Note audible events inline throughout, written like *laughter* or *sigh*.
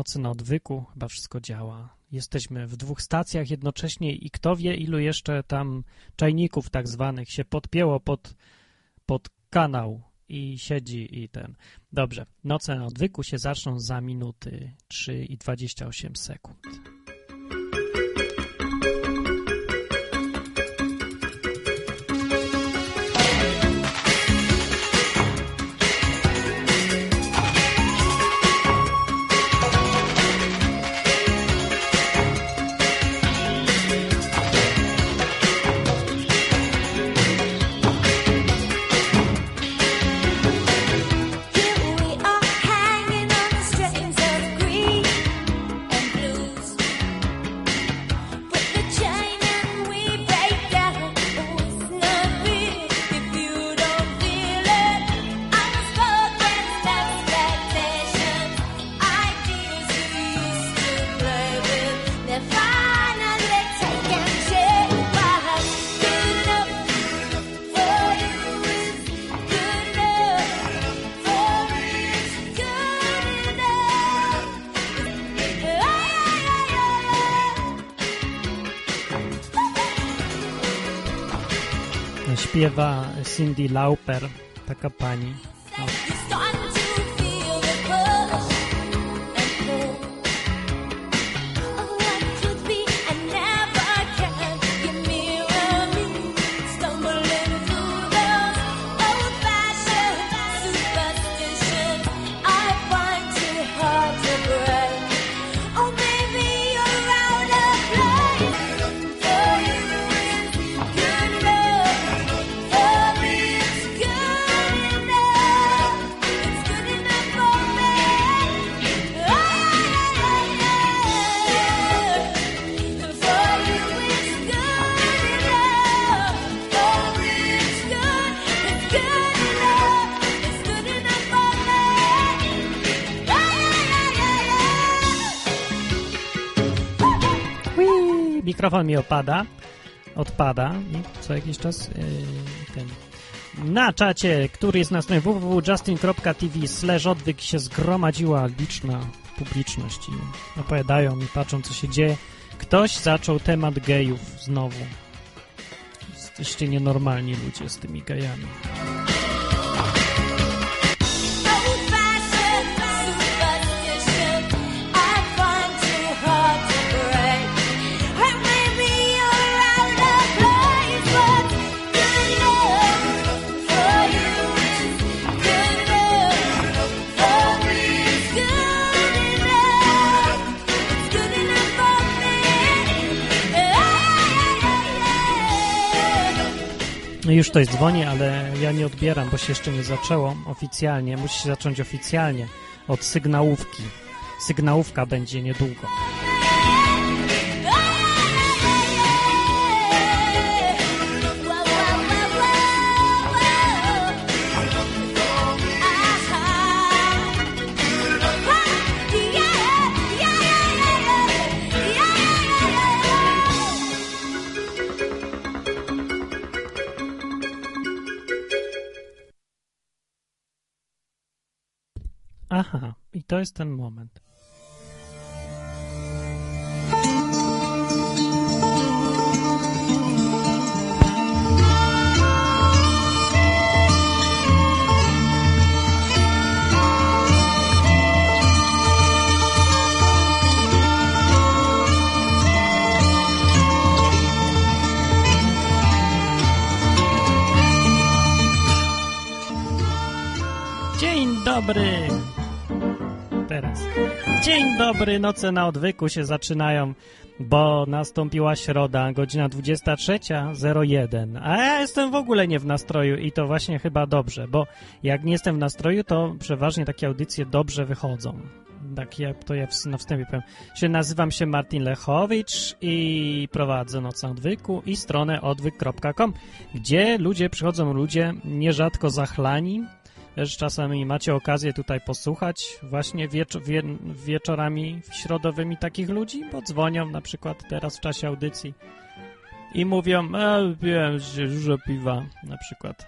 Nocy na odwyku, chyba wszystko działa. Jesteśmy w dwóch stacjach jednocześnie i kto wie, ilu jeszcze tam czajników tak zwanych się podpięło pod, pod kanał i siedzi i ten. Dobrze, Noce na odwyku się zaczną za minuty 3 i 28 sekund. Cindy Lauper, taka pani. Mikrofon mi opada, odpada i co jakiś czas yy, ten. Na czacie, który jest na stronie www.justin.tv slash odwyk się zgromadziła liczna publiczność i opowiadają i patrzą, co się dzieje. Ktoś zaczął temat gejów znowu. Jesteście nienormalni ludzie z tymi gejami. Już ktoś dzwoni, ale ja nie odbieram, bo się jeszcze nie zaczęło oficjalnie. Musi się zacząć oficjalnie od sygnałówki. Sygnałówka będzie niedługo. Ten moment. Dobry, noce na odwyku się zaczynają, bo nastąpiła środa, godzina 23.01. A ja jestem w ogóle nie w nastroju i to właśnie chyba dobrze, bo jak nie jestem w nastroju, to przeważnie takie audycje dobrze wychodzą. Tak, ja, to ja na wstępie powiem. Się, nazywam się Martin Lechowicz i prowadzę Noc na Odwyku i stronę odwyk.com, gdzie ludzie, przychodzą ludzie nierzadko zachlani, też czasami macie okazję tutaj posłuchać właśnie wieczo wie wieczorami środowymi takich ludzi, bo dzwonią na przykład teraz w czasie audycji i mówią, e, że dużo piwa na przykład.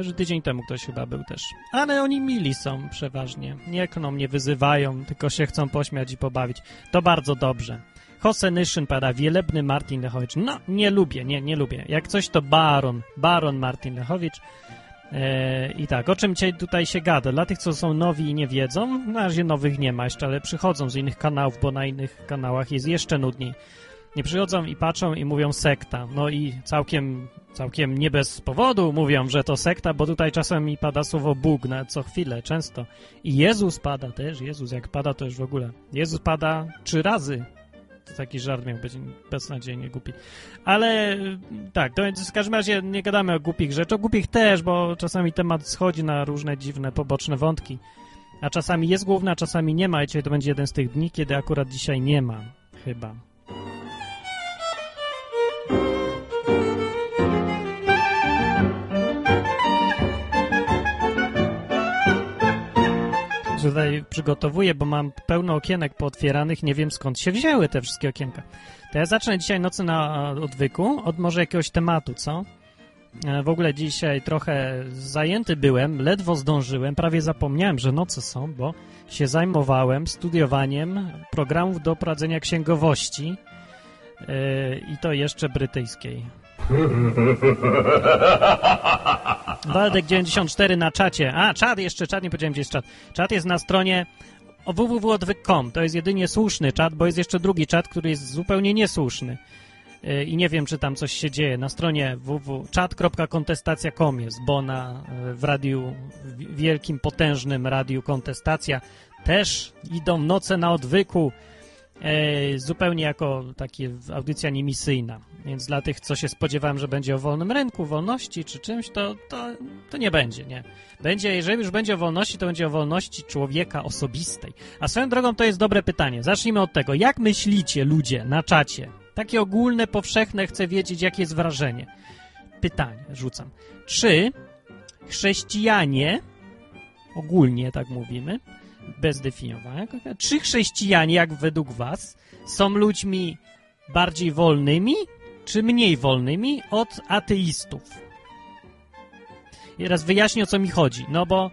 Że tydzień temu ktoś chyba był też. Ale oni mili są przeważnie. Nie kną, nie wyzywają, tylko się chcą pośmiać i pobawić. To bardzo dobrze. Jose Nyszyn pada, wielebny Martin Lechowicz. No, nie lubię, nie, nie lubię. Jak coś to Baron, Baron Martin Lechowicz. E, I tak, o czym tutaj się gada? Dla tych, co są nowi i nie wiedzą, na razie nowych nie ma jeszcze, ale przychodzą z innych kanałów, bo na innych kanałach jest jeszcze nudniej. Nie przychodzą i patrzą i mówią sekta. No i całkiem, całkiem nie bez powodu mówią, że to sekta, bo tutaj czasem mi pada słowo Bóg na co chwilę, często. I Jezus pada też, Jezus jak pada to już w ogóle. Jezus pada trzy razy. To taki żart miał być beznadziejnie głupi. Ale y, tak, to w każdym razie nie gadamy o głupich rzeczach, o głupich też, bo czasami temat schodzi na różne dziwne, poboczne wątki. A czasami jest główny, a czasami nie ma. I dzisiaj to będzie jeden z tych dni, kiedy akurat dzisiaj nie ma. Chyba. Tutaj przygotowuję, bo mam pełno okienek pootwieranych, nie wiem skąd się wzięły te wszystkie okienka. To ja zacznę dzisiaj nocy na odwyku od może jakiegoś tematu, co? E, W ogóle dzisiaj trochę zajęty byłem, ledwo zdążyłem, prawie zapomniałem, że noce są, bo się zajmowałem studiowaniem programów do prowadzenia księgowości yy, i to jeszcze brytyjskiej. *laughs* Waldek 94 na czacie. A, czat jeszcze, czat, nie powiedziałem, gdzie jest czat. Czat jest na stronie www.odwyk.com. To jest jedynie słuszny czat, bo jest jeszcze drugi czat, który jest zupełnie niesłuszny. Yy, I nie wiem, czy tam coś się dzieje. Na stronie www.chat.kontestacja.com jest, bo na, yy, w radiu, w wielkim, potężnym radiu Kontestacja też idą noce na odwyku, zupełnie jako takie audycja niemisyjna. Więc dla tych, co się spodziewałem, że będzie o wolnym rynku, wolności czy czymś, to, to, to nie będzie, nie. Będzie, jeżeli już będzie o wolności, to będzie o wolności człowieka osobistej. A swoją drogą to jest dobre pytanie. Zacznijmy od tego. Jak myślicie ludzie na czacie? Takie ogólne, powszechne, chcę wiedzieć, jakie jest wrażenie. Pytanie rzucam. Czy chrześcijanie, ogólnie tak mówimy, bez definiowania, czy chrześcijanie, jak według was, są ludźmi bardziej wolnymi, czy mniej wolnymi od ateistów? I teraz wyjaśnię, o co mi chodzi. No bo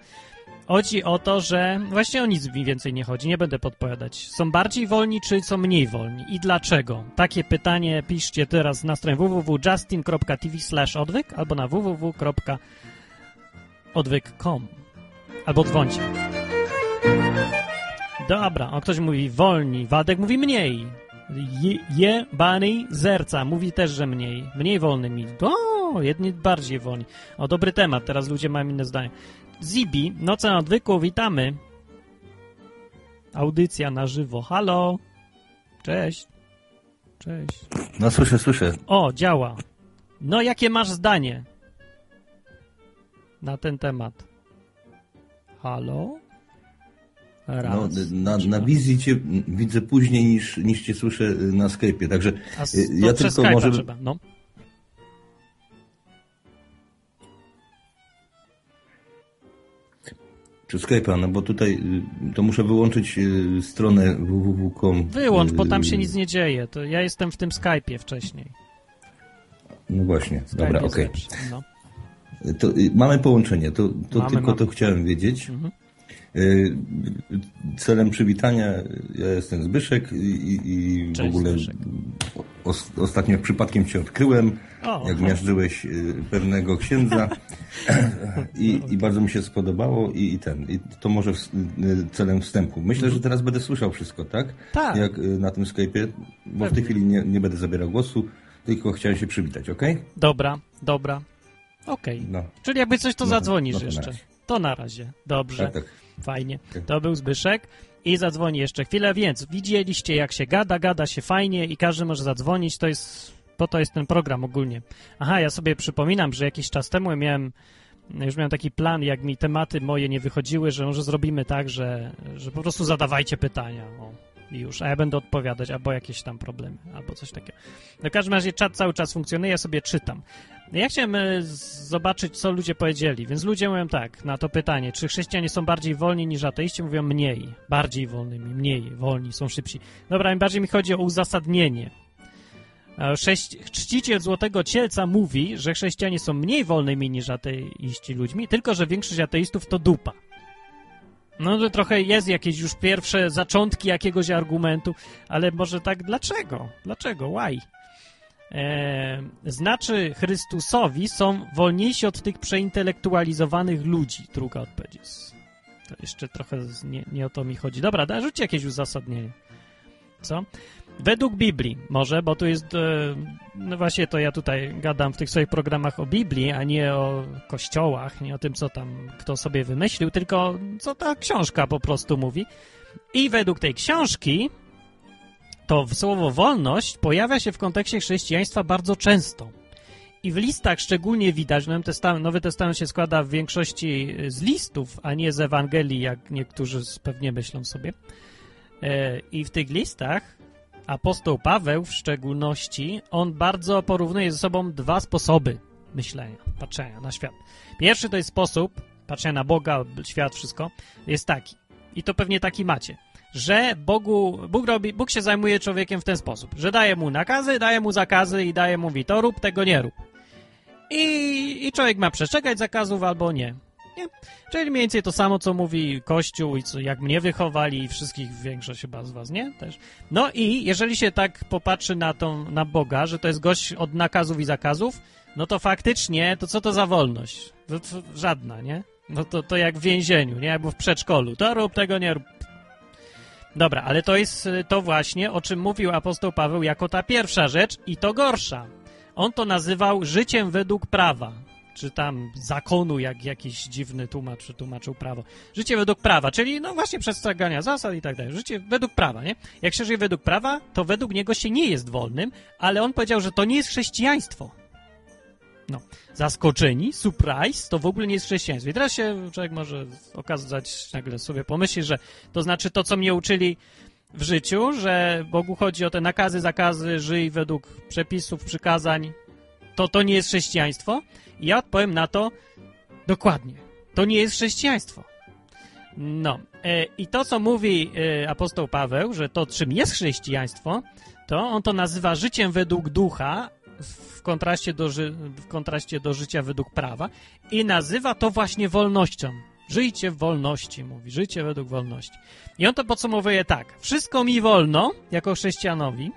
chodzi o to, że właśnie o nic mi więcej nie chodzi, nie będę podpowiadać. Są bardziej wolni, czy są mniej wolni? I dlaczego? Takie pytanie piszcie teraz na stronie www.justin.tv odwyk albo na www.odwyk.com albo dzwońcie. Dobra, o ktoś mówi wolni, Wadek mówi mniej. Je, je bany, zerca mówi też, że mniej. Mniej wolnymi. O, jedni bardziej wolni. O, dobry temat, teraz ludzie mają inne zdanie. Zibi, noce na odwyku, witamy. Audycja na żywo. Halo. Cześć. Cześć. No słyszę, słyszę. O, działa. No, jakie masz zdanie na ten temat? Halo? Raz. No, na, na wizji cię widzę później niż, niż cię słyszę na Skype'ie, także y, ja tylko Skype'a może... trzeba, no. Przez Skype'a, no bo tutaj y, to muszę wyłączyć y, stronę www.com. Wyłącz, bo tam y, się nic nie dzieje. To ja jestem w tym Skype'ie wcześniej. No właśnie, Skype dobra, okej. lepszy, No. Y, Mamy połączenie, to, to Mamy, tylko mamy. to chciałem wiedzieć. Mhm. Y, Celem przywitania ja jestem Zbyszek i, i, i w Cześć, ogóle os, ostatnio przypadkiem cię odkryłem, O, jak miażdżyłeś y, pewnego księdza *laughs* I, i bardzo mi się spodobało i, i ten, i to może w, y, celem wstępu. Myślę, że teraz będę słyszał wszystko, tak? Mhm. Tak. Jak na tym Skype'ie, bo w Pewnie. tej chwili nie, nie będę zabierał głosu, tylko chciałem się przywitać, ok? Dobra, dobra. Okej. No, Czyli jakby coś, to No zadzwonisz no to na jeszcze. razie. To na razie. Dobrze. tak, tak. Fajnie. To był Zbyszek i zadzwoni jeszcze chwilę, więc widzieliście jak się gada, gada się fajnie i każdy może zadzwonić, to jest, po to jest ten program ogólnie. Aha, ja sobie przypominam, że jakiś czas temu miałem, już miałem taki plan, jak mi tematy moje nie wychodziły, że może zrobimy tak, że, że po prostu zadawajcie pytania, o, i już, a ja będę odpowiadać, albo jakieś tam problemy, albo coś takiego. W każdym razie czat cały czas funkcjonuje, ja sobie czytam. Ja chciałem e, zobaczyć, co ludzie powiedzieli, więc ludzie mówią tak, na to pytanie, czy chrześcijanie są bardziej wolni niż ateiści? Mówią mniej, bardziej wolnymi, mniej wolni, są szybsi. Dobra, im bardziej mi chodzi o uzasadnienie. A Sześć, czciciel Złotego Cielca mówi, że chrześcijanie są mniej wolnymi niż ateiści ludźmi, tylko że większość ateistów to dupa. No to trochę jest jakieś już pierwsze zaczątki jakiegoś argumentu, ale może tak dlaczego? Dlaczego? Why? E, znaczy Chrystusowi są wolniejsi od tych przeintelektualizowanych ludzi. Druga odpowiedź jest. To jeszcze trochę nie, nie o to mi chodzi. Dobra, da, rzućcie jakieś uzasadnienie. Co? Według Biblii może, bo tu jest, e, no właśnie to ja tutaj gadam w tych swoich programach o Biblii, a nie o kościołach, nie o tym, co tam kto sobie wymyślił, tylko co ta książka po prostu mówi. I według tej książki to słowo wolność pojawia się w kontekście chrześcijaństwa bardzo często. I w listach szczególnie widać, Nowy Testament, Nowy Testament się składa w większości z listów, a nie z Ewangelii, jak niektórzy pewnie myślą sobie. E, I w tych listach apostoł Paweł w szczególności, on bardzo porównuje ze sobą dwa sposoby myślenia, patrzenia na świat. Pierwszy to jest sposób patrzenia na Boga, świat, wszystko, jest taki. I to pewnie taki macie że Bogu, Bóg, robi, Bóg się zajmuje człowiekiem w ten sposób, że daje mu nakazy, daje mu zakazy i daje mu to rób, tego nie rób. I, I człowiek ma przestrzegać zakazów albo nie. nie. Czyli mniej więcej to samo, co mówi Kościół i co, jak mnie wychowali i wszystkich, większość chyba z was, nie? Też. No i jeżeli się tak popatrzy na, tą, na Boga, że to jest gość od nakazów i zakazów, no to faktycznie, to co to za wolność? To, to żadna, nie? No to, to jak w więzieniu, nie? Albo w przedszkolu. To rób, tego nie rób. Dobra, ale to jest y, to właśnie, o czym mówił apostoł Paweł jako ta pierwsza rzecz i to gorsza. On to nazywał życiem według prawa, czy tam zakonu, jak jakiś dziwny tłumacz tłumaczył prawo. Życie według prawa, czyli no właśnie przestrzegania zasad i tak dalej. Życie według prawa, nie? Jak się żyje według prawa, to według niego się nie jest wolnym, ale on powiedział, że to nie jest chrześcijaństwo. No, zaskoczeni, surprise, to w ogóle nie jest chrześcijaństwo. I teraz się człowiek może okazać, nagle sobie pomyśli, że to znaczy to, co mnie uczyli w życiu, że Bogu chodzi o te nakazy, zakazy, żyj według przepisów, przykazań, to to nie jest chrześcijaństwo? I ja odpowiem na to dokładnie. To nie jest chrześcijaństwo. No. E, I to, co mówi e, apostoł Paweł, że to, czym jest chrześcijaństwo, to on to nazywa życiem według ducha, w kontraście do, w kontraście do życia według prawa i nazywa to właśnie wolnością. Żyjcie w wolności, mówi, życie według wolności. I on to podsumowuje tak. Wszystko mi wolno, jako chrześcijanowi,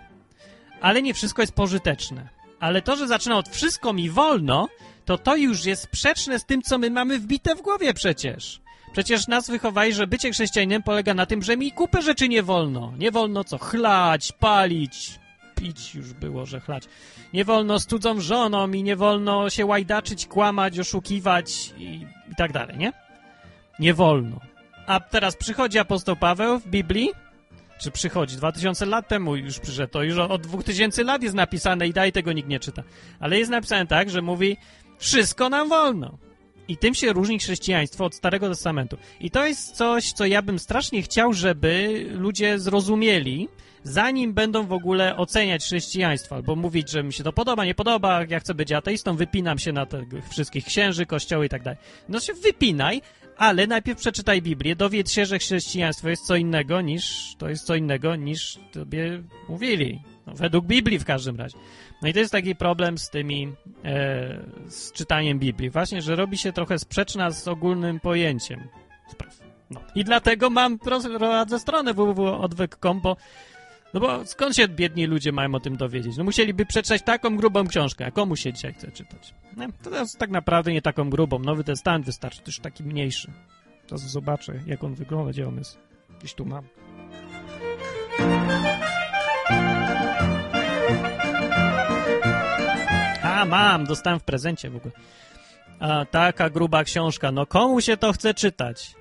ale nie wszystko jest pożyteczne. Ale to, że zaczyna od wszystko mi wolno, to to już jest sprzeczne z tym, co my mamy wbite w głowie przecież. Przecież nas wychowali, że bycie chrześcijaninem polega na tym, że mi kupę rzeczy nie wolno. Nie wolno co? Chlać, palić, pić już było, że chlać. Nie wolno z cudzą żoną i nie wolno się łajdaczyć, kłamać, oszukiwać i, i tak dalej, nie? Nie wolno. A teraz przychodzi apostoł Paweł w Biblii, czy przychodzi, 2000 lat temu już przyszedł, to już od 2000 lat jest napisane i daj tego nikt nie czyta. Ale jest napisane tak, że mówi, wszystko nam wolno. I tym się różni chrześcijaństwo od Starego Testamentu. I to jest coś, co ja bym strasznie chciał, żeby ludzie zrozumieli, zanim będą w ogóle oceniać chrześcijaństwo, albo mówić, że mi się to podoba, nie podoba, ja chcę być ateistą, wypinam się na te wszystkich księży, kościoły i tak dalej. No się wypinaj, ale najpierw przeczytaj Biblię, dowiedz się, że chrześcijaństwo jest co innego niż, to jest co innego niż tobie mówili. No, według Biblii w każdym razie. No i to jest taki problem z tymi, e, z czytaniem Biblii. Właśnie, że robi się trochę sprzeczna z ogólnym pojęciem spraw. No. I dlatego mam, pro- prowadzę stronę www.odwyk.com, bo no bo skąd się biedni ludzie mają o tym dowiedzieć? No musieliby przeczytać taką grubą książkę, a komu się dzisiaj chce czytać? No, to jest tak naprawdę nie taką grubą. Nowy Testament wystarczy, też taki mniejszy. Teraz zobaczę, jak on wygląda, gdzie on jest. Gdzieś tu mam. A, mam, dostałem w prezencie w ogóle. A, taka gruba książka. No komu się to chce czytać?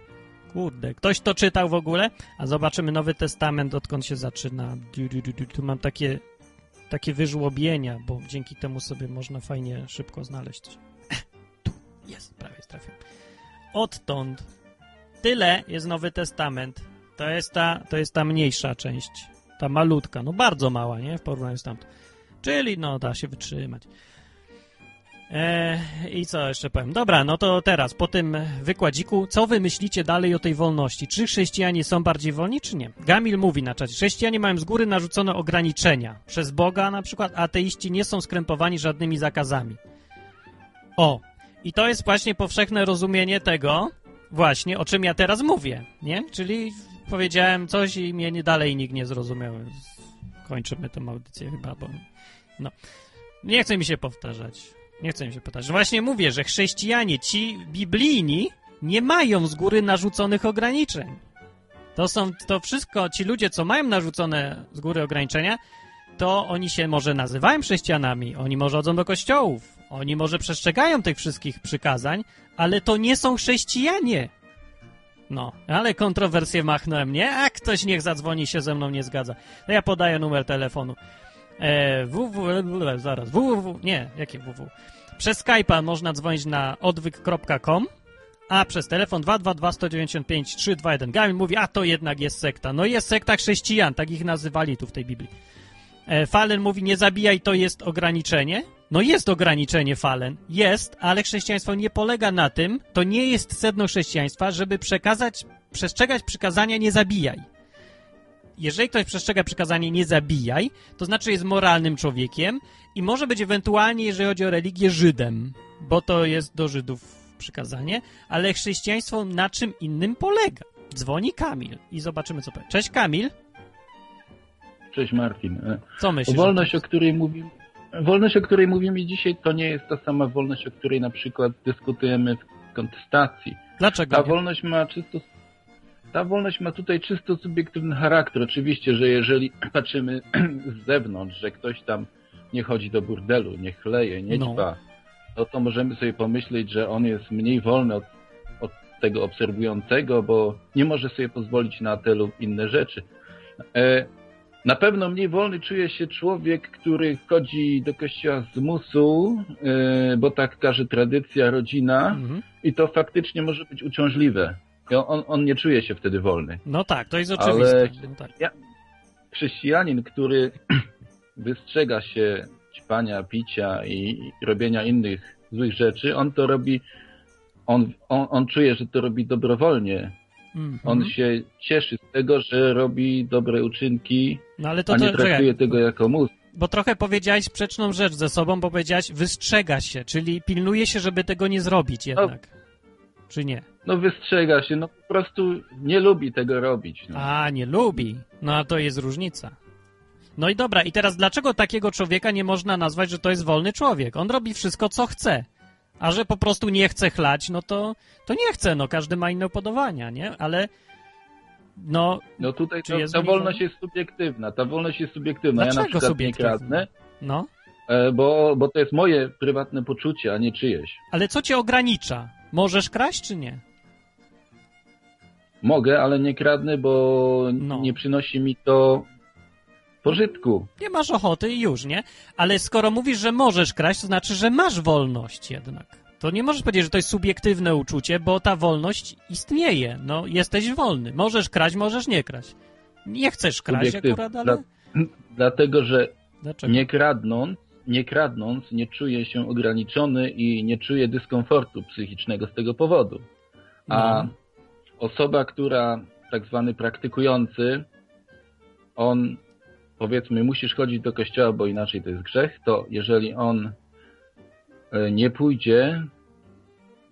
Kurde, ktoś to czytał w ogóle? A zobaczymy Nowy Testament, odkąd się zaczyna. Du, du, du. Tu mam takie, takie wyżłobienia, bo dzięki temu sobie można fajnie szybko znaleźć. Tu, jest, prawie trafiłem. Odtąd tyle jest Nowy Testament. To jest ta, to jest ta mniejsza część. Ta malutka, no bardzo mała, nie? W porównaniu z tamtą. Czyli, no, da się wytrzymać. E, I co jeszcze powiem? Dobra, no to teraz, po tym wykładziku, co wy myślicie dalej o tej wolności? Czy chrześcijanie są bardziej wolni, czy nie? Gamil mówi na czacie, chrześcijanie mają z góry narzucone ograniczenia. Przez Boga na przykład, a ateiści nie są skrępowani żadnymi zakazami. O, i to jest właśnie powszechne rozumienie tego, właśnie, o czym ja teraz mówię, nie? Czyli powiedziałem coś i mnie nie, dalej nikt nie zrozumiał. Kończymy tę audycję chyba, bo... No. Nie chce mi się powtarzać. Nie chcę mi się powtarzać. Właśnie mówię, że chrześcijanie, ci biblijni, nie mają z góry narzuconych ograniczeń. To są, to wszystko, ci ludzie, co mają narzucone z góry ograniczenia, to oni się może nazywają chrześcijanami, oni może chodzą do kościołów, oni może przestrzegają tych wszystkich przykazań, ale to nie są chrześcijanie. No, ale kontrowersję machnąłem, nie? A ktoś niech zadzwoni się ze mną nie zgadza. No ja podaję numer telefonu. E, www, zaraz, www, nie, jakie www? Przez Skype'a można dzwonić na odwyk.com, a przez telefon 222-195-321. Gamil mówi, a to jednak jest sekta. No jest sekta chrześcijan, tak ich nazywali tu w tej Biblii. E, Falen mówi, nie zabijaj, to jest ograniczenie. No jest ograniczenie, Falen, jest, ale chrześcijaństwo nie polega na tym, to nie jest sedno chrześcijaństwa, żeby przekazać, przestrzegać przykazania nie zabijaj. Jeżeli ktoś przestrzega przykazanie nie zabijaj, to znaczy jest moralnym człowiekiem i może być ewentualnie, jeżeli chodzi o religię, Żydem, bo to jest do Żydów przykazanie, ale chrześcijaństwo na czym innym polega? Dzwoni Kamil i zobaczymy, co powie. Cześć Kamil, Cześć Martin. E, co myślisz? Wolność, o której mówimy, wolność, o której mówimy dzisiaj, to nie jest ta sama wolność, o której na przykład dyskutujemy w kontestacji. Dlaczego? Ta nie? wolność ma czysto ta wolność ma tutaj czysto subiektywny charakter. Oczywiście, że jeżeli *clears throat* patrzymy *clears throat* z zewnątrz, że ktoś tam nie chodzi do burdelu, nie chleje, nie No. ćpa, no to możemy sobie pomyśleć, że on jest mniej wolny od, od tego obserwującego, bo nie może sobie pozwolić na te lub inne rzeczy. E, na pewno mniej wolny czuje się człowiek, który chodzi do kościoła z musu, e, bo tak każe tradycja, rodzina Mhm. i to faktycznie może być uciążliwe. I on- On, nie czuje się wtedy wolny. No tak, to jest Ale- oczywiste. No tak. Chrześcijanin, który *clears throat* wystrzega się ćpania, picia i robienia innych złych rzeczy, on to robi, on, on, on czuje, że to robi dobrowolnie. Mhm. On się cieszy z tego, że robi dobre uczynki, No ale to, a nie to traktuje czekaj, tego jako mus. bo trochę powiedziałeś sprzeczną rzecz ze sobą, bo powiedziałeś wystrzega się, czyli pilnuje się, żeby tego nie zrobić jednak. Czy nie? No wystrzega się, no po prostu nie lubi tego robić. No. A, nie lubi. No a to jest różnica. No i dobra, i teraz dlaczego takiego człowieka nie można nazwać, że to jest wolny człowiek? On robi wszystko, co chce. A że po prostu nie chce chlać, no to, to nie chce, no każdy ma inne upodobania, nie? Ale no, No tutaj to, jest ta wolność jest subiektywna. Ta wolność jest subiektywna. ja na Dlaczego przykład nie subiektywna? kradnę, no. e, bo, bo to jest moje prywatne poczucie, a nie czyjeś. Ale co cię ogranicza? Możesz kraść, czy nie? Mogę, ale nie kradnę, bo No. nie przynosi mi to pożytku. Nie masz ochoty i już, nie? Ale skoro mówisz, że możesz kraść, to znaczy, że masz wolność jednak. To nie możesz powiedzieć, że to jest subiektywne uczucie, bo ta wolność istnieje. No, jesteś wolny. Możesz kraść, możesz nie kraść. Nie chcesz kraść Subiektywne. akurat, ale... Dlatego, że Dlaczego? nie kradnąc, nie kradnąc, nie czuję się ograniczony i nie czuję dyskomfortu psychicznego z tego powodu. A No. Osoba, która tak zwany praktykujący, on powiedzmy musisz chodzić do kościoła, bo inaczej to jest grzech, to jeżeli on e, nie pójdzie,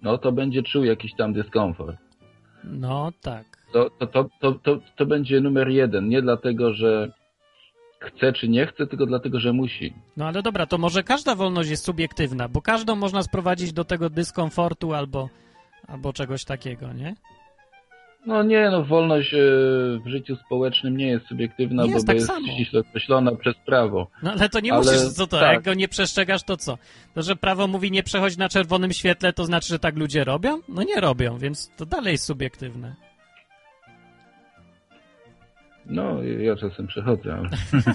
no to będzie czuł jakiś tam dyskomfort. No, tak. To, to, to, to, to, to będzie numer jeden. Nie dlatego, że chce czy nie chce, tylko dlatego, że musi. No ale dobra, to może każda wolność jest subiektywna, bo każdą można sprowadzić do tego dyskomfortu albo, albo czegoś takiego, nie? No nie, no wolność e, w życiu społecznym nie jest subiektywna, Jest bo tak jest samo. ściśle określona przez prawo. No ale to nie Ale musisz, co to, tak. jak go nie przestrzegasz, to co? To, że prawo mówi nie przechodź na czerwonym świetle, to znaczy, że tak ludzie robią? No nie robią, więc to dalej jest subiektywne. No, ja czasem przechodzę, ale...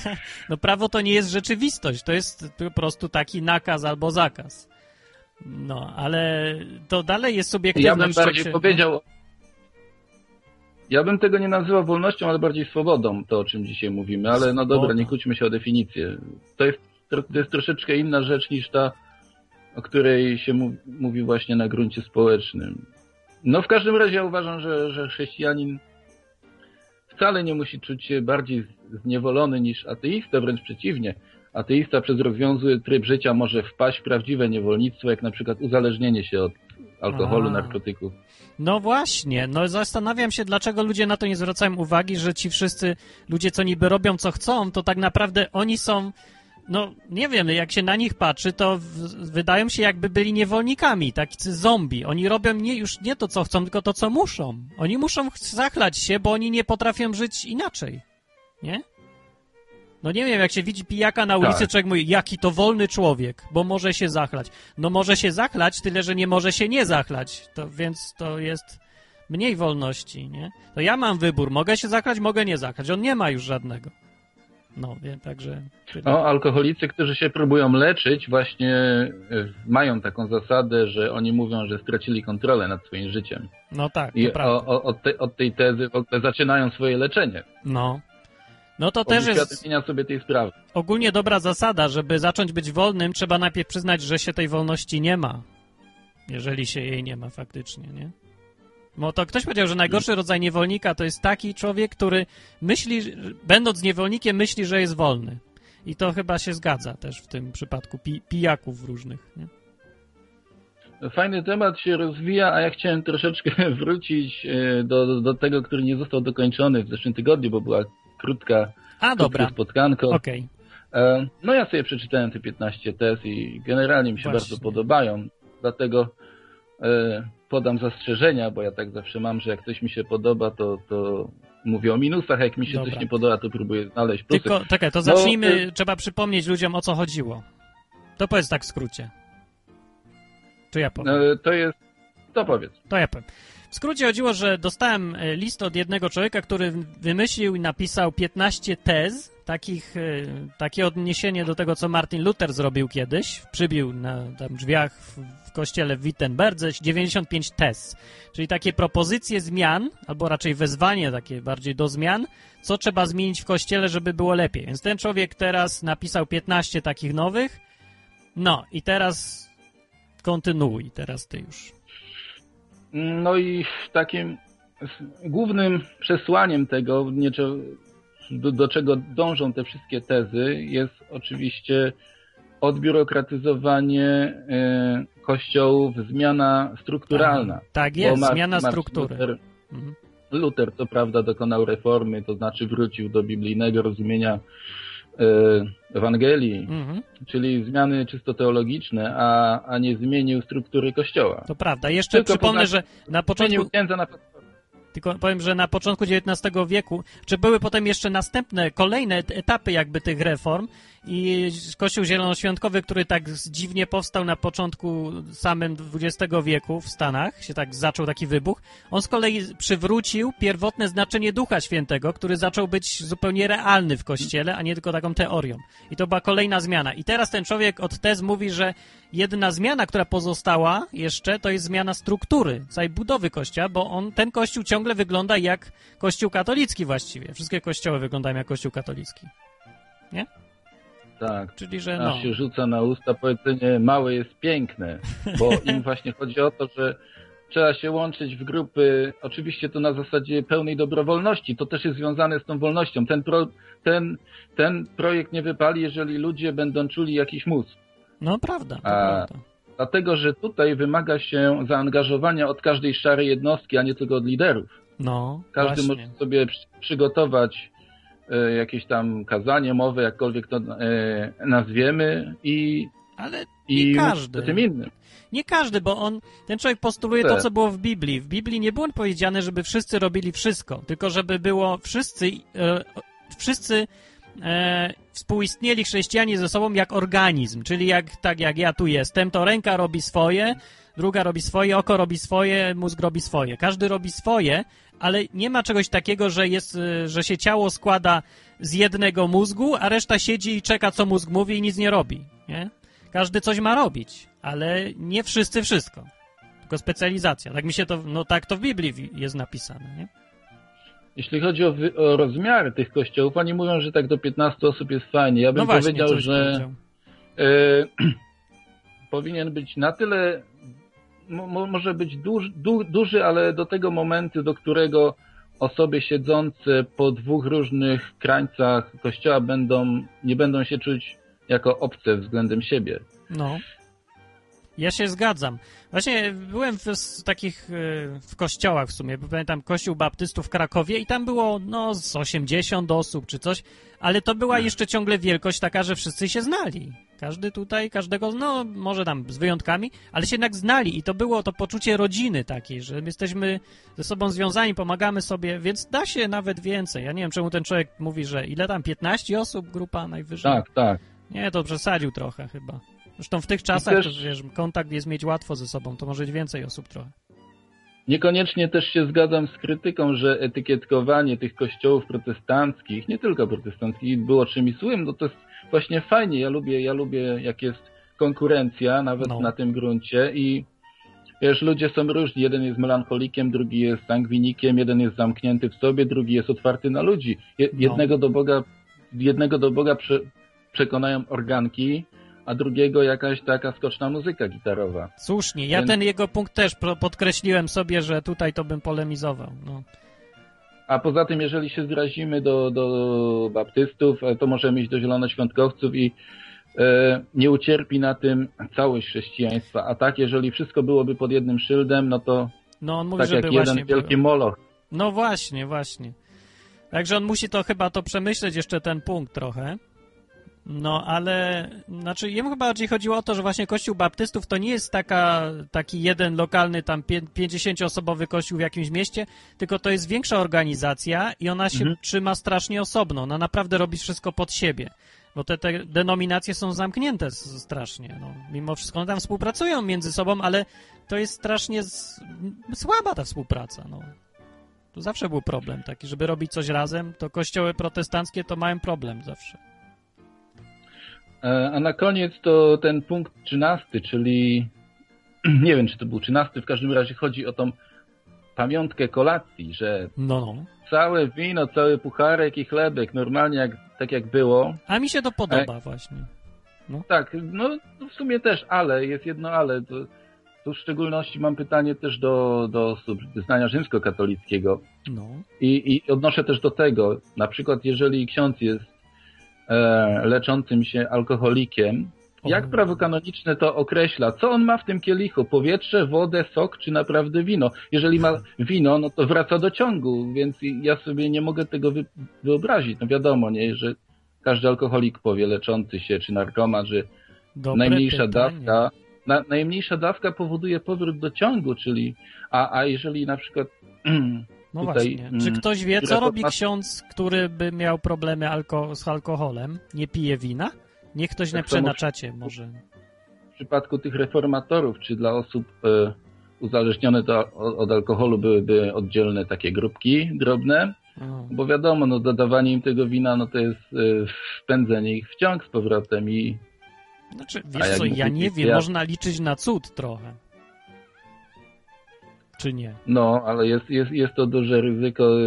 *laughs* No prawo to nie jest rzeczywistość, to jest po prostu taki nakaz albo zakaz. No, ale to dalej jest subiektywne. Ja bym bardziej powiedział... Ja bym tego nie nazywał wolnością, ale bardziej swobodą, to o czym dzisiaj mówimy. Ale no dobra, nie kłóćmy się o definicję. To jest, to jest troszeczkę inna rzecz niż ta o której się mówi właśnie na gruncie społecznym. No w każdym razie ja uważam, że, że chrześcijanin wcale nie musi czuć się bardziej zniewolony niż ateista, wręcz przeciwnie. Ateista przez rozwiązły tryb życia może wpaść w prawdziwe niewolnictwo, jak na przykład uzależnienie się od alkoholu, A. narkotyków. No właśnie, no zastanawiam się, dlaczego ludzie na to nie zwracają uwagi, że ci wszyscy ludzie, co niby robią, co chcą, to tak naprawdę oni są, no nie wiem, jak się na nich patrzy, to w, wydają się jakby byli niewolnikami, tacy zombie. Oni robią nie, już nie to, co chcą, tylko to, co muszą. Oni muszą ch- zachlać się, bo oni nie potrafią żyć inaczej, nie? No nie wiem, jak się widzi pijaka na ulicy, Tak. człowiek mówi, jaki to wolny człowiek, bo może się zachlać. No może się zachlać, tyle że nie może się nie zachlać. To, więc to jest mniej wolności, nie? To ja mam wybór, mogę się zachlać, mogę nie zachlać. On nie ma już żadnego. No, wiem, także... tyle. No, alkoholicy, którzy się próbują leczyć, właśnie e, mają taką zasadę, że oni mówią, że stracili kontrolę nad swoim życiem. No tak, I prawda. o, o, od, te, od tej tezy w ogóle zaczynają swoje leczenie. No. No to też jest sobie tej sprawy. ogólnie dobra zasada, żeby zacząć być wolnym, trzeba najpierw przyznać, że się tej wolności nie ma. Jeżeli się jej nie ma faktycznie, nie? Bo to ktoś powiedział, że najgorszy rodzaj niewolnika to jest taki człowiek, który myśli, będąc niewolnikiem, myśli, że jest wolny. I to chyba się zgadza też w tym przypadku pi pijaków różnych, nie? Fajny temat się rozwija, a ja chciałem troszeczkę *laughs* wrócić e, do, do tego, który nie został dokończony w zeszłym tygodniu, bo była krótka, A, dobra. krótkie spotkanko. Okej. E, No ja sobie przeczytałem te 15 tez i generalnie mi się Właśnie. bardzo podobają, dlatego e, podam zastrzeżenia, bo ja tak zawsze mam, że jak coś mi się podoba, to, to mówię o minusach, a jak mi się Dobra. coś nie podoba, to próbuję znaleźć plusy. Tylko, czekaj, to No, zacznijmy, y- trzeba przypomnieć ludziom, o co chodziło. To powiedz tak w skrócie. Czy ja powiem? E, To jest, to powiedz. To ja powiem. W skrócie chodziło, że dostałem e, list od jednego człowieka, który wymyślił i napisał 15 tez, takich, e, takie odniesienie do tego, co Martin Luther zrobił kiedyś. Przybił na tam drzwiach w, w kościele w Wittenberdze 95 tez, czyli takie propozycje zmian, albo raczej wezwanie takie bardziej do zmian, co trzeba zmienić w kościele, żeby było lepiej. Więc ten człowiek teraz napisał 15 takich nowych. No i teraz kontynuuj, teraz ty już. No i takim głównym przesłaniem tego, do, do czego dążą te wszystkie tezy, jest oczywiście odbiurokratyzowanie e, kościołów, zmiana strukturalna. Tak jest, zmiana struktury. Luther, Mhm. Luther co prawda dokonał reformy, to znaczy wrócił do biblijnego rozumienia Ewangelii, Mhm. czyli zmiany czysto teologiczne, a, a nie zmienił struktury kościoła. To prawda. Jeszcze Tylko przypomnę, poza- że na Zmienił początku, księdza na tylko powiem, że na początku XIX wieku, czy były potem jeszcze następne, kolejne et- etapy jakby tych reform i Kościół Zielonoświątkowy, który tak dziwnie powstał na początku samym XX wieku w Stanach, się tak zaczął taki wybuch, on z kolei przywrócił pierwotne znaczenie Ducha Świętego, który zaczął być zupełnie realny w Kościele, a nie tylko taką teorią. I to była kolejna zmiana. I teraz ten człowiek od tez mówi, że jedna zmiana, która pozostała jeszcze, to jest zmiana struktury całej budowy kościoła, bo on, ten kościół ciągle wygląda jak kościół katolicki właściwie. Wszystkie kościoły wyglądają jak kościół katolicki. Tak, Czyli, że no. się rzuca na usta powiedzenie małe jest piękne, bo *laughs* im właśnie chodzi o to, że trzeba się łączyć w grupy, oczywiście to na zasadzie pełnej dobrowolności, to też jest związane z tą wolnością. Ten, pro, ten, ten projekt nie wypali, jeżeli ludzie będą czuli jakiś mózg. No prawda, prawda. Dlatego, że tutaj wymaga się zaangażowania od każdej szarej jednostki, a nie tylko od liderów. No, Każdy właśnie. może sobie przy- przygotować e, jakieś tam kazanie, mowę, jakkolwiek to e, nazwiemy i, Ale i nie mówić każdy. tym innym. Nie każdy, bo on, ten człowiek postuluje to, Tak. co było w Biblii. W Biblii nie było powiedziane, żeby wszyscy robili wszystko, tylko żeby było wszyscy, e, wszyscy e, współistnieli chrześcijanie ze sobą jak organizm, czyli jak, tak jak ja tu jestem, to ręka robi swoje, druga robi swoje, oko robi swoje, mózg robi swoje. Każdy robi swoje, ale nie ma czegoś takiego, że, jest, e, że się ciało składa z jednego mózgu, a reszta siedzi i czeka, co mózg mówi i nic nie robi. Nie? Każdy coś ma robić, ale nie wszyscy wszystko. Tylko specjalizacja. Tak mi się to, no tak to w Biblii jest napisane, nie? Jeśli chodzi o, wy, o rozmiary tych kościołów, oni mówią, że tak do 15 osób jest fajnie. Ja bym No właśnie, powiedział, że e, *clears throat* powinien być na tyle, mo- może być duży, du, duży, ale do tego momentu, do którego osoby siedzące po dwóch różnych krańcach kościoła będą, nie będą się czuć jako obce względem siebie. No. Ja się zgadzam. Właśnie byłem w takich e, w kościołach w sumie, bo pamiętam kościół baptystów w Krakowie i tam było no z 80 osób czy coś, ale to była jeszcze ciągle wielkość taka, że wszyscy się znali. Każdy tutaj, każdego, no może tam z wyjątkami, ale się jednak znali i to było to poczucie rodziny takiej, że my jesteśmy ze sobą związani, pomagamy sobie, więc da się nawet więcej. Ja nie wiem, czemu ten człowiek mówi, że ile tam, 15 osób, grupa najwyżej? Tak, tak. Nie, to przesadził trochę chyba. Zresztą w tych czasach też- kontakt jest mieć łatwo ze sobą, to może być więcej osób trochę. Niekoniecznie też się zgadzam z krytyką, że etykietkowanie tych kościołów protestanckich, nie tylko protestanckich, było czymś złym. No to jest właśnie fajnie. Ja lubię, ja lubię jak jest konkurencja, nawet No. na tym gruncie i wiesz, ludzie są różni. Jeden jest melancholikiem, drugi jest sangwinikiem, jeden jest zamknięty w sobie, drugi jest otwarty na ludzi. No. jednego do Boga, jednego do Boga prze, przekonają organki, a drugiego jakaś taka skoczna muzyka gitarowa. Słusznie, ja Więc- ten jego punkt też podkreśliłem sobie, że tutaj to bym polemizował. No. A poza tym, jeżeli się zrazimy do, do baptystów, e, to możemy iść do zielonoświątkowców i e, nie ucierpi na tym całość chrześcijaństwa. A tak, jeżeli wszystko byłoby pod jednym szyldem, no to no on mówi, tak żeby jak jeden wielki moloch. No właśnie, właśnie. Także on musi to chyba to przemyśleć jeszcze ten punkt trochę. No, ale znaczy jemu chyba bardziej chodziło o to, że właśnie Kościół Baptystów to nie jest taka, taki jeden lokalny tam pię- 50-osobowy kościół w jakimś mieście, tylko to jest większa organizacja i ona się Mhm. trzyma strasznie osobno. Ona naprawdę robi wszystko pod siebie. Bo te, te denominacje są zamknięte strasznie. No. Mimo wszystko one tam współpracują między sobą, ale to jest strasznie z, słaba ta współpraca. No. To zawsze był problem taki, żeby robić coś razem, to kościoły protestanckie to mają problem zawsze. E, A na koniec to ten punkt trzynasty, czyli *clears throat* nie wiem, czy to był trzynasty, w każdym razie chodzi o tą pamiątkę kolacji, że No, no. całe wino, cały pucharek i chlebek, normalnie jak, tak jak było, A mi się to podoba właśnie. Tak, no w sumie też, ale, jest jedno ale. To, tu w szczególności mam pytanie też do, do osób wyznania rzymskokatolickiego No. i, i odnoszę też do tego, na przykład jeżeli ksiądz jest e, leczącym się alkoholikiem, jak prawo kanoniczne to określa? Co on ma w tym kielichu? Powietrze, wodę, sok czy naprawdę wino? Jeżeli ma wino, no to wraca do ciągu, więc ja sobie nie mogę tego wy, wyobrazić. No wiadomo, nie, że każdy alkoholik powie, leczący się czy narkoman, że Dobre najmniejsza pytanie. dawka, na, najmniejsza dawka powoduje powrót do ciągu, czyli a, a jeżeli na przykład *clears throat* No tutaj, właśnie. mm, Czy ktoś wie, co robi ksiądz, który by miał problemy alko z alkoholem? Nie pije wina? Niech ktoś Tak, napisze na czacie może. w przypadku tych reformatorów, czy dla osób uzależnione do, od, alkoholu byłyby oddzielne takie grupki drobne, O. bo wiadomo, no dodawanie im tego wina, no to jest e, wpędzenie ich w ciąg z powrotem i Znaczy, wiesz co, ja nie wiem, ja- można liczyć na cud trochę. Czy nie? no, ale jest, jest, jest to duże ryzyko. e,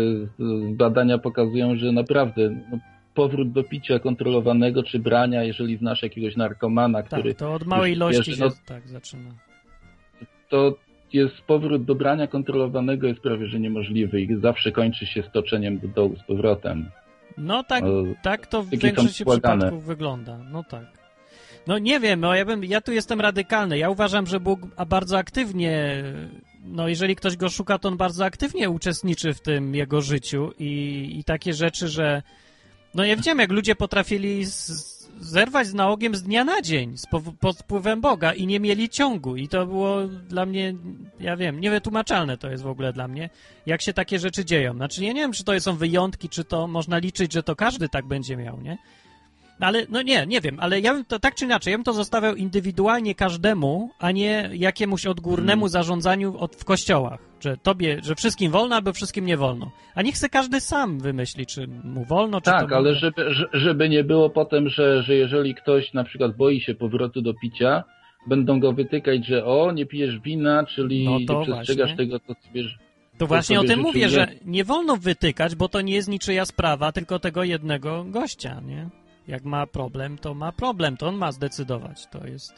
Badania pokazują, że naprawdę no, powrót do picia kontrolowanego czy brania, jeżeli znasz jakiegoś narkomana, Tak, który to od małej ilości bierze, się no- tak zaczyna. to jest powrót do brania kontrolowanego jest prawie że niemożliwy i zawsze kończy się stoczeniem do dołu z powrotem. No tak, O, tak to w większości przypadków wygląda. No tak. No nie wiem, no ja, bym, ja tu jestem radykalny. Ja uważam, że Bóg a bardzo aktywnie, no jeżeli ktoś go szuka, to on bardzo aktywnie uczestniczy w tym jego życiu i, i takie rzeczy, że no ja widziałem, jak ludzie potrafili z, zerwać z nałogiem z dnia na dzień z pow- pod wpływem Boga i nie mieli ciągu i to było dla mnie, ja wiem, niewytłumaczalne to jest w ogóle dla mnie, jak się takie rzeczy dzieją. Znaczy, ja nie wiem, czy to są wyjątki, czy to można liczyć, że to każdy tak będzie miał, nie? Ale, no nie, nie wiem, ale ja bym to tak czy inaczej, ja bym to zostawiał indywidualnie każdemu, a nie jakiemuś odgórnemu Hmm. zarządzaniu od, w kościołach, że tobie, że wszystkim wolno, albo wszystkim nie wolno. A niech se każdy sam wymyśli, czy mu wolno, czy Tak, ale żeby, że- żeby nie było potem, że, że jeżeli ktoś na przykład boi się powrotu do picia, będą go wytykać, że o, nie pijesz wina, czyli No nie przestrzegasz właśnie. tego, co sobie... To właśnie o tym mówię, że nie wolno wytykać, bo to nie jest niczyja sprawa, tylko tego jednego gościa, nie? Jak ma problem, to ma problem, to on ma zdecydować. To jest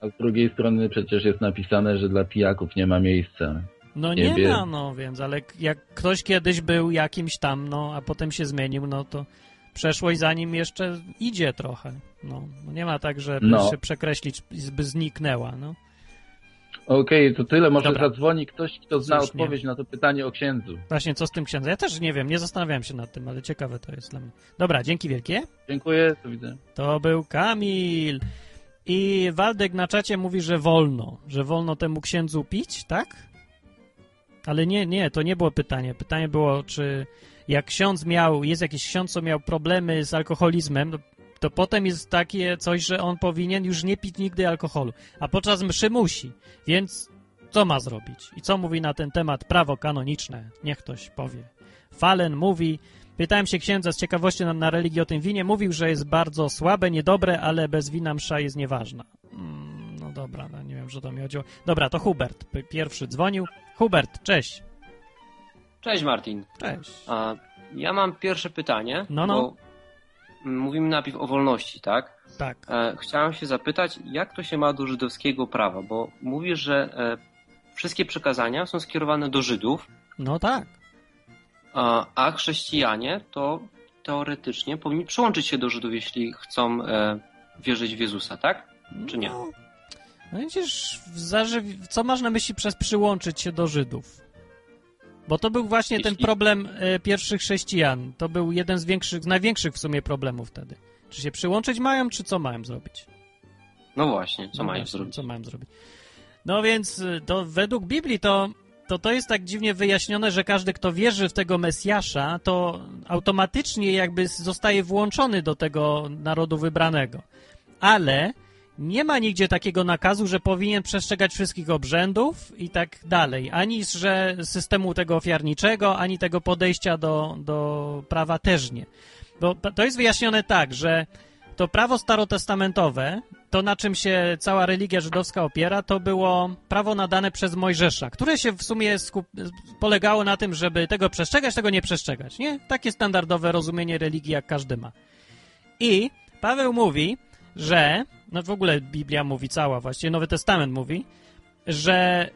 A z drugiej strony przecież jest napisane, że dla pijaków nie ma miejsca. No Nie nie, ma, no więc, ale jak ktoś kiedyś był jakimś tam, no, a potem się zmienił, no to przeszłość za nim jeszcze idzie trochę. No nie ma tak, że No. się przekreślić, by zniknęła, no. Okej, to tyle. Może Dobra. zadzwoni ktoś, kto zna odpowiedź na to pytanie o księdzu. Właśnie, co z tym księdzem? Ja też nie wiem, nie zastanawiałem się nad tym, ale ciekawe to jest dla mnie. Dobra, dzięki wielkie. Dziękuję, do widzenia. To był Kamil. I Waldek na czacie mówi, że wolno, że wolno temu księdzu pić, tak? Ale nie, nie, to nie było pytanie. Pytanie było, czy jak ksiądz miał, jest jakiś ksiądz, co miał problemy z alkoholizmem, to, potem jest takie coś, że on powinien już nie pić nigdy alkoholu, a podczas mszy musi. Więc co ma zrobić? I co mówi na ten temat prawo kanoniczne? Niech ktoś powie. Falen mówi, pytałem się księdza z ciekawości na, na religię o tym winie, mówił, że jest bardzo słabe, niedobre, ale bez wina msza jest nieważna. Mm, no dobra, no nie wiem, że to mi chodziło. Dobra, to Hubert pierwszy dzwonił. Hubert, cześć. Cześć Martin. Cześć. A, ja mam pierwsze pytanie. No, no. Bo mówimy najpierw o wolności, tak? Tak. E, chciałem się zapytać, jak to się ma do żydowskiego prawa? Bo mówisz, że e, wszystkie przekazania są skierowane do Żydów, No tak. a, chrześcijanie to teoretycznie powinni przyłączyć się do Żydów, jeśli chcą e, wierzyć w Jezusa, tak? Czy nie? No, no widzisz, co masz na myśli przez przyłączyć się do Żydów? Bo to był właśnie ten problem e, pierwszych chrześcijan. To był jeden z większych, z największych w sumie problemów wtedy. Czy się przyłączyć mają, czy co mają zrobić? No właśnie, co No mają właśnie, zrobić? Co mają zrobić? No więc y, to według Biblii to, to to jest tak dziwnie wyjaśnione, że każdy, kto wierzy w tego Mesjasza, to automatycznie jakby zostaje włączony do tego narodu wybranego. Ale nie ma nigdzie takiego nakazu, że powinien przestrzegać wszystkich obrzędów i tak dalej. Ani że systemu tego ofiarniczego, ani tego podejścia do, do prawa też nie. Bo to jest wyjaśnione tak, że to prawo starotestamentowe, to na czym się cała religia żydowska opiera, to było prawo nadane przez Mojżesza, które się w sumie polegało na tym, żeby tego przestrzegać, tego nie przestrzegać. Nie? Takie standardowe rozumienie religii, jak każdy ma. I Paweł mówi, że, no w ogóle Biblia mówi cała, właściwie Nowy Testament mówi, że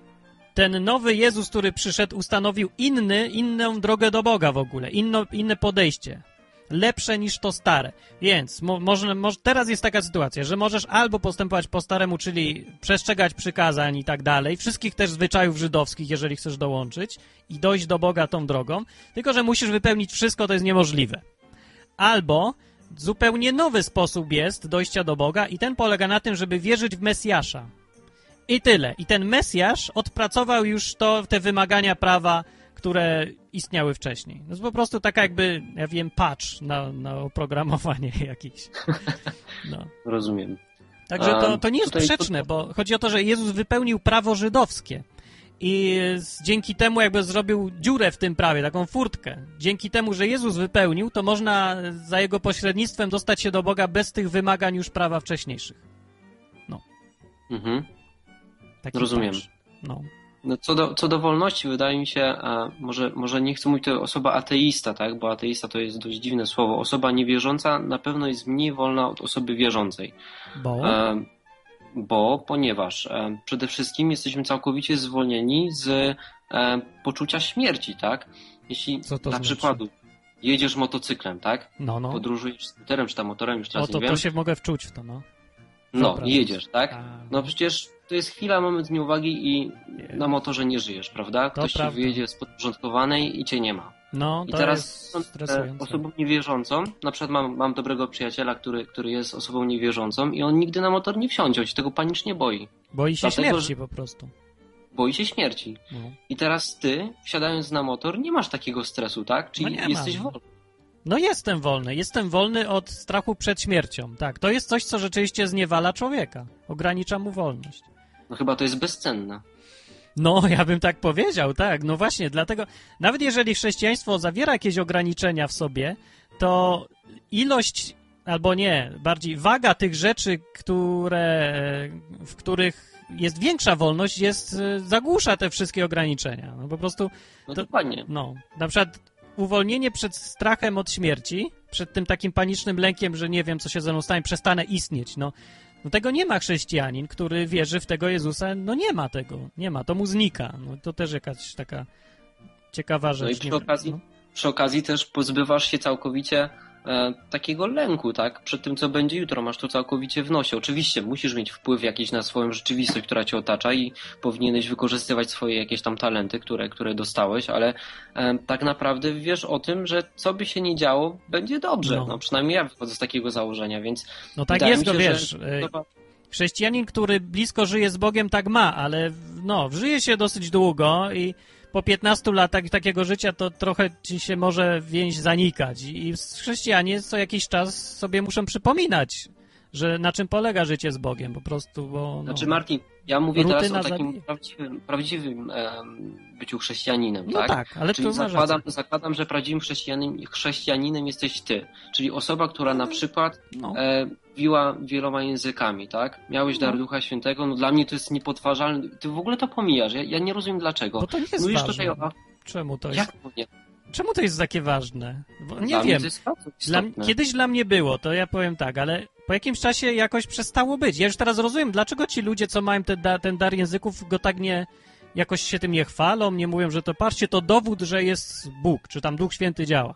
ten nowy Jezus, który przyszedł, ustanowił inny, inną drogę do Boga w ogóle, inno, inne podejście. Lepsze niż to stare. Więc mo, może, może, teraz jest taka sytuacja, że możesz albo postępować po staremu, czyli przestrzegać przykazań i tak dalej, wszystkich też zwyczajów żydowskich, jeżeli chcesz dołączyć i dojść do Boga tą drogą, tylko że musisz wypełnić wszystko, to jest niemożliwe. Albo zupełnie nowy sposób jest dojścia do Boga i ten polega na tym, żeby wierzyć w Mesjasza. I tyle. I ten Mesjasz odpracował już to, te wymagania prawa, które istniały wcześniej. To jest po prostu taka jakby, ja wiem, patch na, na oprogramowanie *laughs* jakieś. No. Rozumiem. Także to, to nie jest sprzeczne, bo chodzi o to, że Jezus wypełnił prawo żydowskie. I dzięki temu jakby zrobił dziurę w tym prawie, taką furtkę. Dzięki temu, że Jezus wypełnił, to można za jego pośrednictwem dostać się do Boga bez tych wymagań już prawa wcześniejszych. Mhm. Taki Rozumiem. No. No, co, do, co do wolności, wydaje mi się, może, może nie chcę mówić to osoba ateista, tak? bo ateista to jest dość dziwne słowo. Osoba niewierząca na pewno jest mniej wolna od osoby wierzącej. Bo... E, bo, ponieważ e, przede wszystkim jesteśmy całkowicie zwolnieni z e, poczucia śmierci, tak? Jeśli Co to dla znaczy? przykładu jedziesz motocyklem, tak? No, no. Podróżujesz skuterem czy tam motorem, już teraz O, to, nie wiem. to się mogę wczuć w to, no. No, Dobra. jedziesz, tak? A, No przecież to jest chwila, moment nieuwagi i na motorze nie żyjesz, prawda? Ktoś ci wyjedzie z podporządkowanej i cię nie ma. No, I to teraz e, osobą niewierzącą, na przykład mam, mam dobrego przyjaciela, który, który jest osobą niewierzącą i on nigdy na motor nie wsiądzie, on się tego panicznie boi. Boi się dlatego, śmierci po prostu. Boi się śmierci. No. I teraz ty, wsiadając na motor, nie masz takiego stresu, tak? Czyli No jesteś wolny. No jestem wolny. Jestem wolny od strachu przed śmiercią. Tak, to jest coś, co rzeczywiście zniewala człowieka. Ogranicza mu wolność. No chyba to jest bezcenne. No, ja bym tak powiedział, tak. No właśnie, dlatego nawet jeżeli chrześcijaństwo zawiera jakieś ograniczenia w sobie, to ilość, albo nie, bardziej waga tych rzeczy, które, w których jest większa wolność, jest, e, zagłusza te wszystkie ograniczenia. No po prostu No To- dokładnie. No, na przykład uwolnienie przed strachem od śmierci, przed tym takim panicznym lękiem, że nie wiem, co się ze mną stanie, przestanę istnieć, no. No tego nie ma chrześcijanin, który wierzy w tego Jezusa. No nie ma tego, nie ma, to mu znika. No to też jakaś taka ciekawa rzecz. No i przy okazji, no. przy okazji też pozbywasz się całkowicie e, takiego lęku, tak? Przed tym, co będzie jutro, masz to całkowicie w nosie. Oczywiście musisz mieć wpływ jakiś na swoją rzeczywistość, która cię otacza i powinieneś wykorzystywać swoje jakieś tam talenty, które, które dostałeś, ale e, tak naprawdę wiesz o tym, że co by się nie działo, będzie dobrze. No. No, przynajmniej ja wychodzę z takiego założenia, więc no tak jest, to się, wiesz. że e, to- Chrześcijanin, który blisko żyje z Bogiem, tak ma, ale no, żyje się dosyć długo i po 15 latach takiego życia to trochę ci się może więź zanikać. I chrześcijanie co jakiś czas sobie muszą przypominać, że na czym polega życie z Bogiem, po prostu, bo... No, Znaczy, Martin, ja mówię teraz o takim zabije. prawdziwym, prawdziwym em, byciu chrześcijaninem, no tak? tak, ale Czyli zakładam, rację. zakładam, że prawdziwym chrześcijaninem, chrześcijaninem jesteś ty. Czyli osoba, która na przykład No. e, mówiła wieloma językami, tak? Miałeś dar No. Ducha Świętego, no dla mnie to jest niepodważalne. Ty w ogóle to pomijasz, ja, ja nie rozumiem dlaczego. Bo to nie jest Mówisz ważne. tutaj o... Czemu to jest, Jak to nie? czemu to jest takie ważne? Bo nie dla wiem. Dla, kiedyś dla mnie było, to ja powiem tak, ale po jakimś czasie jakoś przestało być. Ja już teraz rozumiem, dlaczego ci ludzie, co mają ten, da, ten dar języków, go tak nie, jakoś się tym nie chwalą, nie mówią, że to patrzcie, to dowód, że jest Bóg, czy tam Duch Święty działa.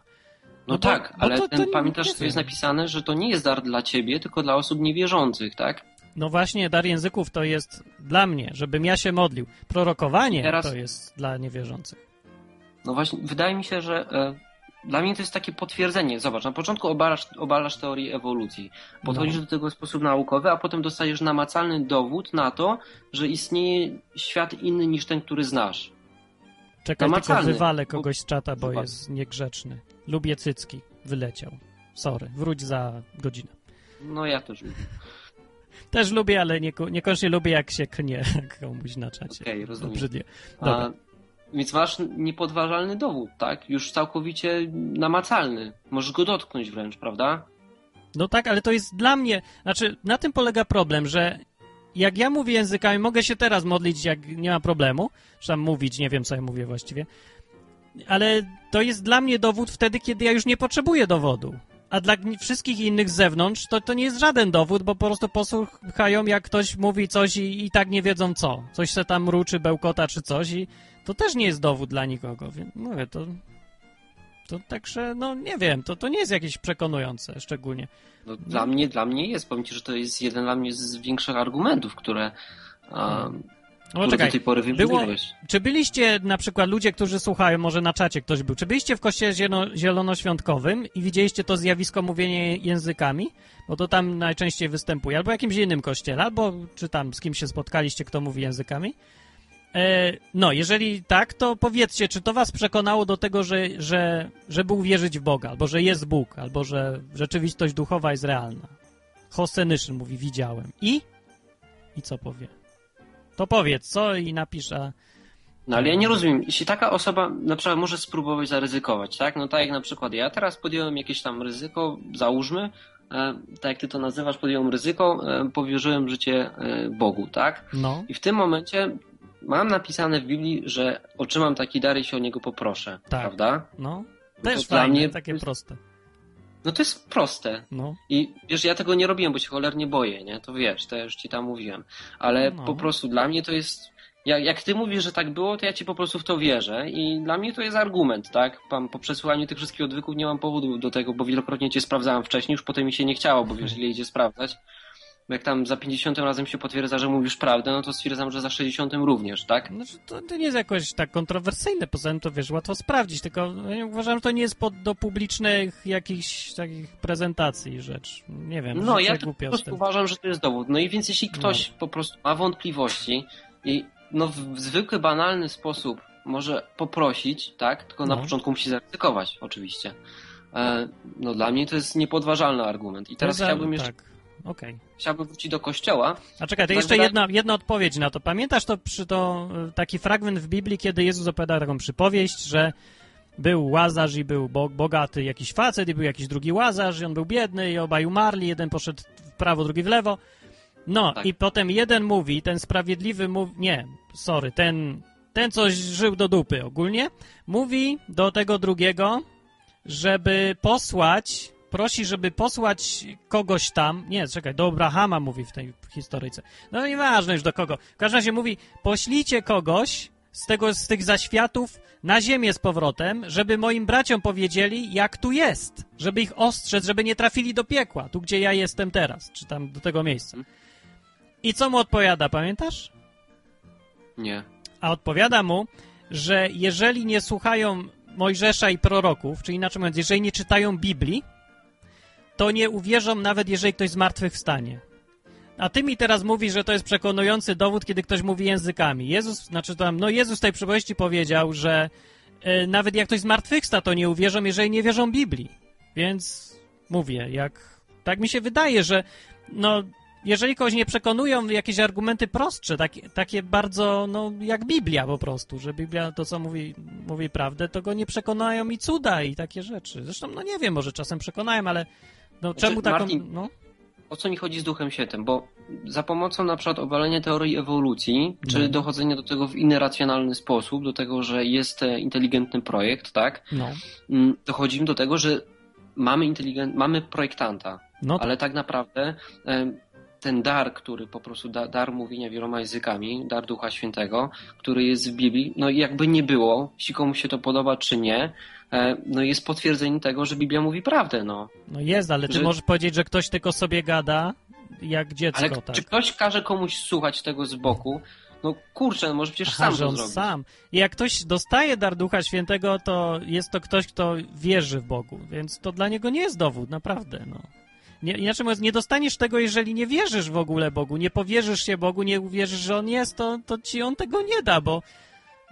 No, No tak, ale to- ten, to pamiętasz, co jest napisane, że to nie jest dar dla ciebie, tylko dla osób niewierzących, tak? No właśnie, dar języków to jest dla mnie, żebym ja się modlił. Prorokowanie Teraz- to jest dla niewierzących. No właśnie, wydaje mi się, że e, dla mnie to jest takie potwierdzenie. Zobacz, na początku obalasz, obalasz teorię ewolucji, podchodzisz No. do tego w sposób naukowy, a potem dostajesz namacalny dowód na to, że istnieje świat inny niż ten, który znasz. Czekaj, tylko Namacalny. wywalę kogoś z czata, bo Zobacz. jest niegrzeczny. Lubię cycki. Wyleciał. Sorry, wróć za godzinę. No ja też lubię. *laughs* Też lubię, ale nieko- niekoniecznie lubię, jak się knie *laughs* komuś na czacie. Okej, rozumiem. Obrzydnie. Dobra. A, więc masz niepodważalny dowód, tak? Już całkowicie namacalny. Możesz go dotknąć wręcz, prawda? No tak, ale to jest dla mnie... Znaczy, na tym polega problem, że jak ja mówię językami, mogę się teraz modlić, jak nie ma problemu, czy tam mówić, nie wiem, co ja mówię właściwie, ale to jest dla mnie dowód wtedy, kiedy ja już nie potrzebuję dowodu. A dla wszystkich innych z zewnątrz to, to nie jest żaden dowód, bo po prostu posłuchają, jak ktoś mówi coś i, i tak nie wiedzą co. Coś se tam mruczy, bełkota czy coś i to też nie jest dowód dla nikogo. Więc mówię, to, to także, no nie wiem, to, to nie jest jakieś przekonujące szczególnie. No, Dla mnie, dla mnie jest. Powiem ci, że to jest jeden dla mnie z większych argumentów, które, a, No które czekaj, do tej pory było, czy byliście na przykład ludzie, którzy słuchają, może na czacie ktoś był, czy byliście w kościele zielono, zielonoświątkowym i widzieliście to zjawisko mówienia językami? Bo to tam najczęściej występuje, albo jakimś innym kościele, albo czy tam z kim się spotkaliście, kto mówi językami? E, no, jeżeli tak, to powiedzcie, czy to was przekonało do tego, że, że, żeby uwierzyć w Boga, albo że jest Bóg, albo że rzeczywistość duchowa jest realna. Hosenyszyn mówi, widziałem. I? I co powie? To powiedz, co i napisz, a... No ale ja nie rozumiem, jeśli taka osoba na przykład może spróbować zaryzykować, tak? No tak jak na przykład ja teraz podjąłem jakieś tam ryzyko, załóżmy, e, tak jak ty to nazywasz, podjąłem ryzyko, e, powierzyłem życie Bogu, tak? No, I w tym momencie mam napisane w Biblii, że otrzymam taki dar, jeśli o niego poproszę, Tak. prawda? no. to Też dla fajne, mnie takie jest- proste. No to jest proste. No, I wiesz, ja tego nie robiłem, bo się cholernie boję, nie? To wiesz, to ja już ci tam mówiłem. Ale No. po prostu dla mnie to jest. Jak, jak ty mówisz, że tak było, to ja ci po prostu w to wierzę i dla mnie to jest argument, tak? Pan, po przesłuchaniu tych wszystkich odwyków nie mam powodu do tego, bo wielokrotnie cię sprawdzałem wcześniej, już potem mi się nie chciało, bo wiesz, *laughs* ile idzie sprawdzać. Jak tam za 50 razem się potwierdza, że mówisz prawdę, no to stwierdzam, że za 60 również, tak? znaczy to, to nie jest jakoś tak kontrowersyjne, poza tym to wiesz, łatwo sprawdzić, tylko ja uważam, że to nie jest pod, do publicznych jakichś takich prezentacji rzecz. Nie wiem, No, ja po prostu uważam, że to jest dowód. No i więc jeśli ktoś po prostu ma wątpliwości i no w zwykły, banalny sposób może poprosić, tak? Tylko na No. początku musi zaryzykować, oczywiście. E, no dla mnie to jest niepodważalny argument. I teraz chciałbym jeszcze Tak, okej. chciałbym wrócić do kościoła. A czekaj, to jeszcze jedna, jedna odpowiedź na to. Pamiętasz to przy to y, taki fragment w Biblii, kiedy Jezus opowiada taką przypowieść, że był Łazarz i był bo, bogaty jakiś facet i był jakiś drugi Łazarz i on był biedny i obaj umarli, jeden poszedł w prawo, drugi w lewo. No Tak. i potem jeden mówi, ten sprawiedliwy mówi, nie, sorry, ten, ten coś żył do dupy ogólnie, mówi do tego drugiego, żeby posłać prosi, żeby posłać kogoś tam. Nie, czekaj, do Abrahama mówi w tej historyjce. No nieważne już do kogo. W każdym razie mówi, poślijcie kogoś z, tego, z tych zaświatów na ziemię z powrotem, żeby moim braciom powiedzieli, jak tu jest. Żeby ich ostrzec, żeby nie trafili do piekła, tu gdzie ja jestem teraz, czy tam do tego miejsca. I co mu odpowiada, pamiętasz? Nie. A odpowiada mu, że jeżeli nie słuchają Mojżesza i proroków, czy inaczej mówiąc, jeżeli nie czytają Biblii, to nie uwierzą nawet jeżeli ktoś z martwych wstanie. A ty mi teraz mówisz, że to jest przekonujący dowód, kiedy ktoś mówi językami. Jezus, znaczy tam, no Jezus tej przypowieści powiedział, że e, nawet jak ktoś z martwych sta, to nie uwierzą, jeżeli nie wierzą Biblii. Więc mówię, jak tak mi się wydaje, że no jeżeli kogoś nie przekonują jakieś argumenty prostsze, takie, takie bardzo, no, jak Biblia po prostu, że Biblia to, co mówi, mówi prawdę, to go nie przekonają i cuda i takie rzeczy. Zresztą, no nie wiem, może czasem przekonają, ale no Znaczy, czemu taką, Martin, no, O co mi chodzi z Duchem Świętym? Bo za pomocą na przykład obalenia teorii ewolucji, czy No. dochodzenia do tego w inny racjonalny sposób, do tego, że jest e, inteligentny projekt, tak? no, Mm, Dochodzimy do tego, że mamy inteligent, mamy projektanta, no, ale tak naprawdę ten dar, który po prostu da, dar mówienia wieloma językami, dar Ducha Świętego, który jest w Biblii, no jakby nie było, jeśli komuś się to podoba czy nie, e, no jest potwierdzeniem tego, że Biblia mówi prawdę, no. no jest, ale ty że- możesz powiedzieć, że ktoś tylko sobie gada, jak dziecko, Ale tak. czy ktoś każe komuś słuchać tego z boku? No kurczę, no może przecież Aha, sam że to on zrobić. sam. I jak ktoś dostaje dar Ducha Świętego, to jest to ktoś, kto wierzy w Bogu, więc to dla niego nie jest dowód, naprawdę, no. Nie, inaczej mówiąc, nie dostaniesz tego, jeżeli nie wierzysz w ogóle Bogu, nie powierzysz się Bogu, nie uwierzysz, że On jest, to, to ci On tego nie da, bo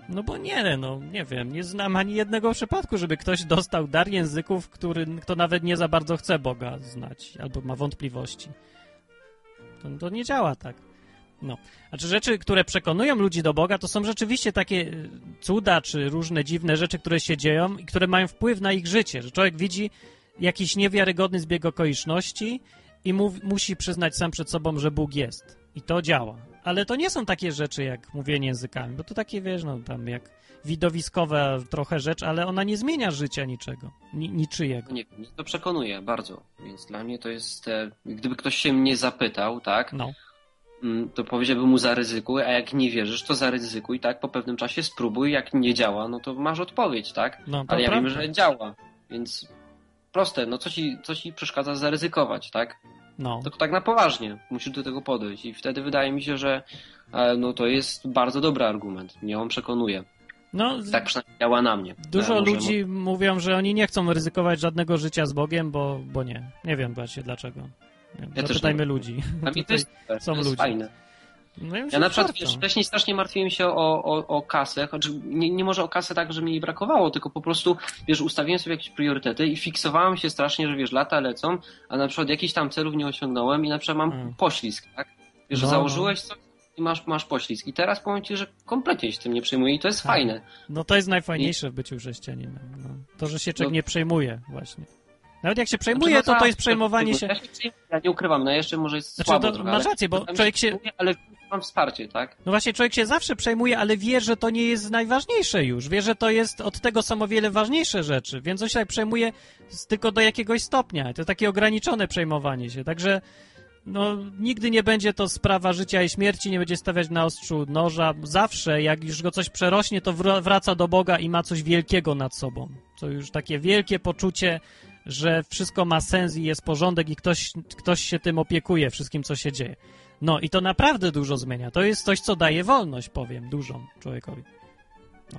no bo nie, no nie wiem, nie znam ani jednego przypadku, żeby ktoś dostał dar języków, który, kto nawet nie za bardzo chce Boga znać, albo ma wątpliwości. To, to nie działa tak. No. Znaczy rzeczy, które przekonują ludzi do Boga, to są rzeczywiście takie y, cuda, czy różne dziwne rzeczy, które się dzieją i które mają wpływ na ich życie, że człowiek widzi jakiś niewiarygodny zbieg okoliczności i mów, musi przyznać sam przed sobą, że Bóg jest. I to działa. Ale to nie są takie rzeczy jak mówienie językami, bo to takie, wiesz, no tam jak widowiskowa trochę rzecz, ale ona nie zmienia życia niczego, ni, niczyjego. Nie, mnie to przekonuje bardzo, więc dla mnie to jest, e, gdyby ktoś się mnie zapytał, tak, No. mm, to powiedziałbym mu zaryzykuj, a jak nie wierzysz, to zaryzykuj, tak, po pewnym czasie spróbuj, jak nie działa, no to masz odpowiedź, tak, No, ale ja wiem, że działa, więc proste, no co ci, co ci przeszkadza zaryzykować, tak, No. tylko tak na poważnie musisz do tego podejść i wtedy wydaje mi się, że e, no to jest bardzo dobry argument, mnie on przekonuje, No, tak przynajmniej działa na mnie. Dużo E, może- ludzi mówią, że oni nie chcą ryzykować żadnego życia z Bogiem, bo, bo nie. Nie wiem właśnie dlaczego. Ja też Zapytajmy ludzi. To *laughs* Tutaj jest, to są jest ludzie. fajne. No, Ja na przykład wiesz, wcześniej strasznie martwiłem się o, o, o kasę, choć nie, nie może o kasę tak, że mi jej brakowało, tylko po prostu, wiesz, ustawiłem sobie jakieś priorytety i fiksowałem się strasznie, że wiesz, lata lecą, a na przykład jakichś tam celów nie osiągnąłem i na przykład mam Mm. poślizg, tak? Wiesz, No, że założyłeś coś i masz, masz poślizg. I teraz powiem ci, że kompletnie się tym nie przejmuję i to jest Tak. fajne. No to jest najfajniejsze w byciu chrześcijaninem. No. To, że się człowiek No. nie przejmuje właśnie. Nawet jak się przejmuje, Znaczy, no to to tak, jest przejmowanie się... Ja, się przejmuję, ja nie ukrywam, no jeszcze może jest Znaczy, słabo to trochę, masz rację, bo człowiek się- Ale mam wsparcie, tak? No właśnie, człowiek się zawsze przejmuje, ale wie, że to nie jest najważniejsze już. Wie, że to jest, od tego są o wiele ważniejsze rzeczy, więc on się tak przejmuje tylko do jakiegoś stopnia. To takie ograniczone przejmowanie się. Także no, nigdy nie będzie to sprawa życia i śmierci, nie będzie stawiać na ostrzu noża. Zawsze, jak już go coś przerośnie, to wr- wraca do Boga i ma coś wielkiego nad sobą. To już takie wielkie poczucie, że wszystko ma sens i jest porządek i ktoś, ktoś się tym opiekuje, wszystkim, co się dzieje. No i to naprawdę dużo zmienia. To jest coś, co daje wolność, powiem, dużą człowiekowi.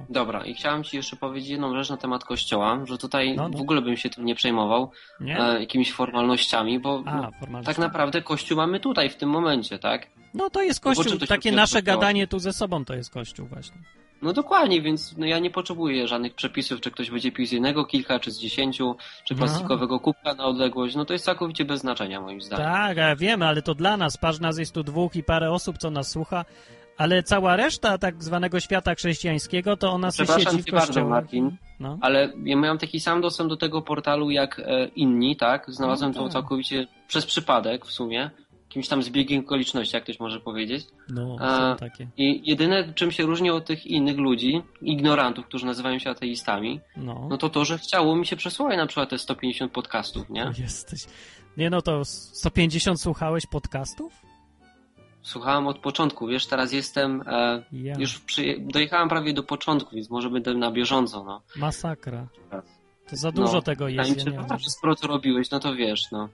Dobra, i chciałem Ci jeszcze powiedzieć jedną rzecz na temat kościoła, że tutaj No, no. w ogóle bym się tym nie przejmował, Nie? e, jakimiś formalnościami, bo A, no, tak naprawdę kościół mamy tutaj w tym momencie, tak? No to jest No kościół, to takie nasze kościoła? gadanie tu ze sobą to jest kościół właśnie. No dokładnie, więc no, ja nie potrzebuję żadnych przepisów, czy ktoś będzie pił z jednego kilka, czy z dziesięciu, czy No. plastikowego kubka na odległość, no to jest całkowicie bez znaczenia moim zdaniem. Tak, a wiemy, ale to dla nas, patrz, nas jest tu dwóch i parę osób, co nas słucha, ale cała reszta tak zwanego świata chrześcijańskiego, to ona sobie siedzi w cię bardzo. Martin. No. Ale ja miałem taki sam dostęp do tego portalu jak e, inni, tak? Znalazłem No to tak. całkowicie przez przypadek w sumie. Jakimś tam zbiegiem okoliczności, jak ktoś może powiedzieć. No, A- są takie. I jedyne, czym się różnię od tych innych ludzi, ignorantów, którzy nazywają się ateistami, No, no to to, że chciało mi się przesłuchać na przykład te 150 podcastów, nie? *laughs* Jesteś. Nie no, to 150 słuchałeś podcastów? Słuchałem od początku, wiesz, teraz jestem, e, Ja. już przy, dojechałem prawie do początku, więc może będę na bieżąco, no. Masakra. To za dużo No, tego jest. Ja nie wiem. że skoro to robiłeś, no to wiesz, no.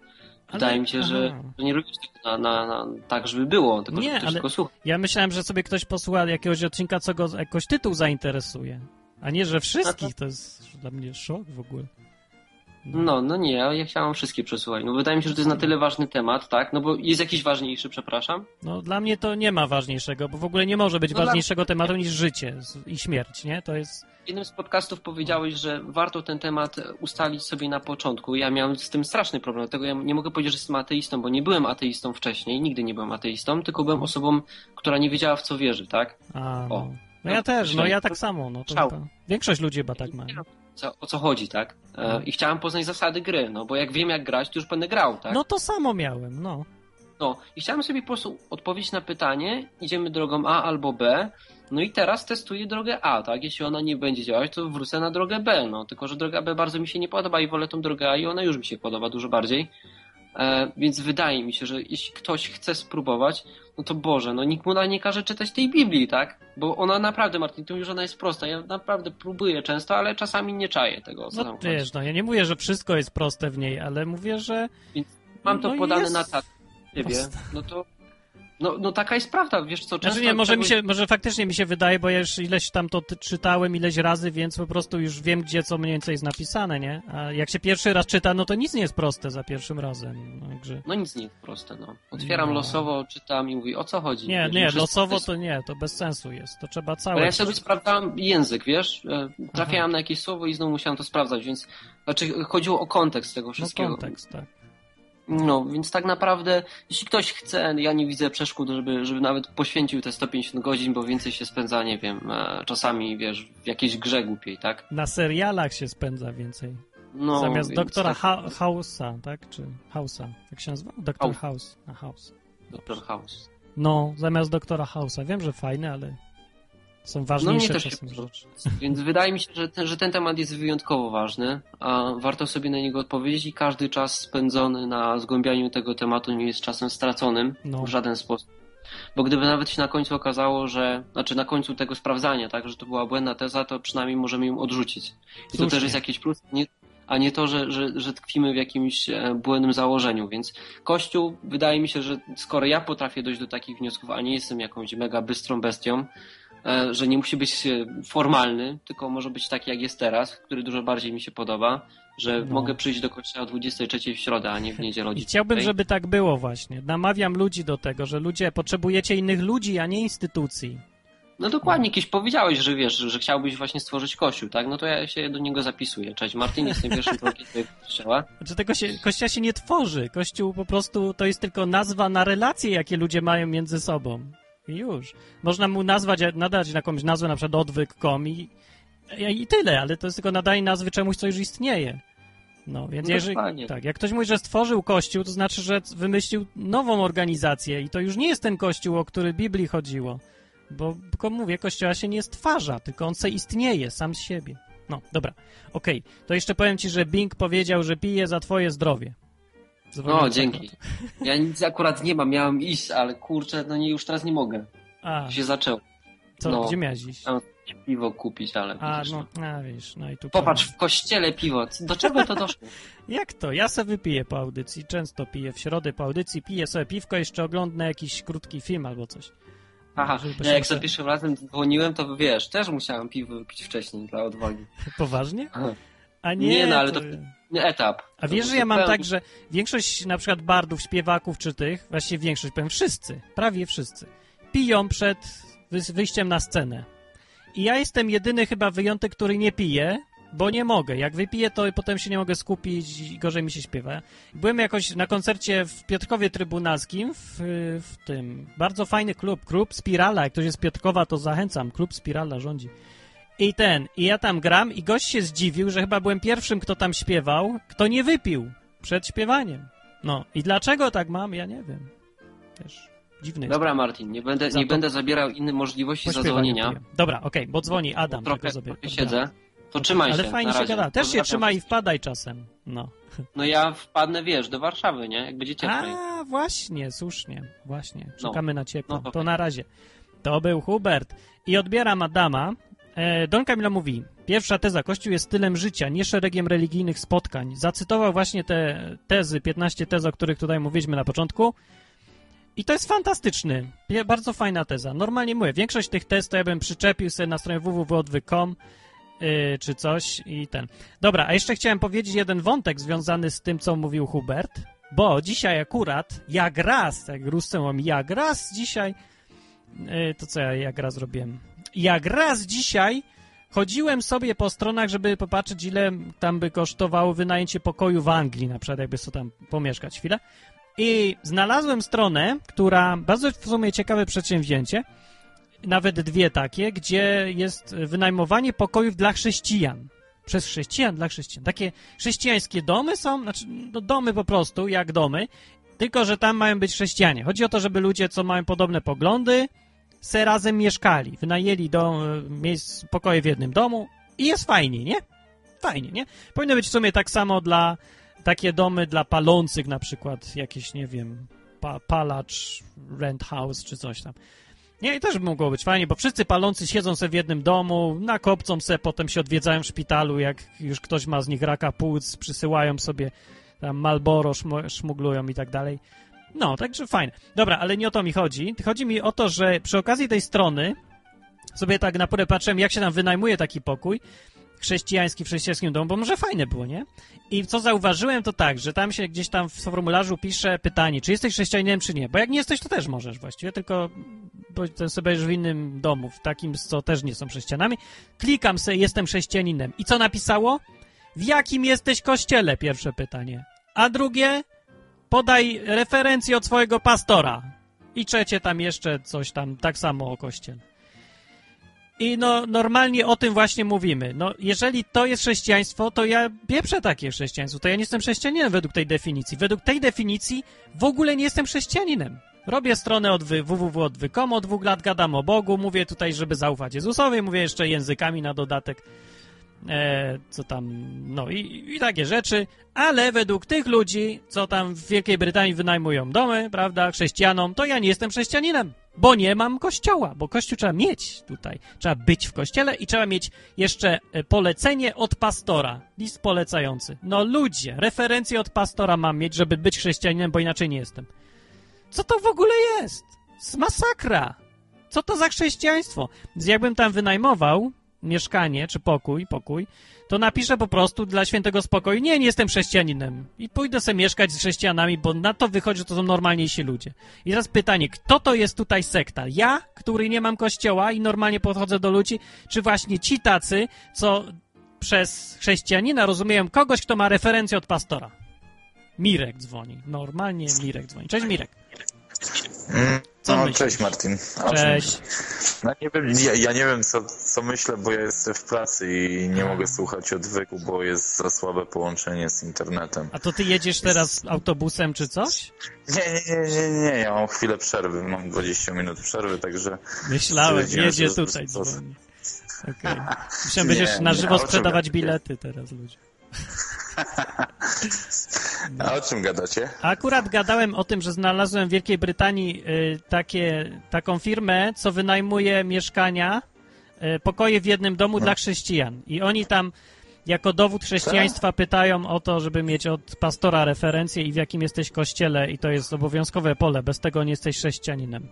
Ale- Wydaje mi się, że, że nie robisz tego na, na, na, tak, żeby było, tylko Nie, żeby ktoś ale- tylko słuchał. Ja myślałem, że sobie ktoś posłucha jakiegoś odcinka, co go jakoś tytuł zainteresuje. A nie, że wszystkich. To jest dla mnie szok w ogóle. No, no nie, ja chciałem wszystkie przesłuchać. No wydaje mi się, że to jest na tyle ważny temat, tak? No bo jest jakiś ważniejszy, przepraszam. No dla mnie to nie ma ważniejszego, bo w ogóle nie może być No dla- ważniejszego tematu niż życie i śmierć, nie? To jest... W jednym z podcastów powiedziałeś, że warto ten temat ustalić sobie na początku. Ja miałem z tym straszny problem, dlatego ja nie mogę powiedzieć, że jestem ateistą, bo nie byłem ateistą wcześniej, nigdy nie byłem ateistą, tylko byłem osobą, która nie wiedziała w co wierzy, tak? A, O. no. no ja też, no ja tak samo. No to. Większość ludzi chyba tak ma. Co, o co chodzi, tak? E, I chciałem poznać zasady gry, no bo jak wiem jak grać, to już będę grał, tak? No to samo miałem, no. No i chciałem sobie po prostu odpowiedzieć na pytanie, idziemy drogą A albo B, no i teraz testuję drogę A, tak? Jeśli ona nie będzie działać, to wrócę na drogę B, no tylko, że droga B bardzo mi się nie podoba i wolę tą drogę A i ona już mi się podoba dużo bardziej. E, więc wydaje mi się, że jeśli ktoś chce spróbować, no to Boże, no nikt mu na nie każe czytać tej Biblii, tak? Bo ona naprawdę, Martin, mówisz, że ona jest prosta. Ja naprawdę próbuję często, ale czasami nie czaję tego, co No wiesz, no ja nie mówię, że wszystko jest proste w niej, ale mówię, że... Mam to no podane jest na tak ciebie, no to no, no taka jest prawda, wiesz co, często... Znaczy nie, może, mi się, może faktycznie mi się wydaje, bo ja już ileś tam to czytałem ileś razy, więc po prostu już wiem, gdzie co mniej więcej jest napisane, nie? A jak się pierwszy raz czyta, no to nic nie jest proste za pierwszym razem. No, także... No nic nie jest proste, no. Otwieram No. losowo, czytam i mówię, o co chodzi? Nie, Wiesz, nie, muszę losowo to nie, to bez sensu jest. To trzeba całe... ja sobie sprawdzałem język, wiesz? E, Trafiałem na jakieś słowo i znowu musiałem to sprawdzać, więc... Znaczy, chodziło o kontekst tego No wszystkiego. kontekst, tak. No, więc tak naprawdę, jeśli ktoś chce, ja nie widzę przeszkód, żeby, żeby nawet poświęcił te 150 godzin, bo więcej się spędza, nie wiem, e, czasami, wiesz, w jakiejś grze głupiej, tak? Na serialach się spędza więcej. No, Zamiast doktora tak, House'a, tak? Czy House'a, jak się nazywa? Doktor House. House. A House. Doktor House. No, zamiast doktora House'a. Wiem, że fajne, ale są No ważniejsze się czasem rzeczy. Więc wydaje mi się, że ten, że ten temat jest wyjątkowo ważny, a warto sobie na niego odpowiedzieć i każdy czas spędzony na zgłębianiu tego tematu nie jest czasem straconym No. w żaden sposób. Bo gdyby nawet się na końcu okazało, że, znaczy na końcu tego sprawdzania, tak, że to była błędna teza, to przynajmniej możemy ją odrzucić. I to Słusznie. też jest jakiś plus, nie, a nie to, że, że, że tkwimy w jakimś e, błędnym założeniu. Więc Kościół, wydaje mi się, że skoro ja potrafię dojść do takich wniosków, a nie jestem jakąś mega bystrą bestią, że nie musi być e, formalny, tylko może być taki jak jest teraz, który dużo bardziej mi się podoba, że No. mogę przyjść do kościoła o 23 w środę, a nie w niedzielę. I chciałbym, 10. żeby tak było właśnie. Namawiam ludzi do tego, że ludzie potrzebujecie innych ludzi, a nie instytucji. No dokładnie, kiedyś powiedziałeś, że wiesz, że chciałbyś właśnie stworzyć kościół, tak? No to ja się do niego zapisuję. Cześć, Martin, jestem pierwszym *laughs* członkiem twojego kościoła. Znaczy tego się, kościół się nie tworzy. Kościół po prostu to jest tylko nazwa na relacje, jakie ludzie mają między sobą. I już. Można mu nazwać, nadać jakąś nazwę, na przykład odwyk.com i, i tyle, ale to jest tylko nadanie nazwy czemuś, co już istnieje. No, więc No jeżeli, tak, jak ktoś mówi, że stworzył kościół, to znaczy, że wymyślił nową organizację i to już nie jest ten kościół, o który Biblii chodziło. Bo, tylko mówię, kościoła się nie stwarza, tylko on se istnieje sam z siebie. No, dobra. Okej, to jeszcze powiem ci, że Bing powiedział, że pije za twoje zdrowie. No, dzięki. Ja nic akurat nie mam, miałem iść, ale kurczę, no nie, już teraz nie mogę. A, Się zaczęło. co, no. gdzie miałeś iść? Piwo kupić, ale A, widzisz, no, a wiesz, no i tu... Popatrz, w kościele piwo. Do czego to doszło? *laughs* Jak to? Ja se wypiję po audycji, często piję w środę po audycji, piję sobie piwko, jeszcze oglądnę jakiś krótki film albo coś. Aha, ja jak się- za pierwszym razem dzwoniłem, to wiesz, też musiałem piwo wypić wcześniej dla odwagi. *laughs* Poważnie? Aha. A nie, Nie, no, ale to... to- etap. A wiesz, że ja mam tak, że większość na przykład bardów, śpiewaków czy tych, właściwie większość, powiem wszyscy, prawie wszyscy, piją przed wy- wyjściem na scenę. I ja jestem jedyny chyba wyjątek, który nie pije, bo nie mogę. Jak wypiję, to potem się nie mogę skupić i gorzej mi się śpiewa. Byłem jakoś na koncercie w Piotrkowie Trybunalskim, w, w tym bardzo fajny klub, klub Spirala. Jak ktoś jest z Piotrkowa, to zachęcam, klub Spirala rządzi. I ten, i ja tam gram i gość się zdziwił, że chyba byłem pierwszym, kto tam śpiewał, kto nie wypił przed śpiewaniem. No i dlaczego tak mam, ja nie wiem. wiesz, dziwny Dobra, Martin, nie będę, Za nie to- będę zabierał innym możliwości zadzwonienia. sobie. Dobra, okej, bo dzwoni Adam. Trochę, sobie trochę odbieram. siedzę. To trzymaj Ale się. fajnie na się gada. Też się trzymaj i wpadaj czasem. No. *laughs* No ja wpadnę, wiesz, do Warszawy, nie? Jak będzie cieplej. A, właśnie, słusznie, właśnie. Czekamy na ciepło. No to to fajnie. na razie. To był Hubert. I odbieram Adama. E, Don Camilo mówi, pierwsza teza, Kościół jest stylem życia, nie szeregiem religijnych spotkań. Zacytował właśnie te tezy, 15 tez, o których tutaj mówiliśmy na początku. I to jest fantastyczny, bardzo fajna teza. Normalnie mówię, większość tych tez to ja bym przyczepił sobie na stronie www.odwy.com yy, czy coś i ten. Dobra, a jeszcze chciałem powiedzieć jeden wątek związany z tym, co mówił Hubert, bo dzisiaj akurat, jak raz, jak Rusce mam, jak raz dzisiaj, yy, to co ja jak raz robiłem? Jak raz dzisiaj chodziłem sobie po stronach, żeby popatrzeć, ile tam by kosztowało wynajęcie pokoju w Anglii, na przykład, jakby sobie tam pomieszkać chwilę. I znalazłem stronę, która bardzo w sumie ciekawe przedsięwzięcie, nawet dwie takie, gdzie jest wynajmowanie pokojów dla chrześcijan. Przez chrześcijan, dla chrześcijan. Takie chrześcijańskie domy są, znaczy no domy po prostu, jak domy, tylko że tam mają być chrześcijanie. Chodzi o to, żeby ludzie, co mają podobne poglądy, se razem mieszkali. Wynajęli do, miejsc, pokoje w jednym domu i jest fajnie, nie? Fajnie, nie? Powinno być w sumie tak samo dla takie domy dla palących na przykład, jakieś, nie wiem, pa, palacz, rent house czy coś tam. Nie, i też by mogło być fajnie, bo wszyscy palący siedzą sobie w jednym domu, nakopcą se, potem się odwiedzają w szpitalu, jak już ktoś ma z nich raka płuc, przysyłają sobie tam Malboro, szmu- szmuglują i tak dalej. No, także fajne. Dobra, ale nie o to mi chodzi. Chodzi mi o to, że przy okazji tej strony sobie tak na pórę patrzyłem, jak się tam wynajmuje taki pokój chrześcijański w chrześcijańskim domu, bo może fajne było, nie? I co zauważyłem, to tak, że tam się gdzieś tam w formularzu pisze pytanie, czy jesteś chrześcijaninem, czy nie. Bo jak nie jesteś, to też możesz właściwie, tylko bo sobie już w innym domu, w takim, co też nie są chrześcijanami. Klikam sobie, jestem chrześcijaninem. I co napisało? W jakim jesteś kościele? Pierwsze pytanie. A drugie, podaj referencję od swojego pastora. I trzecie tam jeszcze coś tam, tak samo o kościele. I no, normalnie o tym właśnie mówimy. No, jeżeli to jest chrześcijaństwo, to ja pieprzę takie chrześcijaństwo. To ja nie jestem chrześcijaninem według tej definicji. Według tej definicji w ogóle nie jestem chrześcijaninem. Robię stronę od wy, www.odwy.com, od dwóch lat gadam o Bogu, mówię tutaj, żeby zaufać Jezusowi, mówię jeszcze językami na dodatek, e, co tam, no i, i takie rzeczy, ale według tych ludzi, co tam w Wielkiej Brytanii wynajmują domy, prawda, chrześcijanom, to ja nie jestem chrześcijaninem, bo nie mam kościoła, bo kościół trzeba mieć tutaj, trzeba być w kościele i trzeba mieć jeszcze e, polecenie od pastora, list polecający. No ludzie, referencję od pastora mam mieć, żeby być chrześcijaninem, bo inaczej nie jestem. Co to w ogóle jest? Z masakra! Co to za chrześcijaństwo? Jakbym tam wynajmował mieszkanie czy pokój, pokój, to napiszę po prostu dla świętego spokoju, nie, nie jestem chrześcijaninem i pójdę sobie mieszkać z chrześcijanami, bo na to wychodzi, że to są normalniejsi ludzie. I teraz pytanie, kto to jest tutaj sekta? Ja, który nie mam kościoła i normalnie podchodzę do ludzi, czy właśnie ci tacy, co przez chrześcijanina rozumieją kogoś, kto ma referencję od pastora? Mirek dzwoni. Normalnie Mirek dzwoni. Cześć Mirek. Co no, myślisz? cześć Martin. A Cześć. No, nie wiem, ja, ja nie wiem co, co myślę, bo ja jestem w pracy i nie mogę słuchać odwyku, bo jest za słabe połączenie z internetem. A to ty jedziesz teraz autobusem czy coś? Nie, nie, nie, nie, nie, ja mam chwilę przerwy, mam 20 minut przerwy, także Myślałem, jedzie że- tutaj co- dzwoni. Okej. Myślałem, będziesz Nie, na nie, żywo czym sprzedawać bilety teraz ludzie. A o czym gadacie? Akurat gadałem o tym, że znalazłem w Wielkiej Brytanii y, takie, taką firmę, co wynajmuje mieszkania, y, pokoje w jednym domu No. dla chrześcijan. I oni tam jako dowód chrześcijaństwa pytają o to, żeby mieć od pastora referencję i w jakim jesteś kościele i to jest obowiązkowe pole, bez tego nie jesteś chrześcijaninem.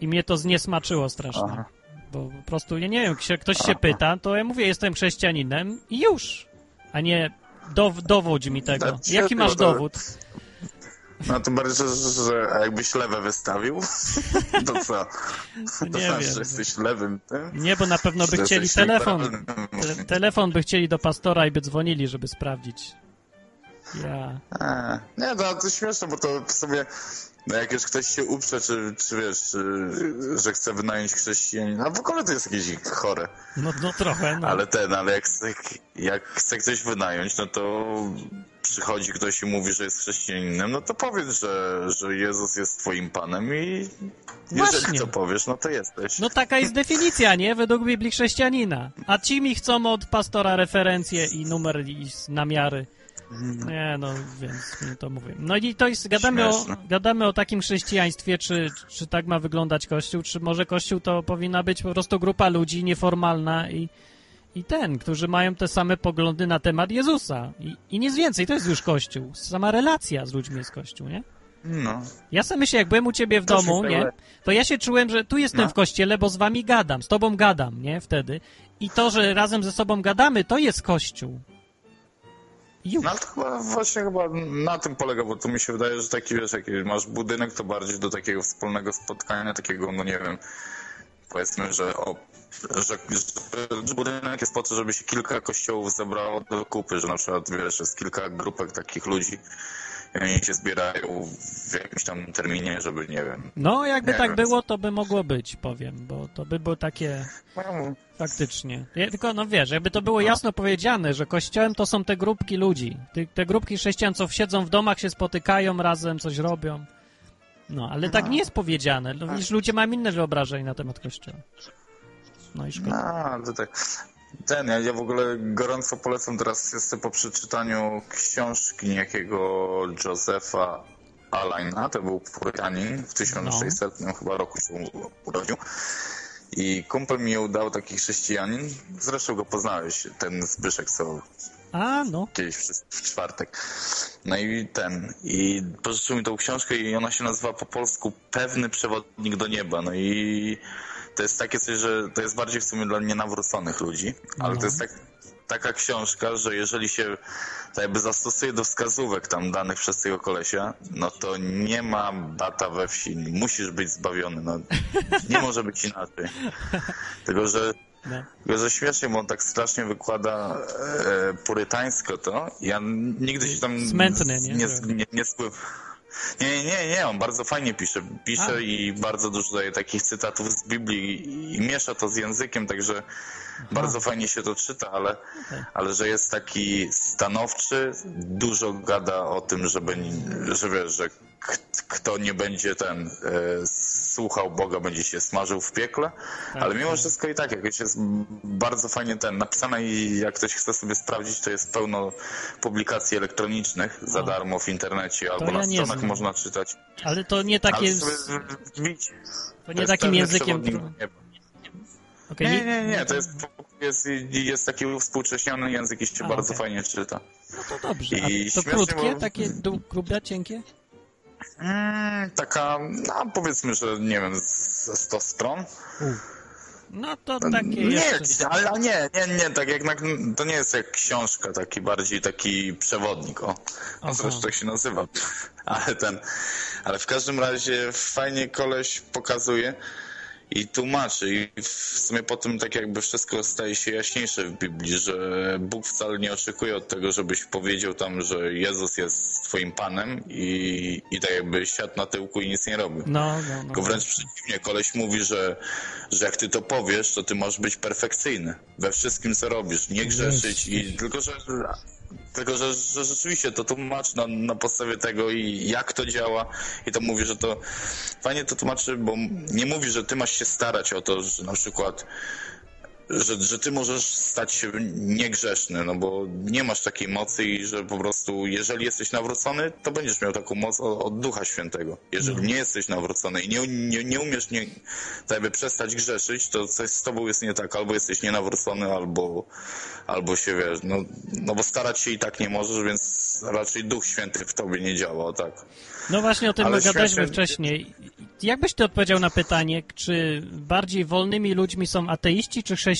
I mnie to zniesmaczyło strasznie. Aha. Bo po prostu, ja nie wiem, jak ktoś się pyta, to ja mówię, jestem chrześcijaninem i już. A nie dow, dowodź mi tego. Znaczy, Jaki masz dowód? No to bardziej, że, jakbyś lewe wystawił, to co? *laughs* To Nie znaczy, wiem. że jesteś lewym tym? Nie, bo na pewno by chcieli telefon. Te, telefon by chcieli do pastora i by dzwonili, żeby sprawdzić. Ja. A, nie, no to śmieszne, bo to w sobie No jak już ktoś się uprze, czy, czy wiesz, czy, że chce wynająć chrześcijanina, a w ogóle to jest jakieś chore. No, no trochę, no. Ale ten, ale jak chce, jak chce ktoś wynająć, no to przychodzi ktoś i mówi, że jest chrześcijaninem, no to powiedz, że, że Jezus jest twoim Panem i Właśnie. jeżeli to powiesz, no to jesteś. No taka jest definicja, nie? Według Biblii chrześcijanina. A ci mi chcą od pastora referencje i numer i namiary. Nie, no, więc to mówię. No i to jest, gadamy o, gadamy o takim chrześcijaństwie, czy, czy tak ma wyglądać Kościół, czy może Kościół to powinna być po prostu grupa ludzi nieformalna i, i ten, którzy mają te same poglądy na temat Jezusa. I, I nic więcej, to jest już Kościół. Sama relacja z ludźmi jest Kościół, nie? No. Ja sobie myślę, jak byłem u ciebie w To domu, nie? To ja się czułem, że tu jestem No. w kościele, bo z wami gadam, z tobą gadam, nie? Wtedy. I to, że razem ze sobą gadamy, to jest kościół. No to chyba właśnie chyba na tym polega, bo to mi się wydaje, że taki wiesz, jak masz budynek, to bardziej do takiego wspólnego spotkania, takiego, no nie wiem, powiedzmy, że o, że, że, budynek jest po to, żeby się kilka kościołów zebrało do kupy, że na przykład wiesz, jest kilka grupek takich ludzi oni się zbierają w jakimś tam terminie, żeby nie wiem. No, jakby tak wiem. było, to by mogło być, powiem, bo to by było takie No, faktycznie. Ja, tylko, no wiesz, jakby to było jasno powiedziane, że kościołem to są te grupki ludzi. Te, te grupki chrześcijan, co siedzą w domach, się spotykają razem, coś robią. No, ale tak nie jest powiedziane. No, widzisz, ludzie mają inne wyobrażenie na temat kościoła. No i szkoda. A, to tak. Ten, ja, ja w ogóle gorąco polecam teraz jestem po przeczytaniu książki niejakiego Josefa Alaina, to był Purytanin, w 1600 chyba roku się urodził. I kumpel mi ją dał taki chrześcijanin, zresztą go poznałeś, ten Zbyszek, co A, no. kiedyś w, w czwartek. No i ten, i pożyczył mi tą książkę i ona się nazywa po polsku Pewny przewodnik do nieba. No i to jest takie coś, że to jest bardziej w sumie dla nienawróconych ludzi, ale No. to jest tak, taka książka, że jeżeli się tak jakby zastosuje do wskazówek tam danych przez tego kolesia, no to nie ma bata we wsi, musisz być zbawiony, no nie może być inaczej. Tylko, że no. tylko, że śmiesznie, bo on tak strasznie wykłada e, purytańsko to. Ja nigdy się tam nie? nie, nie, nie spływ... Nie, nie, nie, on bardzo fajnie pisze. Pisze A. i bardzo dużo daje takich cytatów z Biblii i, i miesza to z językiem, także bardzo fajnie się to czyta, ale, ale że jest taki stanowczy, dużo gada o tym, żeby, że wiesz, że kto nie będzie ten e, słuchał Boga, będzie się smażył w piekle, ale mimo wszystko i tak jakoś jest bardzo fajnie ten napisane i jak ktoś chce sobie sprawdzić, to jest pełno publikacji elektronicznych za No. darmo w internecie albo ja na stronach znam. można czytać. Ale to nie takie... To To nie jest takim językiem... Okej, Nie, nie, nie, to jest, jest, jest taki współcześniony język i się A, bardzo okej. fajnie czyta. No to dobrze. A I to śmiesznie, krótkie, bo- takie grube, cienkie? Mm, taka, no powiedzmy, że nie wiem, ze 100 stron. No to takie nie, jeszcze... ale nie, nie, nie, tak jak na, to nie jest jak książka, taki bardziej taki przewodnik, o. Aha. Zresztą tak się nazywa. *laughs* Ale ten, ale w każdym razie fajnie koleś pokazuje i tłumaczy i w sumie po tym tak jakby wszystko staje się jaśniejsze w Biblii, że Bóg wcale nie oczekuje od tego, żebyś powiedział tam, że Jezus jest twoim Panem i, i tak jakby siadł na tyłku i nic nie robił. No, no, no. Tylko wręcz przeciwnie, koleś mówi, że, że jak ty to powiesz, to ty masz być perfekcyjny we wszystkim, co robisz, nie grzeszyć i tylko, że tylko, że, że rzeczywiście to tłumaczy na, na podstawie tego i jak to działa i to mówi, że to fajnie to tłumaczy, bo nie mówi, że ty masz się starać o to, że na przykład że, że ty możesz stać się niegrzeszny, no bo nie masz takiej mocy i że po prostu jeżeli jesteś nawrócony, to będziesz miał taką moc od, Ducha Świętego. Jeżeli nie jesteś nawrócony i nie, nie, nie umiesz nie, tak jakby przestać grzeszyć, to coś z tobą jest nie tak. Albo jesteś nienawrócony, albo, albo się wiesz, no, no bo starać się i tak nie możesz, więc raczej Duch Święty w tobie nie działa, tak. No właśnie o tym Ale gadaliśmy wcześniej. Jak byś ty odpowiedział na pytanie, czy bardziej wolnymi ludźmi są ateiści czy chrześcijanie?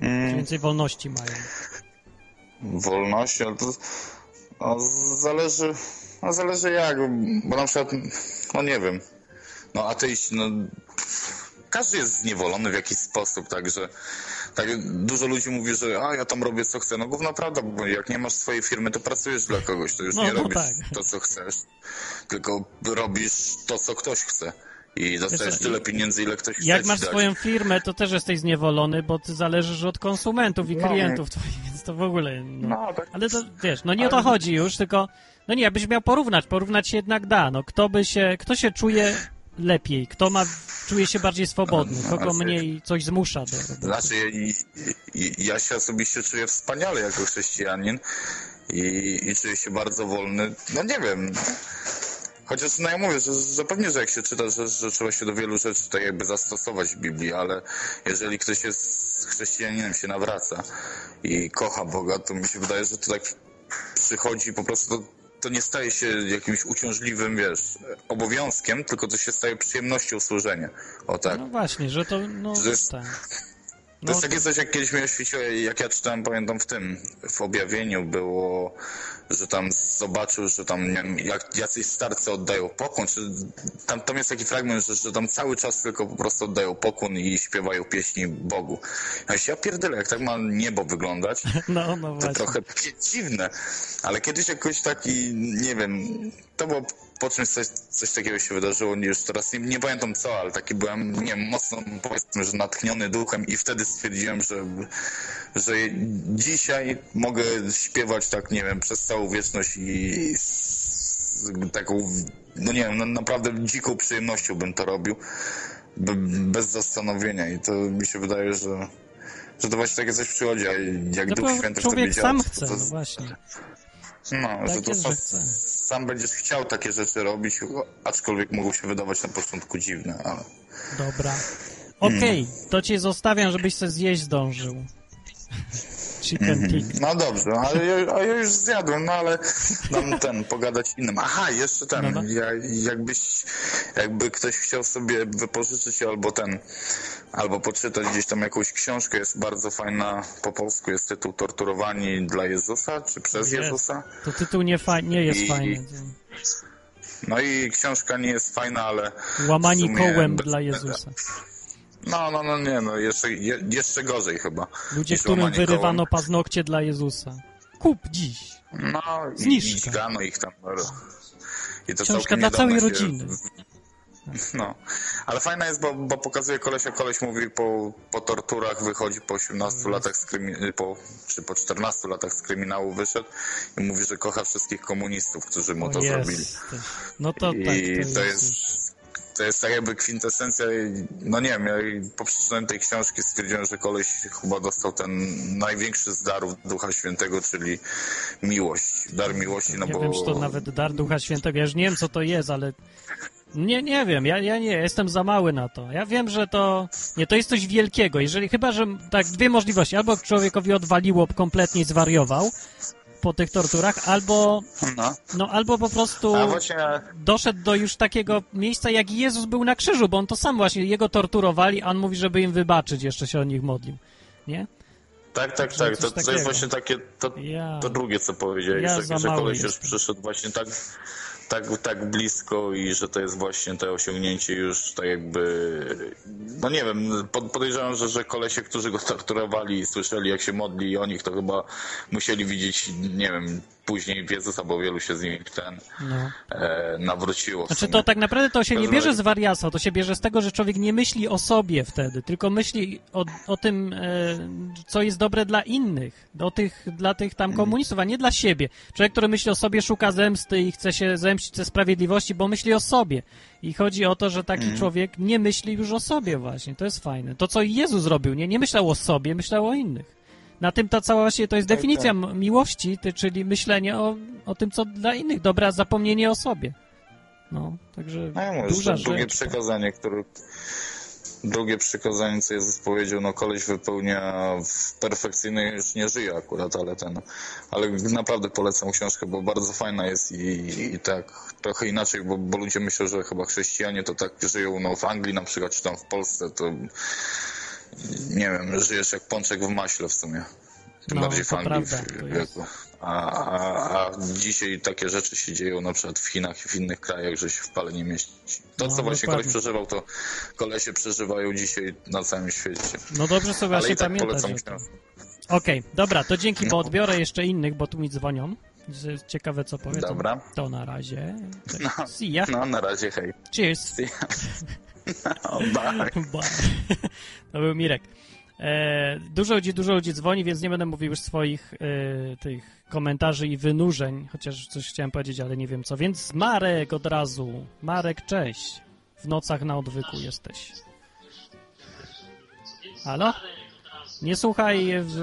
Czy więcej wolności mają? wolności, ale to no, zależy, no, zależy jak, bo na przykład, no nie wiem, no ateiści, no każdy jest zniewolony w jakiś sposób, także tak dużo ludzi mówi, że a ja tam robię co chcę. No gówno prawda, bo jak nie masz swojej firmy, to pracujesz dla kogoś, to już No, nie no robisz tak. to, co chcesz, tylko robisz to, co ktoś chce. I dostajesz co, tyle pieniędzy, ile ktoś chce Jak masz dać. swoją firmę, to też jesteś zniewolony, bo ty zależysz od konsumentów i No. klientów twoich, *laughs* więc to w ogóle... No. No, tak. Ale to, wiesz, no nie o to chodzi już, tylko... No nie, abyś miał porównać, porównać się jednak da, no kto by się... Kto się czuje lepiej, kto ma... czuje się bardziej swobodny, No, kogo znaczy- mniej coś zmusza do. Znaczy, ja, ja się osobiście czuję wspaniale jako chrześcijanin i, i czuję się bardzo wolny. No nie wiem. Chociaż no ja mówię, że, pewnie, że jak się czyta, że, że trzeba się do wielu rzeczy tak jakby zastosować w Biblii, ale jeżeli ktoś jest chrześcijaninem, się nawraca i kocha Boga, to mi się wydaje, że to tak przychodzi po prostu, to, to nie staje się jakimś uciążliwym, wiesz, obowiązkiem, tylko to się staje przyjemnością służenia. O tak. No właśnie, że to... No, Że jest- tak. To No, jest takie coś, jak kiedyś mi oświeciło, jak ja czytałem, pamiętam w tym, w objawieniu było, że tam zobaczył, że tam nie wiem, jak jacyś starcy oddają pokłon, czy tam, tam jest taki fragment, że, że tam cały czas tylko po prostu oddają pokłon i śpiewają pieśni Bogu. Ja się ja pierdolę, jak tak ma niebo wyglądać, *laughs* no, no to właśnie. trochę dziwne, ale kiedyś jakoś taki, nie wiem, to było po czymś coś, coś takiego się wydarzyło, już teraz nie, nie pamiętam co, ale taki byłem, nie wiem, mocno powiedzmy, że natchniony duchem i wtedy stwierdziłem, że, że dzisiaj mogę śpiewać tak, nie wiem, przez całą wieczność i z taką, no nie wiem, no, naprawdę dziką przyjemnością bym to robił, be, bez zastanowienia i to mi się wydaje, że że to właśnie takie coś przychodzi, a jak No Duch Święty w tobie działa, sam to- chce, to, no właśnie. no, Tak że to jest, że chce. Sam będziesz chciał takie rzeczy robić, aczkolwiek mogą się wydawać na początku dziwne, ale... Dobra. Okej, to cię zostawiam, żebyś se zjeść zdążył. Chicken tick. No dobrze, ale ja, a ja już zjadłem, no ale dam ten, pogadać innym. Aha, jeszcze ten, No, no. ja, jakbyś, jakby ktoś chciał sobie wypożyczyć albo ten, albo poczytać gdzieś tam jakąś książkę, jest bardzo fajna, po polsku jest tytuł Torturowani dla Jezusa, czy przez Jest. Jezusa. To tytuł nie, fa- nie jest I- fajny. No i książka nie jest fajna, ale... Łamani kołem bez- dla Jezusa. No, no, no nie, no jeszcze, je, jeszcze gorzej chyba. Ludzie, którym wyrywano kołem. paznokcie dla Jezusa. Kup dziś. No i, Zniżka. i ich tam. no. I to Książka dla całej rodziny. No, ale fajna jest, bo, bo pokazuje kolesia, koleś mówi po, po torturach wychodzi po 18 latach z krymi- po, czy po 14 latach z kryminału wyszedł i mówi, że kocha wszystkich komunistów, którzy mu to O, zrobili. No to I tak, to to jest, jest. To jest tak jakby kwintesencja, no nie wiem, ja po przeczytaniu tej książki stwierdziłem, że koleś chyba dostał ten największy z darów Ducha Świętego, czyli miłość, dar miłości, no Nie bo... wiem, czy to nawet dar Ducha Świętego. Ja już nie wiem, co to jest, ale... Nie, nie wiem, ja, ja nie, jestem za mały na to. Ja wiem, że to... Nie, to jest coś wielkiego. Jeżeli chyba, że... Tak, dwie możliwości. Albo człowiekowi odwaliło, kompletnie zwariował po tych torturach, albo... No. No, albo po prostu właśnie, doszedł do już takiego miejsca, jak Jezus był na krzyżu, bo on to sam właśnie, jego torturowali, a on mówi, żeby im wybaczyć, jeszcze się o nich modlił. Nie? Tak, tak, tak, to, to jest właśnie takie, to, Ja... to drugie, co powiedziałeś, Ja że, że koleś już przyszedł właśnie tak, tak, tak blisko i że to jest właśnie to osiągnięcie już tak jakby, no nie wiem, pod- podejrzewam, że, że kolesie, którzy go torturowali i słyszeli jak się modli o nich, to chyba musieli widzieć, nie wiem, później Jezusa, bo wielu się z nim ten No. e, nawróciło. Znaczy to tak naprawdę to się nie bierze z wariactwa, to się bierze z tego, że człowiek nie myśli o sobie wtedy, tylko myśli o, o tym, e, co jest dobre dla innych, o tych, dla tych tam komunistów, a nie dla siebie. Człowiek, który myśli o sobie, szuka zemsty i chce się zemścić ze sprawiedliwości, bo myśli o sobie. I chodzi o to, że taki człowiek nie myśli już o sobie właśnie, to jest fajne. To, co Jezus zrobił, nie, nie myślał o sobie, myślał o innych. Na tym ta cała właśnie, to jest Tak, definicja m- miłości, ty, czyli myślenie o, o tym, co dla innych, dobre, a zapomnienie o sobie. No, także No ja mówię, duża że drugie rzecz. przekazanie, które... Drugie przekazanie, co Jezus powiedział, no koleś wypełnia w perfekcyjny, już nie żyje akurat, ale ten, ale naprawdę polecam książkę, bo bardzo fajna jest i, i tak trochę inaczej, bo, bo ludzie myślą, że chyba chrześcijanie to tak żyją, no w Anglii na przykład, czy tam w Polsce, to nie wiem, żyjesz jak pączek w maśle w sumie. Tym No, bardziej w Anglii. A, a, a dzisiaj takie rzeczy się dzieją na przykład w Chinach i w innych krajach, że się w pale nie mieści. To, No, co właśnie dokładnie. koleś przeżywał, to kolesie przeżywają dzisiaj na całym świecie. No dobrze sobie Ale właśnie tak pamiętać. Okej, dobra, to dzięki, bo No. odbiorę jeszcze innych, bo tu mi dzwonią. Ciekawe, co powiedzą. Dobra. To na razie. Cześć. No. See ya. No, na razie, hej. Cheers. *laughs* O, bye. *laughs* Bye. To był Mirek. E, dużo ludzi, dużo ludzi dzwoni, więc nie będę mówił już swoich e, tych komentarzy i wynurzeń, chociaż coś chciałem powiedzieć, ale nie wiem co. Więc Marek od razu. Marek, cześć. W nocach na odwyku jesteś. Halo? Nie słuchaj w...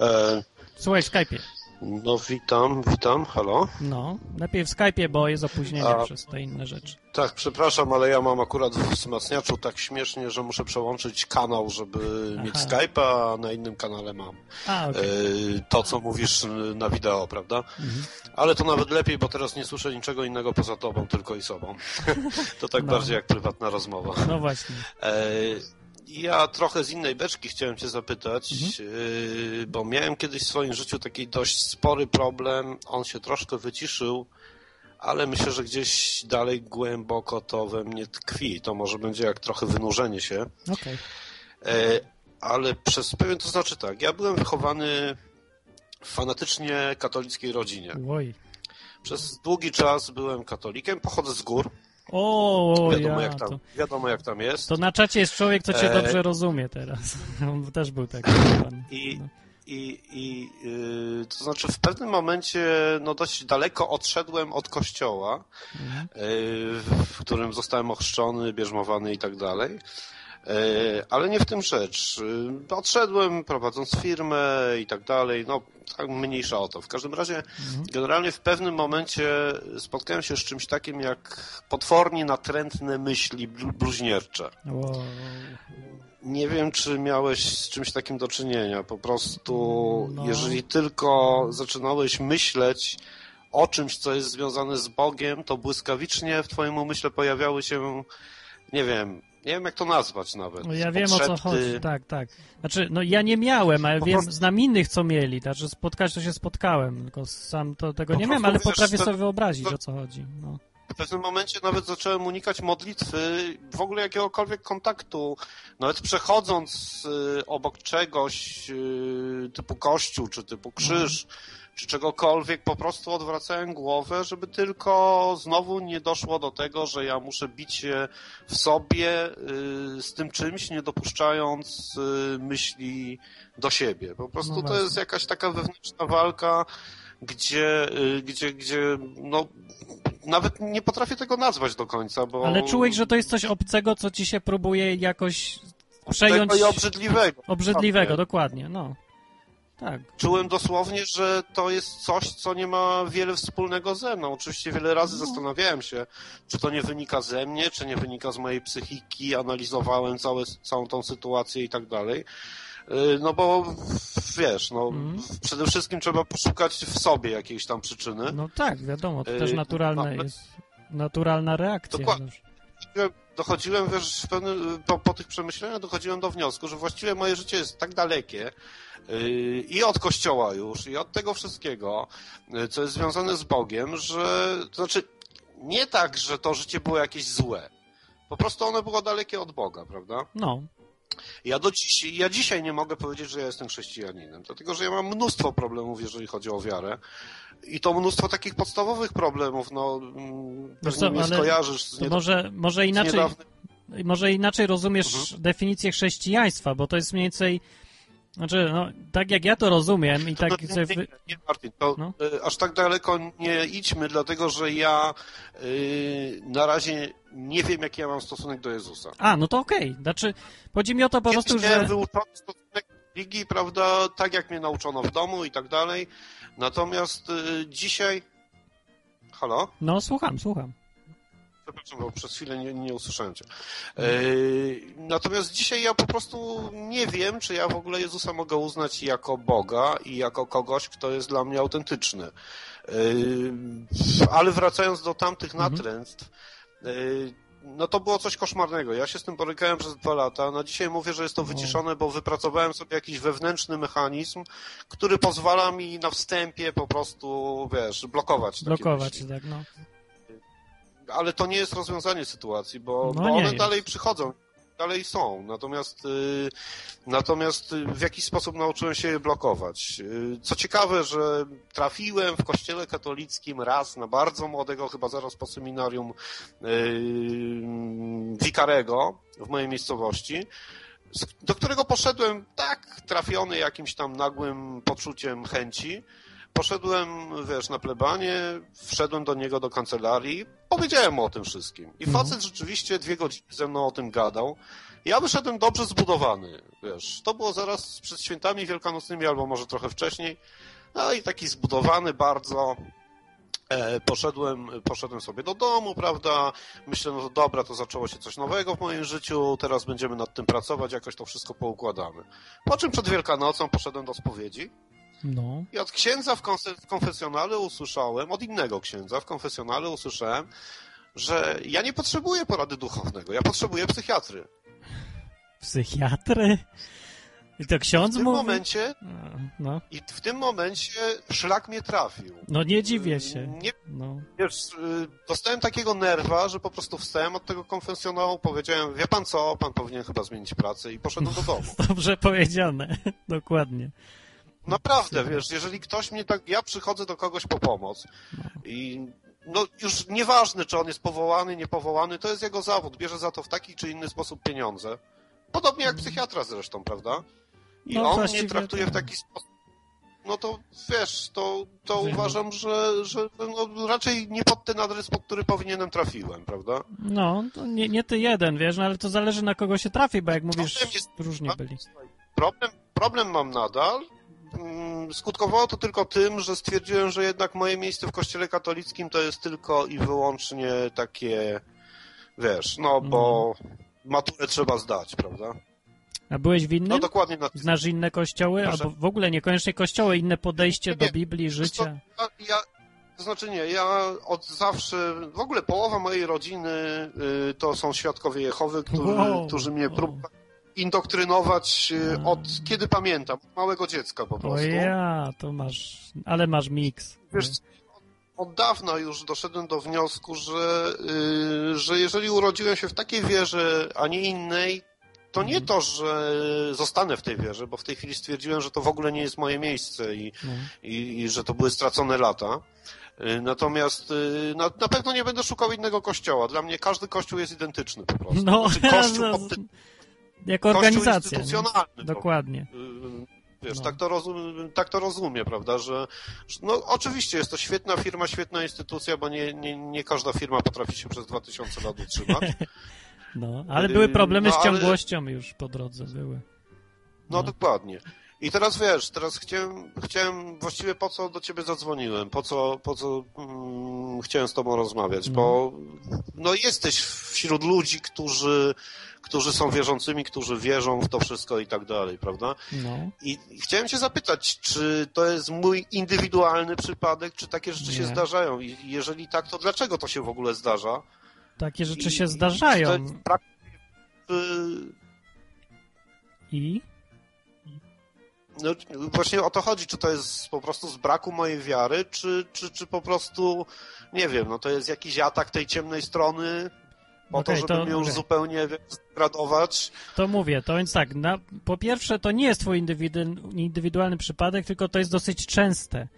E, Słuchaj w Skype'ie. No witam, witam, halo. No, lepiej w Skype'ie, bo jest opóźnienie A- przez te inne rzeczy. Tak, przepraszam, ale ja mam akurat w wzmacniaczu tak śmiesznie, że muszę przełączyć kanał, żeby mieć Aha. Skype'a, a na innym kanale mam A, okej. e, to, co mówisz na wideo, prawda? Mhm. Ale to nawet lepiej, bo teraz nie słyszę niczego innego poza tobą, tylko i sobą. *laughs* to tak No. bardziej jak prywatna rozmowa. No właśnie. E, Ja trochę z innej beczki chciałem Cię zapytać, yy, bo miałem kiedyś w swoim życiu taki dość spory problem. On się troszkę wyciszył, ale myślę, że gdzieś dalej głęboko to we mnie tkwi. To może będzie jak trochę wynurzenie się. Okej. E, Ale przez pewien, to znaczy tak, ja byłem wychowany w fanatycznie katolickiej rodzinie. Oj. Przez długi czas byłem katolikiem, pochodzę z gór, O, wiadomo, ja, jak tam, to, wiadomo jak tam jest. to na czacie jest człowiek, co cię E, dobrze rozumie teraz. *laughs* On też był taki. pan. I, No. i, i yy, to znaczy w pewnym momencie no dość daleko odszedłem od kościoła, Mhm. yy, w którym zostałem ochrzczony, bierzmowany i tak dalej. Yy, Ale nie w tym rzecz. Yy, Odszedłem prowadząc firmę i tak dalej, no tak mniejsza o to. W każdym razie Mhm. generalnie w pewnym momencie spotkałem się z czymś takim jak potwornie natrętne myśli blu- bluźniercze. Wow. Nie wiem, czy miałeś z czymś takim do czynienia. Po prostu, No. jeżeli tylko zaczynałeś myśleć o czymś, co jest związane z Bogiem, to błyskawicznie w Twoim umyśle pojawiały się, nie wiem, nie wiem jak to nazwać nawet. No ja wiem o co chodzi, tak, tak. Znaczy, no ja nie miałem, ale Po wiem, prostu- znam innych, co mieli. Znaczy, spotkać to się spotkałem, tylko sam to tego Po nie prostu ale wiesz, potrafię to- sobie wyobrazić, to- o co chodzi. No. W pewnym momencie nawet zacząłem unikać modlitwy, w ogóle jakiegokolwiek kontaktu. Nawet przechodząc y, obok czegoś y, typu kościół, czy typu krzyż, czy czegokolwiek, po prostu odwracałem głowę, żeby tylko znowu nie doszło do tego, że ja muszę bić się w sobie y, z tym czymś, nie dopuszczając y, myśli do siebie. Po prostu No to jest jakaś taka wewnętrzna walka, gdzie, y, gdzie, gdzie no, nawet nie potrafię tego nazwać do końca, bo... Ale czułeś, że to jest coś obcego, co ci się próbuje jakoś przejąć Tego i obrzydliwego. obrzydliwego, Dokładnie. dokładnie, no. Tak. Czułem dosłownie, że to jest coś, co nie ma wiele wspólnego ze mną. Oczywiście wiele razy No. zastanawiałem się, czy to nie wynika ze mnie, czy nie wynika z mojej psychiki, analizowałem całe, całą tą sytuację i tak dalej. Y, No bo wiesz, no Mhm. przede wszystkim trzeba poszukać w sobie jakiejś tam przyczyny. No tak, wiadomo, to też naturalne no, jest, naturalna reakcja. Dokładnie. Dochodziłem, wiesz, pewnym, po, po tych przemyśleniach dochodziłem do wniosku, że właściwie moje życie jest tak dalekie yy, i od kościoła już, i od tego wszystkiego, yy, co jest związane z Bogiem, że, to znaczy, nie tak, że to życie było jakieś złe. Po prostu ono było dalekie od Boga, prawda? No, Ja, do dziś, ja dzisiaj nie mogę powiedzieć, że ja jestem chrześcijaninem, dlatego że ja mam mnóstwo problemów, jeżeli chodzi o wiarę. I to mnóstwo takich podstawowych problemów, no, pewnie co, mnie ale skojarzysz z, niedawnym- może, może inaczej, niedawnym może inaczej rozumiesz Mhm. definicję chrześcijaństwa, bo to jest mniej więcej, znaczy, no, tak jak ja to rozumiem i To tak sobie... nie, nie, nie, Martin, to No. y, aż tak daleko nie idźmy, dlatego że ja y, na razie nie wiem, jaki ja mam stosunek do Jezusa. A, no to okej, znaczy, chodzi mi o to po Kiedyś prostu, że... wyuczony stosunek do religii, prawda, tak jak mnie nauczono w domu i tak dalej. Natomiast y, dzisiaj... Halo? No, słucham, słucham. Przepraszam, bo przez chwilę nie, nie usłyszałem cię. Yy, natomiast dzisiaj ja po prostu nie wiem, czy ja w ogóle Jezusa mogę uznać jako Boga i jako kogoś, kto jest dla mnie autentyczny. Yy, ale wracając do tamtych Mhm. natręctw, yy, no to było coś koszmarnego. Ja się z tym borykałem przez dwa lata. Na dzisiaj mówię, że jest to wyciszone, bo wypracowałem sobie jakiś wewnętrzny mechanizm, który pozwala mi na wstępie po prostu, wiesz, blokować Blokować, myśli. tak, no. Ale to nie jest rozwiązanie sytuacji, bo, No bo one jest. dalej przychodzą, dalej są. Natomiast, y, natomiast w jakiś sposób nauczyłem się je blokować. Y, co ciekawe, że trafiłem w kościele katolickim raz na bardzo młodego, chyba zaraz po seminarium y, wikarego w mojej miejscowości, do którego poszedłem tak trafiony jakimś tam nagłym poczuciem chęci. Poszedłem, wiesz, na plebanie, wszedłem do niego do kancelarii, powiedziałem mu o tym wszystkim. I Mhm. facet rzeczywiście dwie godziny ze mną o tym gadał. Ja wyszedłem dobrze zbudowany, wiesz. To było zaraz przed świętami wielkanocnymi, albo może trochę wcześniej. No i taki zbudowany bardzo. E, poszedłem, poszedłem sobie do domu, prawda? Myślę, no to dobra, to zaczęło się coś nowego w moim życiu, teraz będziemy nad tym pracować, jakoś to wszystko poukładamy. Po czym przed Wielkanocą poszedłem do spowiedzi No. i od księdza w, w konfesjonale usłyszałem, od innego księdza w konfesjonale usłyszałem, że ja nie potrzebuję porady duchownego, ja potrzebuję psychiatry. Psychiatry? I to ksiądz W tym mówi? momencie, A, No. i w tym momencie szlak mnie trafił. no nie dziwię się. Nie, No. wiesz, y, dostałem takiego nerwa, że po prostu wstałem od tego konfesjonału, powiedziałem, wie pan co, pan powinien chyba zmienić pracę i poszedłem do domu. *laughs* Dobrze powiedziane. Dokładnie. Naprawdę, wiesz, jeżeli ktoś mnie tak, ja przychodzę do kogoś po pomoc i no już nieważne, czy on jest powołany, niepowołany, to jest jego zawód, bierze za to w taki czy inny sposób pieniądze. Podobnie jak psychiatra zresztą, prawda? I No, on mnie traktuje w tak. taki sposób, no to wiesz, to, to Wiem. uważam, że, że no, raczej nie pod ten adres, pod który powinienem trafiłem, prawda? No, to nie, nie ty jeden, wiesz, no ale to zależy na kogo się trafi, bo jak mówisz, Problem jest- różnie byli. Problem, problem mam nadal. Mm, Skutkowało to tylko tym, że stwierdziłem, że jednak moje miejsce w kościele katolickim to jest tylko i wyłącznie takie, wiesz, no bo maturę trzeba zdać, prawda? A byłeś w No innym? dokładnie na Znasz inne kościoły? Proszę. Albo w ogóle niekoniecznie kościoły, inne podejście Nie, do. Biblii, życia? Ja, ja, to znaczy nie, ja od zawsze, w ogóle połowa mojej rodziny y, to są świadkowie Jehowy, którzy, Wow. którzy mnie próbowali indoktrynować y, A. od kiedy pamiętam, małego dziecka po O prostu. ja, to masz, ale masz miks. Wiesz, od dawna już doszedłem do wniosku, że, y, że jeżeli urodziłem się w takiej wierze, a nie innej, to nie Mhm. to, że zostanę w tej wierze, bo w tej chwili stwierdziłem, że to w ogóle nie jest moje miejsce i, No. i, i że to były stracone lata. Y, Natomiast na, na pewno nie będę szukał innego kościoła. Dla mnie każdy kościół jest identyczny po prostu. No, Znaczy, kościół, *laughs* pod ty... jako organizacja. nie? instytucjonalny. to- Dokładnie. Y, Wiesz, No. tak, to rozum, tak to rozumie, prawda, że że- no oczywiście jest to świetna firma, świetna instytucja, bo nie, nie, nie każda firma potrafi się przez 2000 lat utrzymać. *laughs* No, ale były problemy no, z ale- ciągłością już po drodze, były. No, No. dokładnie. I teraz wiesz, teraz chciałem, chciałem właściwie po co do ciebie zadzwoniłem, po co, po co mm, chciałem z tobą rozmawiać, No. bo no jesteś wśród ludzi, którzy, którzy są wierzącymi, którzy wierzą w to wszystko i tak dalej, prawda? No. I chciałem cię zapytać, czy to jest mój indywidualny przypadek, czy takie rzeczy się Nie. zdarzają? I jeżeli tak, to dlaczego to się w ogóle zdarza? Takie rzeczy I- się zdarzają. I? No, właśnie o to chodzi, czy to jest po prostu z braku mojej wiary, czy, czy, czy po prostu, nie wiem, no to jest jakiś atak tej ciemnej strony po Okej, to, żeby to- mnie już okej. zupełnie wiesz, zdegradować. To mówię, to więc tak, na, po pierwsze to nie jest twój indywidu- indywidualny przypadek, tylko to jest dosyć częste.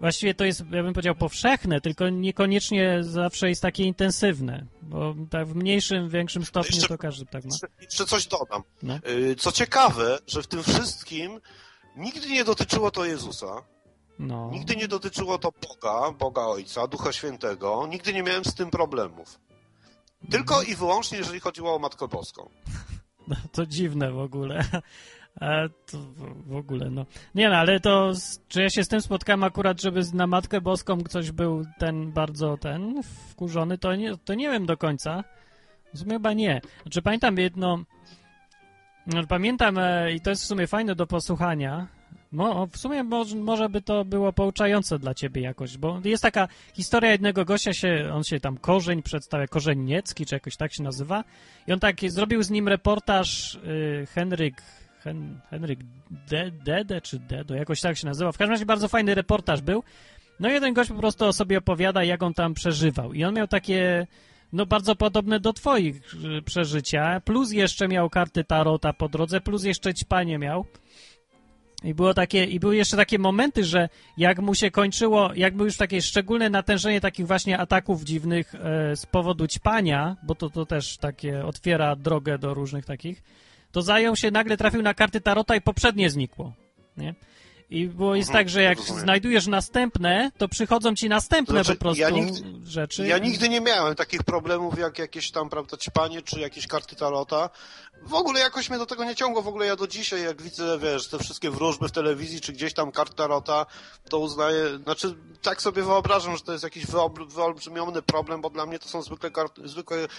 Właściwie to jest, ja bym powiedział, powszechne, tylko niekoniecznie zawsze jest takie intensywne, bo tak w mniejszym, większym stopniu jeszcze- to każdy tak ma. Jeszcze, jeszcze coś dodam. No. Y, Co ciekawe, że w tym wszystkim nigdy nie dotyczyło to Jezusa, No. nigdy nie dotyczyło to Boga, Boga Ojca, Ducha Świętego, nigdy nie miałem z tym problemów. Tylko i wyłącznie, jeżeli chodziło o Matkę Boską. No, *laughs* to dziwne w ogóle. To w- ogóle, no. Nie no, ale to, czy ja się z tym spotkałem akurat, żeby na Matkę Boską ktoś był ten bardzo ten wkurzony, to nie, to nie wiem do końca. W sumie chyba nie. Znaczy pamiętam jedno, no, pamiętam e, i to jest w sumie fajne do posłuchania, W sumie może, może by to było pouczające dla ciebie jakoś, bo jest taka historia jednego gościa, się, on się tam Korzeń przedstawia, Korzeń Niecki, czy jakoś tak się nazywa i on tak zrobił z nim reportaż y, Henryk, Hen, Henryk De, Dede, czy Dedo, jakoś tak się nazywa. W każdym razie bardzo fajny reportaż był. No jeden gość po prostu o sobie opowiada, jak on tam przeżywał i on miał takie no bardzo podobne do twoich y, przeżycia, plus jeszcze miał karty Tarota po drodze, plus jeszcze ćpanie miał. I było takie, i były jeszcze takie momenty, że jak mu się kończyło, jak było już takie szczególne natężenie takich właśnie ataków dziwnych e, z powodu ćpania, bo to, to też takie otwiera drogę do różnych takich, to zajął się, nagle trafił na karty Tarota i poprzednie znikło, nie? I było jest Mhm, tak, że jak rozumiem. znajdujesz następne, to przychodzą ci następne Znaczy, po prostu ja nigdy- rzeczy. Ja nigdy nie miałem takich problemów jak jakieś tam, prawda, ćpanie czy jakieś karty tarota. W ogóle jakoś mnie do tego nie ciągło. W ogóle ja do dzisiaj, jak widzę, wiesz, te wszystkie wróżby w telewizji czy gdzieś tam karty tarota, to uznaję, znaczy tak sobie wyobrażam, że to jest jakiś wyol- wyolbrzymiony problem, bo dla mnie to są zwykle, karty,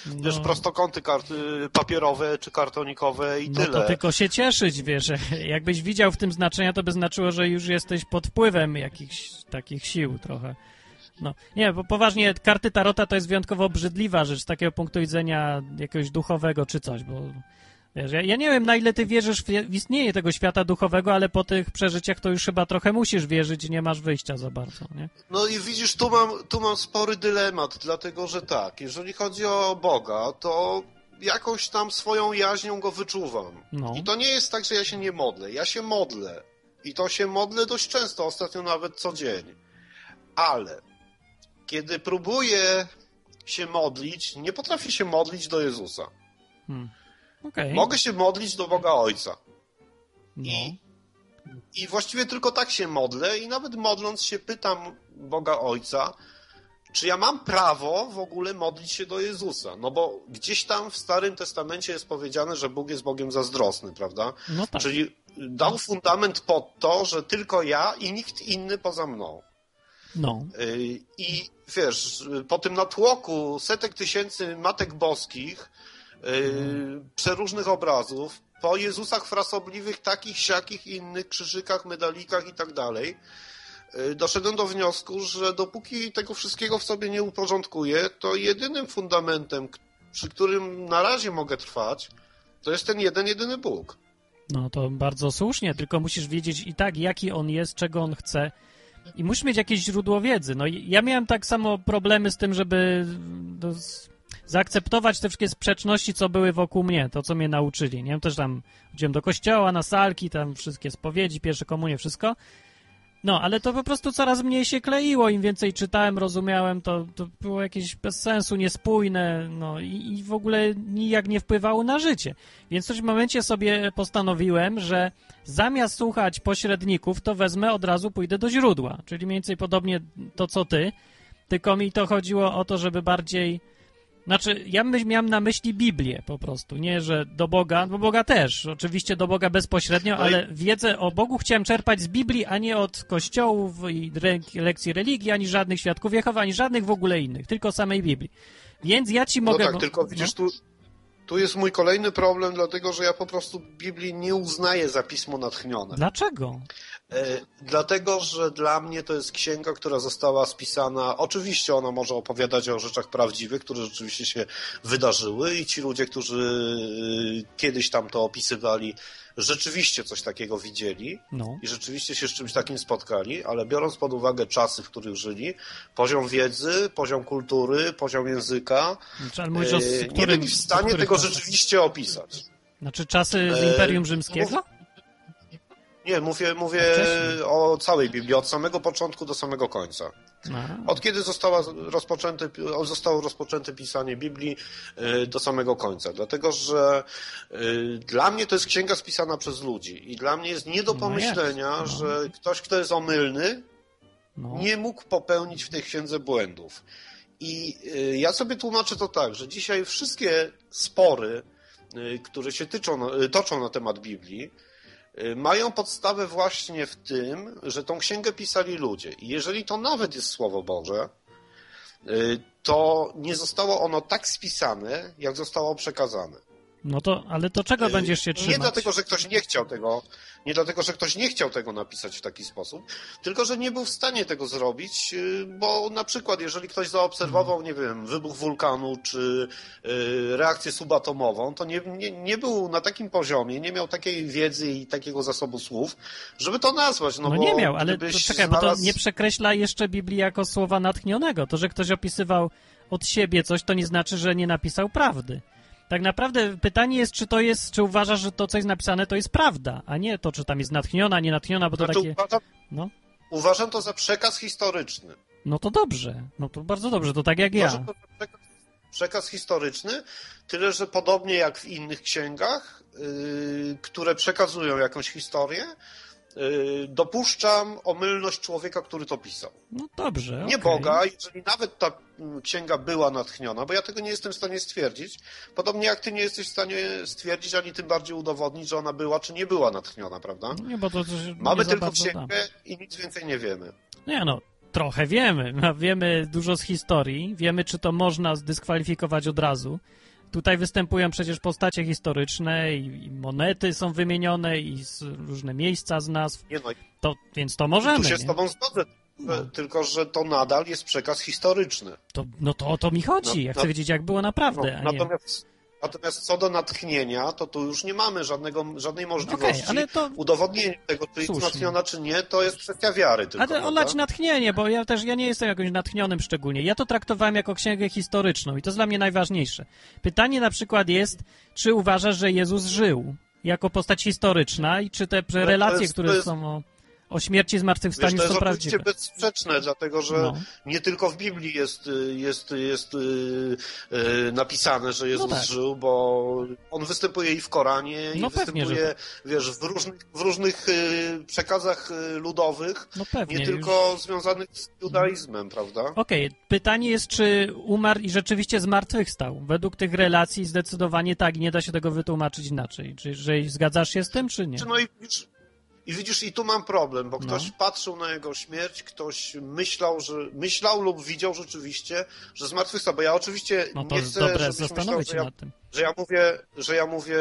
wiesz, No. prostokąty karty papierowe czy kartonikowe i No tyle. to tylko się cieszyć, wiesz. *laughs* Jakbyś widział w tym znaczenia, to by znaczyło, że już jesteś pod wpływem jakichś takich sił trochę. No, nie, bo poważnie, karty Tarota to jest wyjątkowo obrzydliwa rzecz z takiego punktu widzenia jakiegoś duchowego czy coś, bo wiesz, ja, ja nie wiem, na ile ty wierzysz w, w istnienie tego świata duchowego, ale po tych przeżyciach to już chyba trochę musisz wierzyć, nie masz wyjścia za bardzo, nie? No i widzisz, tu mam, tu mam spory dylemat, dlatego że tak, jeżeli chodzi o Boga, to jakąś tam swoją jaźnią go wyczuwam. No. I to nie jest tak, że ja się nie modlę. Ja się modlę. I to się modlę dość często, ostatnio nawet co dzień. Ale kiedy próbuję się modlić, nie potrafię się modlić do Jezusa. Hmm. Okej. Mogę się modlić do Boga Ojca. No. I, I właściwie tylko tak się modlę i nawet modląc się pytam Boga Ojca, czy ja mam prawo w ogóle modlić się do Jezusa? No bo gdzieś tam w Starym Testamencie jest powiedziane, że Bóg jest Bogiem zazdrosny, prawda? No tak. Czyli dał fundament pod to, że tylko ja i nikt inny poza mną. No. Yy, I wiesz, po tym natłoku setek tysięcy matek boskich, yy, przeróżnych obrazów, po Jezusach frasobliwych, takich, siakich, innych, krzyżykach, medalikach i tak dalej, yy, doszedłem do wniosku, że dopóki tego wszystkiego w sobie nie uporządkuję, to jedynym fundamentem, przy którym na razie mogę trwać, to jest ten jeden, jedyny Bóg. No to bardzo słusznie, tylko musisz wiedzieć i tak, jaki on jest, czego on chce. I musisz mieć jakieś źródło wiedzy. No ja miałem tak samo problemy z tym, żeby no, zaakceptować te wszystkie sprzeczności, co były wokół mnie, to co mnie nauczyli. Nie wiem, też tam chodziłem do kościoła, na salki, tam wszystkie spowiedzi, pierwsze komunie, wszystko. No, ale to po prostu coraz mniej się kleiło. Im więcej czytałem, rozumiałem, to, to było jakieś bez sensu, niespójne, no i, i w ogóle nijak nie wpływało na życie. Więc w którymś momencie sobie postanowiłem, że zamiast słuchać pośredników, to wezmę od razu, pójdę do źródła. Czyli mniej więcej podobnie to, co ty, tylko mi to chodziło o to, żeby bardziej... Znaczy, ja miałem na myśli Biblię po prostu, nie, że do Boga, do Boga też, oczywiście do Boga bezpośrednio, No ale wiedzę o Bogu chciałem czerpać z Biblii, a nie od kościołów i lekcji religii, ani żadnych świadków Jehowy, ani żadnych w ogóle innych, tylko samej Biblii. Więc ja ci No mogę... tak, bo- tylko widzisz, tu, tu jest mój kolejny problem, dlatego że ja po prostu Biblii nie uznaję za pismo natchnione. Dlaczego? E, dlatego, że dla mnie to jest księga, która została spisana. Oczywiście ona może opowiadać o rzeczach prawdziwych, które rzeczywiście się wydarzyły, i ci ludzie, którzy e, kiedyś tam to opisywali, rzeczywiście coś takiego widzieli No. i rzeczywiście się z czymś takim spotkali, ale biorąc pod uwagę czasy, w których żyli, poziom wiedzy, poziom kultury, poziom języka, Znaczy, mówisz e, nie byli w stanie tego czasach? rzeczywiście opisać. Znaczy czasy z E, Imperium Rzymskiego? Nie, mówię, mówię o całej Biblii, od samego początku do samego końca. Od kiedy została rozpoczęte, zostało rozpoczęte pisanie Biblii y, do samego końca. Dlatego, że y, dla mnie to jest księga spisana przez ludzi i dla mnie jest nie do No pomyślenia, jest, no. że ktoś, kto jest omylny, no. nie mógł popełnić w tej księdze błędów. I y, ja sobie tłumaczę to tak, że dzisiaj wszystkie spory, które się tyczą, toczą na temat Biblii, mają podstawę właśnie w tym, że tą księgę pisali ludzie. I jeżeli to nawet jest Słowo Boże, y, to nie zostało ono tak spisane, jak zostało przekazane. No to, ale to czego Y, będziesz się Nie trzymać? dlatego, że ktoś nie chciał tego, nie dlatego, że ktoś nie chciał tego napisać w taki sposób, tylko że nie był w stanie tego zrobić, y, bo na przykład, jeżeli ktoś zaobserwował, nie wiem, wybuch wulkanu czy y, reakcję subatomową, to nie, nie, nie był na takim poziomie, nie miał takiej wiedzy i takiego zasobu słów, żeby to nazwać. No, No nie miał, ale to, czekaj, bo to znalazł- nie przekreśla jeszcze Biblii jako słowa natchnionego. To, że ktoś opisywał od siebie coś, to nie znaczy, że nie napisał prawdy. Tak naprawdę pytanie jest, czy to jest, czy uważasz, że to, co jest napisane, to jest prawda, a nie to, czy tam jest natchniona, nie natchniona, bo to Znaczy, takie... uważam, No, uważam to za przekaz historyczny. no to dobrze, no to bardzo dobrze, to tak jak Uważam ja. to za przekaz, przekaz historyczny, tyle że podobnie jak w innych księgach, yy, które przekazują jakąś historię, dopuszczam omylność człowieka, który to pisał. No dobrze, Nie okej. Boga, jeżeli nawet ta mm, księga była natchniona, bo ja tego nie jestem w stanie stwierdzić, podobnie jak ty nie jesteś w stanie stwierdzić, ani tym bardziej udowodnić, że ona była czy nie była natchniona, prawda? Nie, bo to coś Mamy tylko da. księgę i nic więcej nie wiemy. Nie no, trochę wiemy. No, Wiemy dużo z historii, wiemy, czy to można zdyskwalifikować od razu. Tutaj występują przecież postacie historyczne i, i monety są wymienione i różne miejsca z nazw, Nie no, to, więc to możemy. tu się nie? z tobą zgodzę, No. tylko że to nadal jest przekaz historyczny. To, no to o to mi chodzi. No, Ja no. chcę wiedzieć, jak było No, naprawdę, nie... natomiast, natomiast co do natchnienia, to tu już nie mamy żadnego, żadnej możliwości Okej, ale to... udowodnienia tego, czy jest natchniona, czy nie, to jest kwestia wiary tylko. Ale olać natchnienie, bo ja też ja nie jestem jakimś natchnionym szczególnie. Ja to traktowałem jako księgę historyczną i to jest dla mnie najważniejsze. Pytanie na przykład jest, czy uważasz, że Jezus żył jako postać historyczna i czy te relacje, jest- które jest- są o, o śmierci i Wiesz, zmartwychwstaniu to jest są oczywiście prawdziwe? bezsprzeczne, dlatego że No. nie tylko w Biblii jest, y, jest, jest y, y, napisane, że Jezus No tak. żył, bo on występuje i w Koranie, i No pewnie, występuje, że wiesz, w różnych, w różnych przekazach ludowych, No pewnie. nie już- tylko związanych z judaizmem, prawda? Okej, pytanie jest, czy umarł i rzeczywiście zmartwychwstał. Według tych relacji zdecydowanie tak i nie da się tego wytłumaczyć inaczej. Czy że zgadzasz się z tym, czy nie? No i i widzisz, i tu mam problem, bo No. ktoś patrzył na jego śmierć, ktoś myślał, że myślał lub widział rzeczywiście, że zmartwychwstał, bo ja oczywiście No nie chcę, dobre, żebyś myślał, że ja, nad tym. że ja mówię, że ja mówię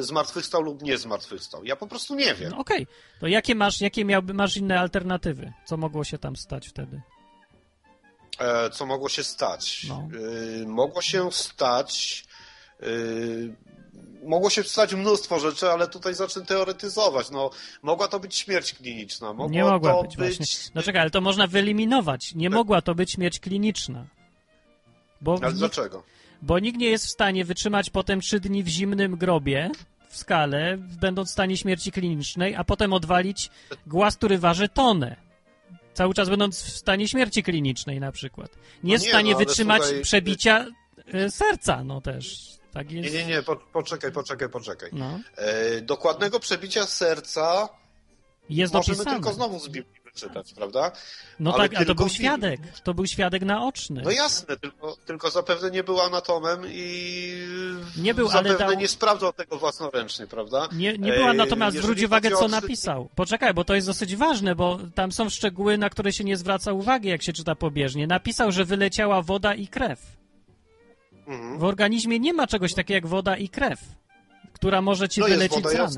zmartwychwstał lub nie zmartwychwstał. Ja po prostu nie wiem. No Okej, to jakie masz, jakie miałby, masz inne alternatywy? Co mogło się tam stać wtedy? E, co mogło się stać? No. E, mogło się stać. E, mogło się stać mnóstwo rzeczy, ale tutaj zacznę teoretyzować. No, mogła to być śmierć kliniczna. Mogło nie mogła to być, właśnie. No czekaj, ale to można wyeliminować. Nie mogła to być śmierć kliniczna. Bo, Ale nikt, dlaczego? bo nikt nie jest w stanie wytrzymać potem trzy dni w zimnym grobie w skale, będąc w stanie śmierci klinicznej, a potem odwalić głaz, który waży tonę. Cały czas będąc w stanie śmierci klinicznej na przykład. Nie jest nie, w stanie no, wytrzymać słuchaj, przebicia e, serca, no też. Tak Nie, jest. nie, nie, po, poczekaj, poczekaj, poczekaj. No, E, dokładnego przebicia serca jest możemy opisane. tylko znowu z Biblii wyczytać, prawda? No ale tak, a to był świadek. To był świadek naoczny. No jasne, tylko, tylko zapewne nie był anatomem i Nie był, ale zapewne dał- nie sprawdzał tego własnoręcznie, prawda? Nie, nie była Ej, natomiast jeżeli zwróć uwagę, co napisał. Poczekaj, bo to jest dosyć ważne, bo tam są szczegóły, na które się nie zwraca uwagi, jak się czyta pobieżnie. Napisał, że wyleciała woda i krew. Mhm. W organizmie nie ma czegoś takiego jak woda i krew, która może ci No jest wylecieć woda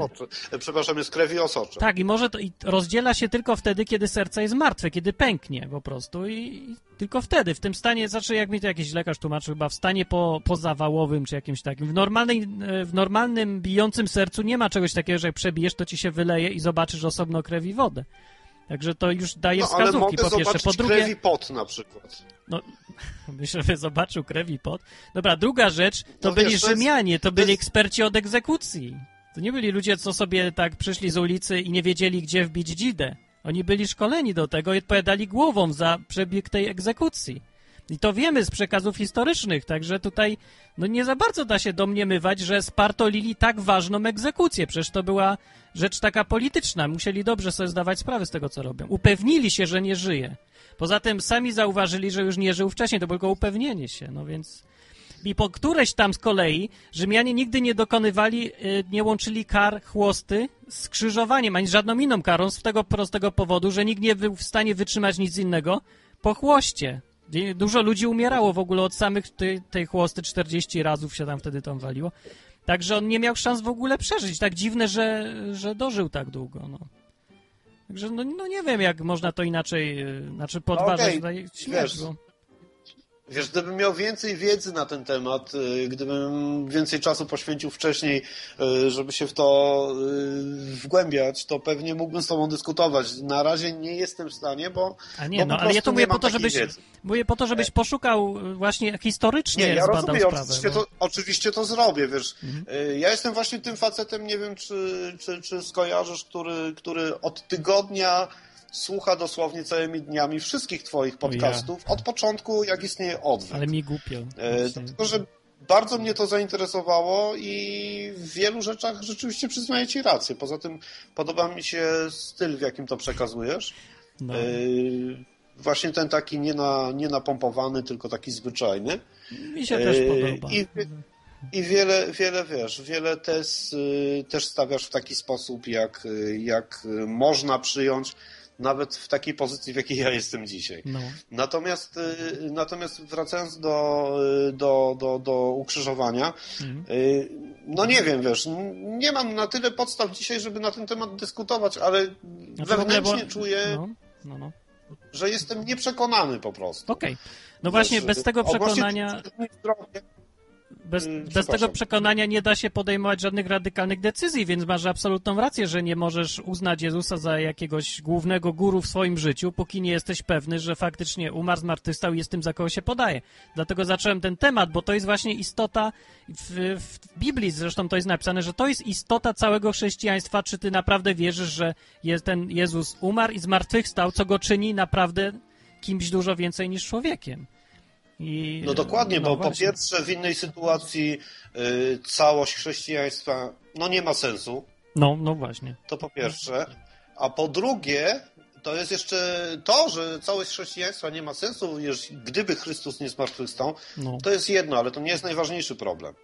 i. E, Przepraszam, jest krew i osocze. Tak, i może to i rozdziela się tylko wtedy, kiedy serce jest martwe, kiedy pęknie po prostu i, i tylko wtedy, w tym stanie, znaczy jak mi to jakiś lekarz tłumaczył, chyba w stanie po, pozawałowym czy jakimś takim. W, normalnej, e, w normalnym bijącym sercu nie ma czegoś takiego, że jak przebijesz, to ci się wyleje i zobaczysz osobno krew i wodę. Także to już daje No, ale wskazówki po pierwsze. Po drugie, krew i pot na przykład. *laughs* myślę, że zobaczył krew i pot. Dobra, druga rzecz, to No byli wiesz, Rzymianie, to byli eksperci od egzekucji. To nie byli ludzie, co sobie tak przyszli z ulicy i nie wiedzieli, gdzie wbić dzidę. Oni byli szkoleni do tego i odpowiadali głową za przebieg tej egzekucji. I to wiemy z przekazów historycznych, także tutaj no nie za bardzo da się domniemywać, że spartolili tak ważną egzekucję. Przecież to była rzecz taka polityczna. Musieli dobrze sobie zdawać sprawę z tego, co robią. Upewnili się, że nie żyje. Poza tym sami zauważyli, że już nie żył wcześniej, to było tylko upewnienie się, no więc... I po któreś tam z kolei Rzymianie nigdy nie dokonywali, y, nie łączyli kar chłosty z krzyżowaniem, ani z żadną inną karą, z tego prostego powodu, że nikt nie był w stanie wytrzymać nic innego po chłoście. Dużo ludzi umierało w ogóle od samych tej, tej chłosty, 40 razów się tam wtedy tam waliło. Także on nie miał szans w ogóle przeżyć. Tak dziwne, że, że dożył tak długo. No. Także no, no nie wiem, jak można to inaczej, e, znaczy podważać okej, tutaj śmierć. wiesz, Bo... Wiesz, gdybym miał więcej wiedzy na ten temat, y, gdybym więcej czasu poświęcił wcześniej, y, żeby się w to y, wgłębiać, to pewnie mógłbym z tobą dyskutować. Na razie nie jestem w stanie, bo. A nie, bo no ale ja to mówię po to, żebyś, wiedzy. mówię po to, żebyś poszukał e, właśnie historycznie Nie, ja rozumiem, sprawę. oczywiście, bo- to, oczywiście to zrobię, wiesz. Mhm. Y, Ja jestem właśnie tym facetem, nie wiem, czy, czy, czy skojarzysz, który, który od tygodnia słucha dosłownie całymi dniami wszystkich twoich podcastów, od początku, jak istnieje odwyk. Ale mi głupio. E. Dlatego, że bardzo mnie to zainteresowało i w wielu rzeczach rzeczywiście przyznaję Ci rację. Poza tym podoba mi się styl, w jakim to przekazujesz. No. E, Właśnie ten taki nie, na, nie napompowany, tylko taki zwyczajny. Mi się też e, podoba. I, i wiele, wiele wiesz, wiele też, y, też stawiasz w taki sposób, jak, y, jak można przyjąć, nawet w takiej pozycji, w jakiej ja jestem dzisiaj. No. Natomiast, y, natomiast wracając do, y, do, do, do ukrzyżowania, Mhm. y, no nie wiem, wiesz, nie mam na tyle podstaw dzisiaj, żeby na ten temat dyskutować, ale ogóle, wewnętrznie bo- czuję, No, no, no. że jestem nieprzekonany po prostu. Okej. No właśnie, Wiesz, bez tego przekonania... Bez, Mm, bez tego przekonania nie da się podejmować żadnych radykalnych decyzji, więc masz absolutną rację, że nie możesz uznać Jezusa za jakiegoś głównego guru w swoim życiu, póki nie jesteś pewny, że faktycznie umarł, zmartwychwstał i jest tym, za kogo się podaje. Dlatego zacząłem ten temat, bo to jest właśnie istota w, w Biblii, zresztą to jest napisane, że to jest istota całego chrześcijaństwa. Czy ty naprawdę wierzysz, że jest ten Jezus umarł i zmartwychwstał, co go czyni naprawdę kimś dużo więcej niż człowiekiem? I, No dokładnie, no bo po właśnie. pierwsze w innej sytuacji y, całość chrześcijaństwa no nie ma sensu, No, no właśnie. to po pierwsze, a po drugie to jest jeszcze to, że całość chrześcijaństwa nie ma sensu, gdyby Chrystus nie zmartwychwstał, No. to jest jedno, ale to nie jest najważniejszy problem.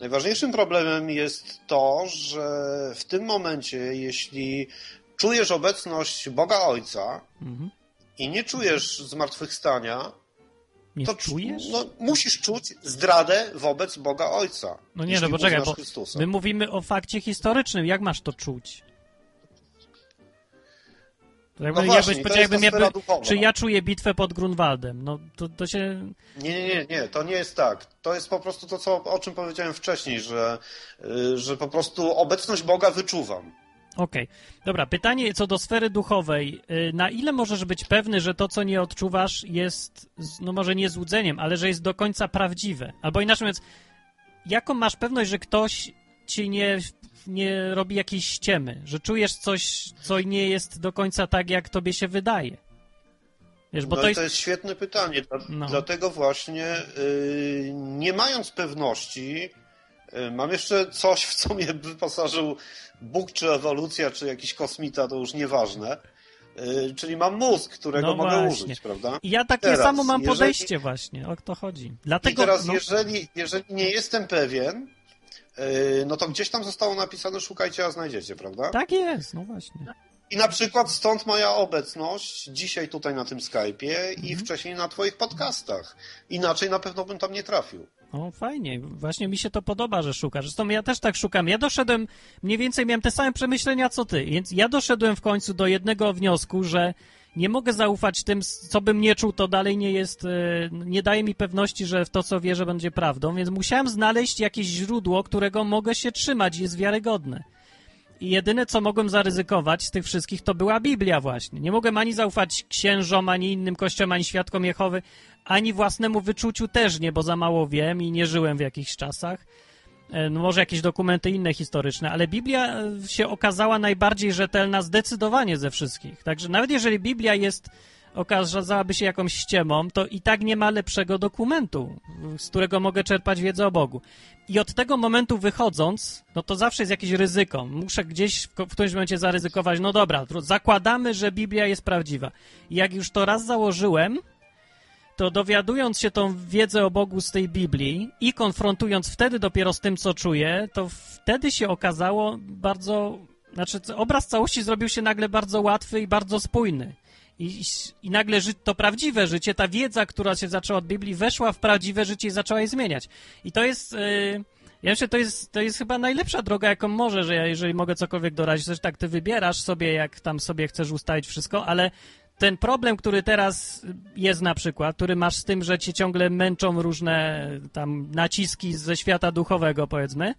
Najważniejszym problemem jest to, że w tym momencie, jeśli czujesz obecność Boga Ojca Mhm. i nie czujesz zmartwychwstania, Nie to czujesz? No, musisz czuć zdradę wobec Boga Ojca. No nie, no poczekaj, uznasz bo Chrystusa. my mówimy o fakcie historycznym. Jak masz to czuć? To jakby, No właśnie, jakbyś to jakbym ja, czy ja czuję bitwę pod Grunwaldem? No to, to się... Nie, nie, nie, nie, to nie jest tak. To jest po prostu to, co, o czym powiedziałem wcześniej, że, y, że po prostu obecność Boga wyczuwam. Okej. Dobra, pytanie co do sfery duchowej. Y, Na ile możesz być pewny, że to, co nie odczuwasz, jest, no może nie złudzeniem, ale że jest do końca prawdziwe? Albo inaczej mówiąc, jaką masz pewność, że ktoś ci nie, nie robi jakiejś ściemy? Że czujesz coś, co nie jest do końca tak, jak tobie się wydaje? Wiesz, no to jest... to jest świetne pytanie. Dla, No. Dlatego właśnie, y, nie mając pewności, mam jeszcze coś, w co mnie wyposażył Bóg, czy ewolucja, czy jakiś kosmita, to już nieważne. Y, czyli mam mózg, którego No mogę właśnie. użyć, prawda? I ja takie Teraz, samo mam jeżeli- podejście właśnie, o to chodzi. I Dlatego, teraz, no, jeżeli, jeżeli nie jestem pewien, y, no to gdzieś tam zostało napisane szukajcie, a znajdziecie, prawda? tak jest, no właśnie. I na przykład stąd moja obecność dzisiaj tutaj na tym Skype'ie i Mhm. wcześniej na twoich podcastach. Inaczej na pewno bym tam nie trafił. O, fajnie. Właśnie mi się to podoba, że szukasz. Zresztą ja też tak szukam. Ja doszedłem, mniej więcej miałem te same przemyślenia co ty, więc ja doszedłem w końcu do jednego wniosku, że nie mogę zaufać tym, co bym nie czuł, to dalej nie jest, e, nie daje mi pewności, że w to, co wierzę, będzie prawdą, więc musiałem znaleźć jakieś źródło, którego mogę się trzymać i jest wiarygodne. I jedyne, co mogłem zaryzykować z tych wszystkich, to była Biblia właśnie. Nie mogłem ani zaufać księżom, ani innym kościom, ani świadkom Jehowy, ani własnemu wyczuciu też nie, bo za mało wiem i nie żyłem w jakichś czasach. E, No może jakieś dokumenty inne historyczne, ale Biblia e, się okazała najbardziej rzetelna zdecydowanie ze wszystkich. Także nawet jeżeli Biblia jest, okazałaby się jakąś ściemą, to i tak nie ma lepszego dokumentu, z którego mogę czerpać wiedzę o Bogu. I od tego momentu wychodząc, no to zawsze jest jakieś ryzyko. Muszę gdzieś w, w którymś momencie zaryzykować, no dobra, zakładamy, że Biblia jest prawdziwa. I jak już to raz założyłem, to dowiadując się tą wiedzę o Bogu z tej Biblii i konfrontując wtedy dopiero z tym, co czuję, to wtedy się okazało bardzo, znaczy obraz całości zrobił się nagle bardzo łatwy i bardzo spójny. I, i nagle ży, to prawdziwe życie, ta wiedza, która się zaczęła od Biblii, weszła w prawdziwe życie i zaczęła je zmieniać. I to jest, yy, Ja myślę, to jest, to jest chyba najlepsza droga, jaką może, że ja, jeżeli mogę cokolwiek doradzić, też tak, ty wybierasz sobie, jak tam sobie chcesz ustalić wszystko, ale ten problem, który teraz jest na przykład, który masz z tym, że cię ciągle męczą różne tam naciski ze świata duchowego, powiedzmy,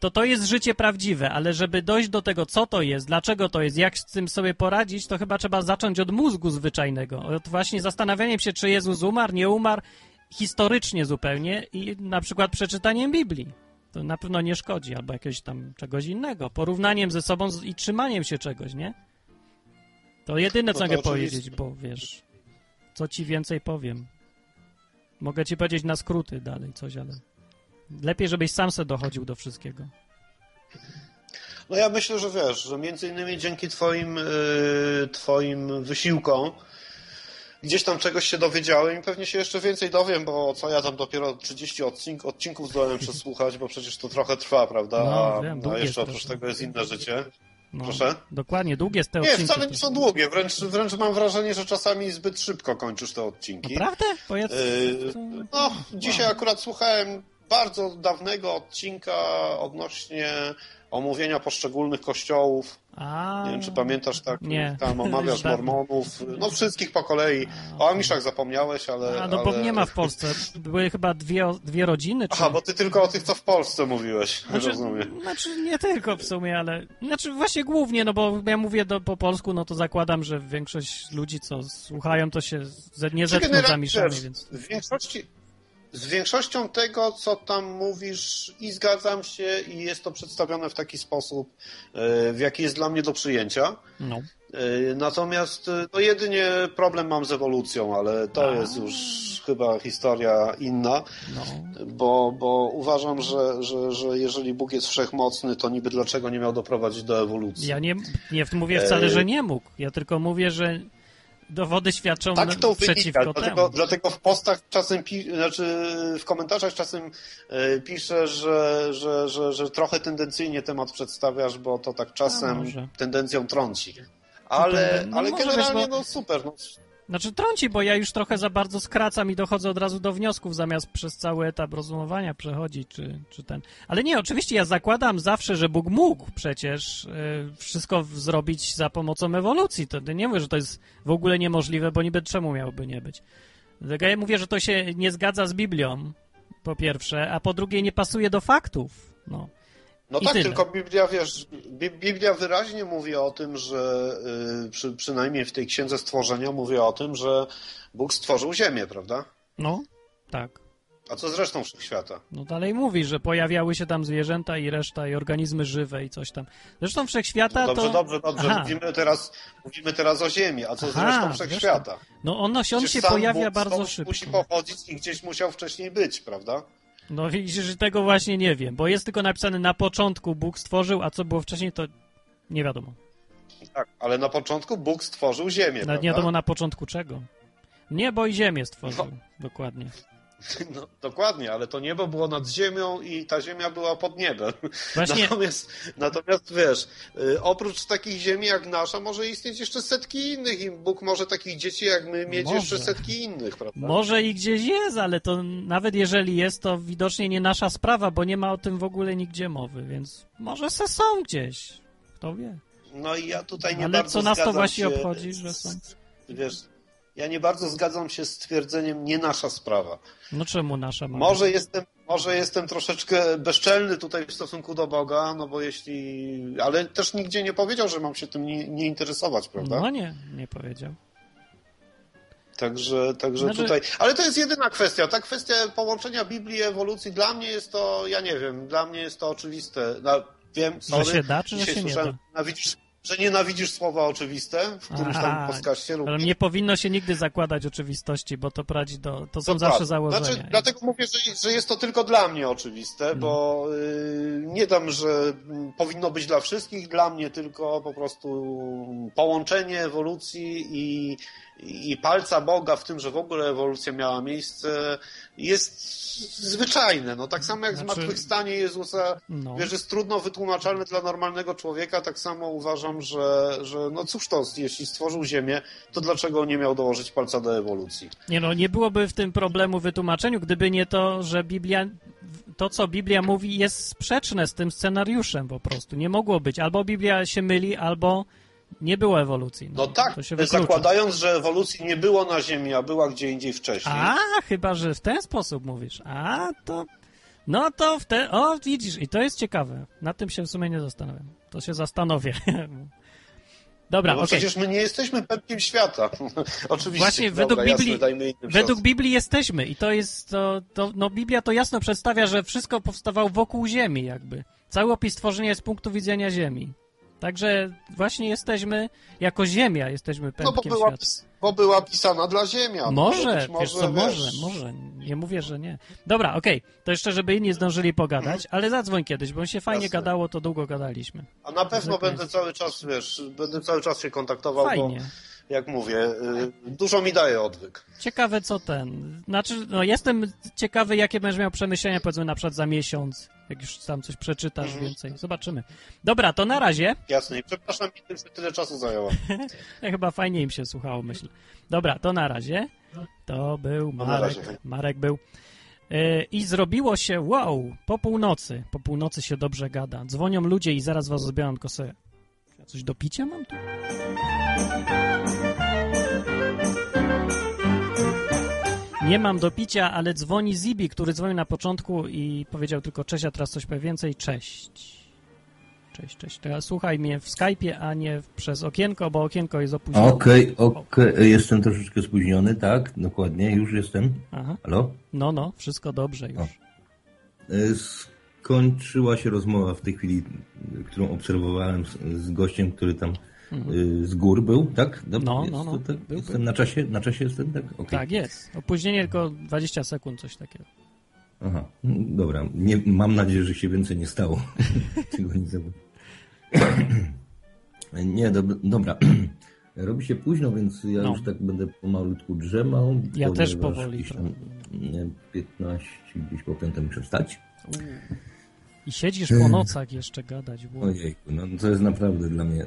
to to jest życie prawdziwe, ale żeby dojść do tego, co to jest, dlaczego to jest, jak z tym sobie poradzić, to chyba trzeba zacząć od mózgu zwyczajnego. Od właśnie zastanawianiem się, czy Jezus umarł, nie umarł, historycznie zupełnie i na przykład przeczytaniem Biblii. To na pewno nie szkodzi, albo jakiegoś tam czegoś innego. Porównaniem ze sobą i trzymaniem się czegoś, nie? To jedyne, co No mogę oczywiście. powiedzieć, bo wiesz, co ci więcej powiem. Mogę ci powiedzieć na skróty dalej coś, ale lepiej, żebyś sam se dochodził do wszystkiego. No ja myślę, że wiesz, że między innymi dzięki twoim, y, twoim wysiłkom gdzieś tam czegoś się dowiedziałem i pewnie się jeszcze więcej dowiem, bo co ja tam dopiero 30 odcink, odcinków zdołałem przesłuchać, bo przecież to trochę trwa, prawda? No, a, wiem, a jeszcze oprócz trochę. tego jest inne życie. No, Proszę? Dokładnie, długie jest te Nie, odcinki. wcale nie są długie, wręcz, wręcz mam wrażenie, że czasami zbyt szybko kończysz te odcinki. Naprawdę? Powiedz. Yy, No, dzisiaj akurat słuchałem bardzo dawnego odcinka odnośnie omówienia poszczególnych kościołów. A, Nie wiem, czy pamiętasz tak? Nie. Tam omawiasz *laughs* mormonów. No wszystkich po kolei. O Amiszach zapomniałeś, ale... A, no bo ale... nie ma w Polsce. Były chyba dwie, dwie rodziny, czy... Aha, bo ty tylko o tych, co w Polsce mówiłeś. *laughs* Znaczy, Rozumiem. znaczy, nie tylko w sumie, ale... Znaczy, właśnie głównie, no bo ja mówię do, po polsku, no to zakładam, że większość ludzi, co słuchają, to się nie Czy zetkną z Amiszami, więc... W większości, z większością tego, co tam mówisz i zgadzam się i jest to przedstawione w taki sposób, e, w jaki jest dla mnie do przyjęcia. No. E, Natomiast e, no jedynie problem mam z ewolucją, ale to jest już chyba historia inna, No. bo, bo uważam, że, że, że jeżeli Bóg jest wszechmocny, to niby dlaczego nie miał doprowadzić do ewolucji? Ja nie, nie mówię wcale, że nie mógł. Ja tylko mówię, że dowody świadczą Tak to wynika, przeciwko dlatego, temu. dlatego w postach czasem, pi, znaczy w komentarzach czasem e, piszę, że, że, że, że trochę tendencyjnie temat przedstawiasz, bo to tak czasem tendencją trąci. Ale, No, ale generalnie bo- no super. No, Znaczy trąci, bo ja już trochę za bardzo skracam i dochodzę od razu do wniosków, zamiast przez cały etap rozumowania przechodzić, czy, czy ten. Ale nie, oczywiście ja zakładam zawsze, że Bóg mógł przecież y, wszystko zrobić za pomocą ewolucji. To nie mówię, że to jest w ogóle niemożliwe, bo niby czemu miałoby nie być. Dlatego ja mówię, że to się nie zgadza z Biblią, po pierwsze, a po drugie nie pasuje do faktów. No. No I tak, tyle. tylko Biblia, wiesz, Bi- Biblia wyraźnie mówi o tym, że y, przy, przynajmniej w tej księdze stworzenia mówi o tym, że Bóg stworzył ziemię, prawda? No, tak. A co z resztą wszechświata? No dalej mówi, że pojawiały się tam zwierzęta i reszta, i organizmy żywe i coś tam. Zresztą wszechświata No dobrze, to... dobrze, dobrze. Aha. Mówimy teraz, mówimy teraz o ziemi, a co z Aha, resztą zresztą. wszechświata? No on, on Przecież się pojawia Bóg bardzo szybko. musi pochodzić i gdzieś musiał wcześniej być, prawda? No widzisz, że tego właśnie nie wiem, bo jest tylko napisane na początku Bóg stworzył, a co było wcześniej to nie wiadomo. Tak, ale na początku Bóg stworzył ziemię, Nawet prawda? nie wiadomo na początku czego. Niebo i ziemię stworzył, dokładnie. *laughs* No, dokładnie, ale to niebo było nad ziemią i ta ziemia była pod niebem. Właśnie, Natomiast, natomiast wiesz, y, oprócz takich ziemi jak nasza może istnieć jeszcze setki innych i Bóg może takich dzieci jak my mieć Może. jeszcze setki innych, prawda? może i gdzieś jest, ale to nawet jeżeli jest, to widocznie nie nasza sprawa, bo nie ma o tym w ogóle nigdzie mowy, więc może se są gdzieś. Kto wie. No i ja tutaj nie Ale bardzo co nas to właśnie obchodzi, że są? Wiesz, ja nie bardzo zgadzam się z twierdzeniem nie nasza sprawa. No czemu nasza? Może jestem, może jestem troszeczkę bezczelny tutaj w stosunku do Boga, no bo jeśli. Ale też nigdzie nie powiedział, że mam się tym nie, nie interesować, prawda? No nie, nie powiedział. Także, także Znaczy- tutaj. Ale to jest jedyna kwestia. Ta kwestia połączenia Biblii i ewolucji, dla mnie jest to, ja nie wiem, dla mnie jest to oczywiste. No, wiem, sorry, Że się da, czy że się nie da? że nienawidzisz, że nienawidzisz słowa oczywiste w którymś Aha, tam podcaście. lub Ale nie powinno się nigdy zakładać oczywistości, bo to prowadzi do... To są Dokładnie. zawsze założenia. Znaczy, dlatego mówię, że, że jest to tylko dla mnie oczywiste, No. bo y, nie dam, że mm, powinno być dla wszystkich, dla mnie tylko po prostu połączenie ewolucji i, i palca Boga w tym, że w ogóle ewolucja miała miejsce, jest zwyczajne. No, tak samo jak Znaczy- zmartwychwstanie Jezusa, No. wiesz, jest trudno wytłumaczalne dla normalnego człowieka, tak samo uważam, że, że no cóż to, jeśli stworzył Ziemię, to dlaczego nie miał dołożyć palca do ewolucji? Nie no, nie byłoby w tym problemu wytłumaczeniu, gdyby nie to, że Biblia to, co Biblia mówi, jest sprzeczne z tym scenariuszem po prostu. Nie mogło być. Albo Biblia się myli, albo nie było ewolucji. No tak, to się wyklucza. zakładając, że ewolucji nie było na Ziemi, a była gdzie indziej wcześniej. A, chyba, że w ten sposób mówisz. A, to... No to w te... O, widzisz, i to jest ciekawe. Nad tym się w sumie nie zastanawiam. To się zastanowię. *laughs* Dobra, no okej. przecież my nie jesteśmy pepkiem świata. *laughs* Oczywiście. Właśnie Dobra, według jasne, Biblii, innym według. Biblii jesteśmy i to jest, to, to, no Biblia to jasno przedstawia, że wszystko powstawało wokół Ziemi jakby. Cały opis stworzenia jest z punktu widzenia Ziemi. Także właśnie jesteśmy, jako Ziemia jesteśmy No bo pępkiem była, świata. bo była pisana dla Ziemia. Może, być wiesz co, może, może. Nie mówię, że nie. Dobra, okej, to jeszcze, żeby inni zdążyli pogadać, ale zadzwoń kiedyś, bo się fajnie Jasne. gadało, to długo gadaliśmy. A na pewno będę cały czas, wiesz, będę cały czas się kontaktował, Fajnie. bo jak mówię, y, dużo mi daje odwyk. Ciekawe co ten. Znaczy, no jestem ciekawy, jakie będziesz miał przemyślenia, powiedzmy na przykład za miesiąc, jak już tam coś przeczytasz Mhm. więcej. Zobaczymy. Dobra, to na razie. Jasne. Przepraszam, że tyle czasu zajęło. *laughs* Ja chyba fajnie im się słuchało, myślę. Dobra, to na razie. To był na Marek. Marek był. Yy, I zrobiło się, wow, po północy. Po północy się dobrze gada. Dzwonią ludzie i zaraz was zbieram tylko sobie. Ja coś do picia mam tu? Nie mam do picia, ale dzwoni Zibi, który dzwonił na początku i powiedział tylko cześć, a teraz coś powie więcej. Cześć. Cześć, cześć. Teraz słuchaj mnie w Skype'ie, a nie przez okienko, bo okienko jest opóźnione. Okej, okej, jestem troszeczkę spóźniony, tak, dokładnie, już jestem. Aha. Halo? No, no, wszystko dobrze już. O. E, Skończyła się rozmowa w tej chwili, którą obserwowałem z, z gościem, który tam z gór był, tak? Mhm. No, no, no. to tak? Był, jestem był. na czasie, na czasie jestem, tak? Okej. Tak jest. Opóźnienie tylko 20 sekund, coś takiego. Aha, mm, dobra. Nie, mam nadzieję, że się więcej nie stało. *laughs* Nie nie, dob dobra. *clears throat* Robi się późno, więc ja No. już tak będę pomalutku drzemał. Ja też powoli tam, trochę. nie, 15, gdzieś po piątym muszę wstać. I siedzisz po nocach jeszcze gadać. Wow. Ojejku, no to jest naprawdę dla mnie y,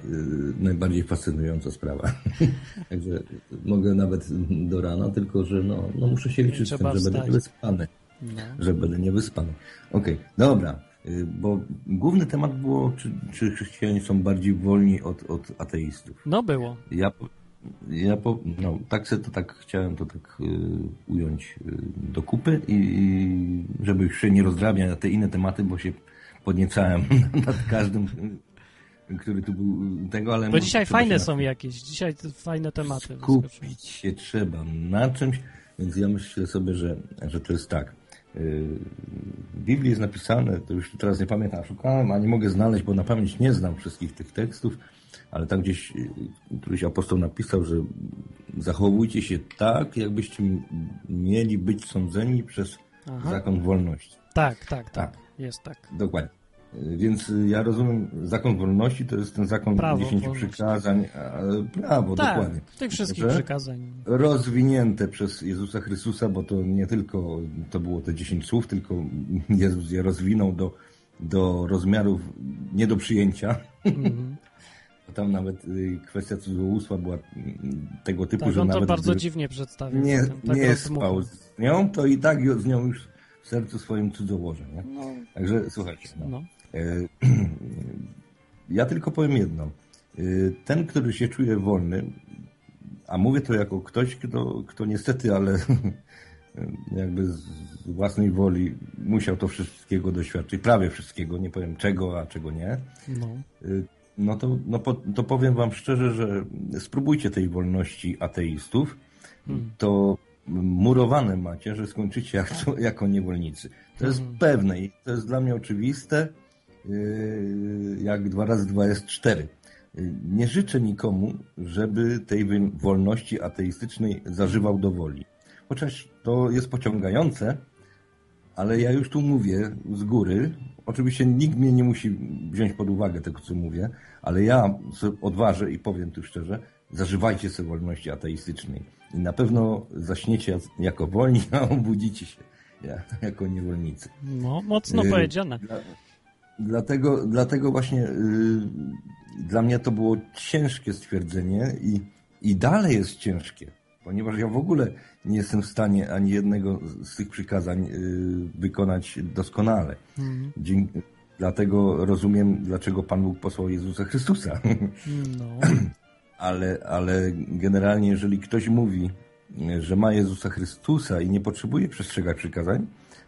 najbardziej fascynująca sprawa. *laughs* Także mogę nawet do rana, tylko że no, no muszę się liczyć z tym, że będę niewyspany. No. Że będę niewyspany. Okej, dobra. Y, Bo główny temat było, czy, czy chrześcijanie są bardziej wolni od, od ateistów. no było. Ja, ja po, no, tak se to tak chciałem to tak y, ująć y, do kupy i, i żeby się nie rozdrabniać na te inne tematy, bo się podniecałem *laughs* nad każdym, który tu był tego, ale... Bo dzisiaj fajne są jakieś. Dzisiaj fajne tematy. Skupić się trzeba na czymś, więc ja myślę sobie, że, że to jest tak. Yy, W Biblii jest napisane, to już teraz nie pamiętam, szukałem, a nie mogę znaleźć, bo na pamięć nie znam wszystkich tych tekstów, ale tam gdzieś yy, któryś apostoł napisał, że zachowujcie się tak, jakbyście mieli być sądzeni przez Aha. zakon wolności. Tak, tak, tak. Tak. Jest tak. Dokładnie. Więc ja rozumiem, zakon wolności to jest ten zakon Prawo 10 wolności. przykazań, prawo, Tak, dokładnie. tych wszystkich Że- przykazań. rozwinięte przez Jezusa Chrystusa, bo to nie tylko to było te 10 słów, tylko Jezus je rozwinął do, do rozmiarów nie do przyjęcia. Mhm. *laughs* Tam nawet y, kwestia cudzołóstwa była mm, tego typu, Tak, że on to nawet bardzo gdy dziwnie przedstawił. nie, tak nie spał z nią, to i tak z nią już sercu swoim cudzołoże. Nie? No, Także słuchajcie. No. no. E, *clears throat* Ja tylko powiem jedno. E, Ten, który się czuje wolny, a mówię to jako ktoś, kto, kto niestety, ale *laughs* jakby z własnej woli musiał to wszystkiego doświadczyć, prawie wszystkiego, nie powiem czego, a czego nie, no. Y, no to, no po, to powiem wam szczerze, że spróbujcie tej wolności ateistów, to murowane macie, że skończycie jako, *laughs* jako niewolnicy. To jest pewne i to jest dla mnie oczywiste, yy, jak dwa razy dwa jest cztery. Yy, Nie życzę nikomu, żeby tej wolności ateistycznej zażywał do woli. Chociaż to jest pociągające, ale ja już tu mówię z góry. Oczywiście nikt mnie nie musi wziąć pod uwagę tego, co mówię, ale ja odważę i powiem tu szczerze, zażywajcie sobie wolności ateistycznej. I na pewno zaśniecie jako wolni, a obudzicie się ja- jako niewolnicy. no mocno Yy, powiedziane. Dla, dlatego, dlatego właśnie y, dla mnie to było ciężkie stwierdzenie i, i dalej jest ciężkie. ponieważ ja w ogóle nie jestem w stanie ani jednego z tych przykazań y, wykonać doskonale. Mhm. Dzięki, dlatego rozumiem, dlaczego Pan Bóg posłał Jezusa Chrystusa. No. *clears throat* ale, ale generalnie, jeżeli ktoś mówi, że ma Jezusa Chrystusa i nie potrzebuje przestrzegać przykazań,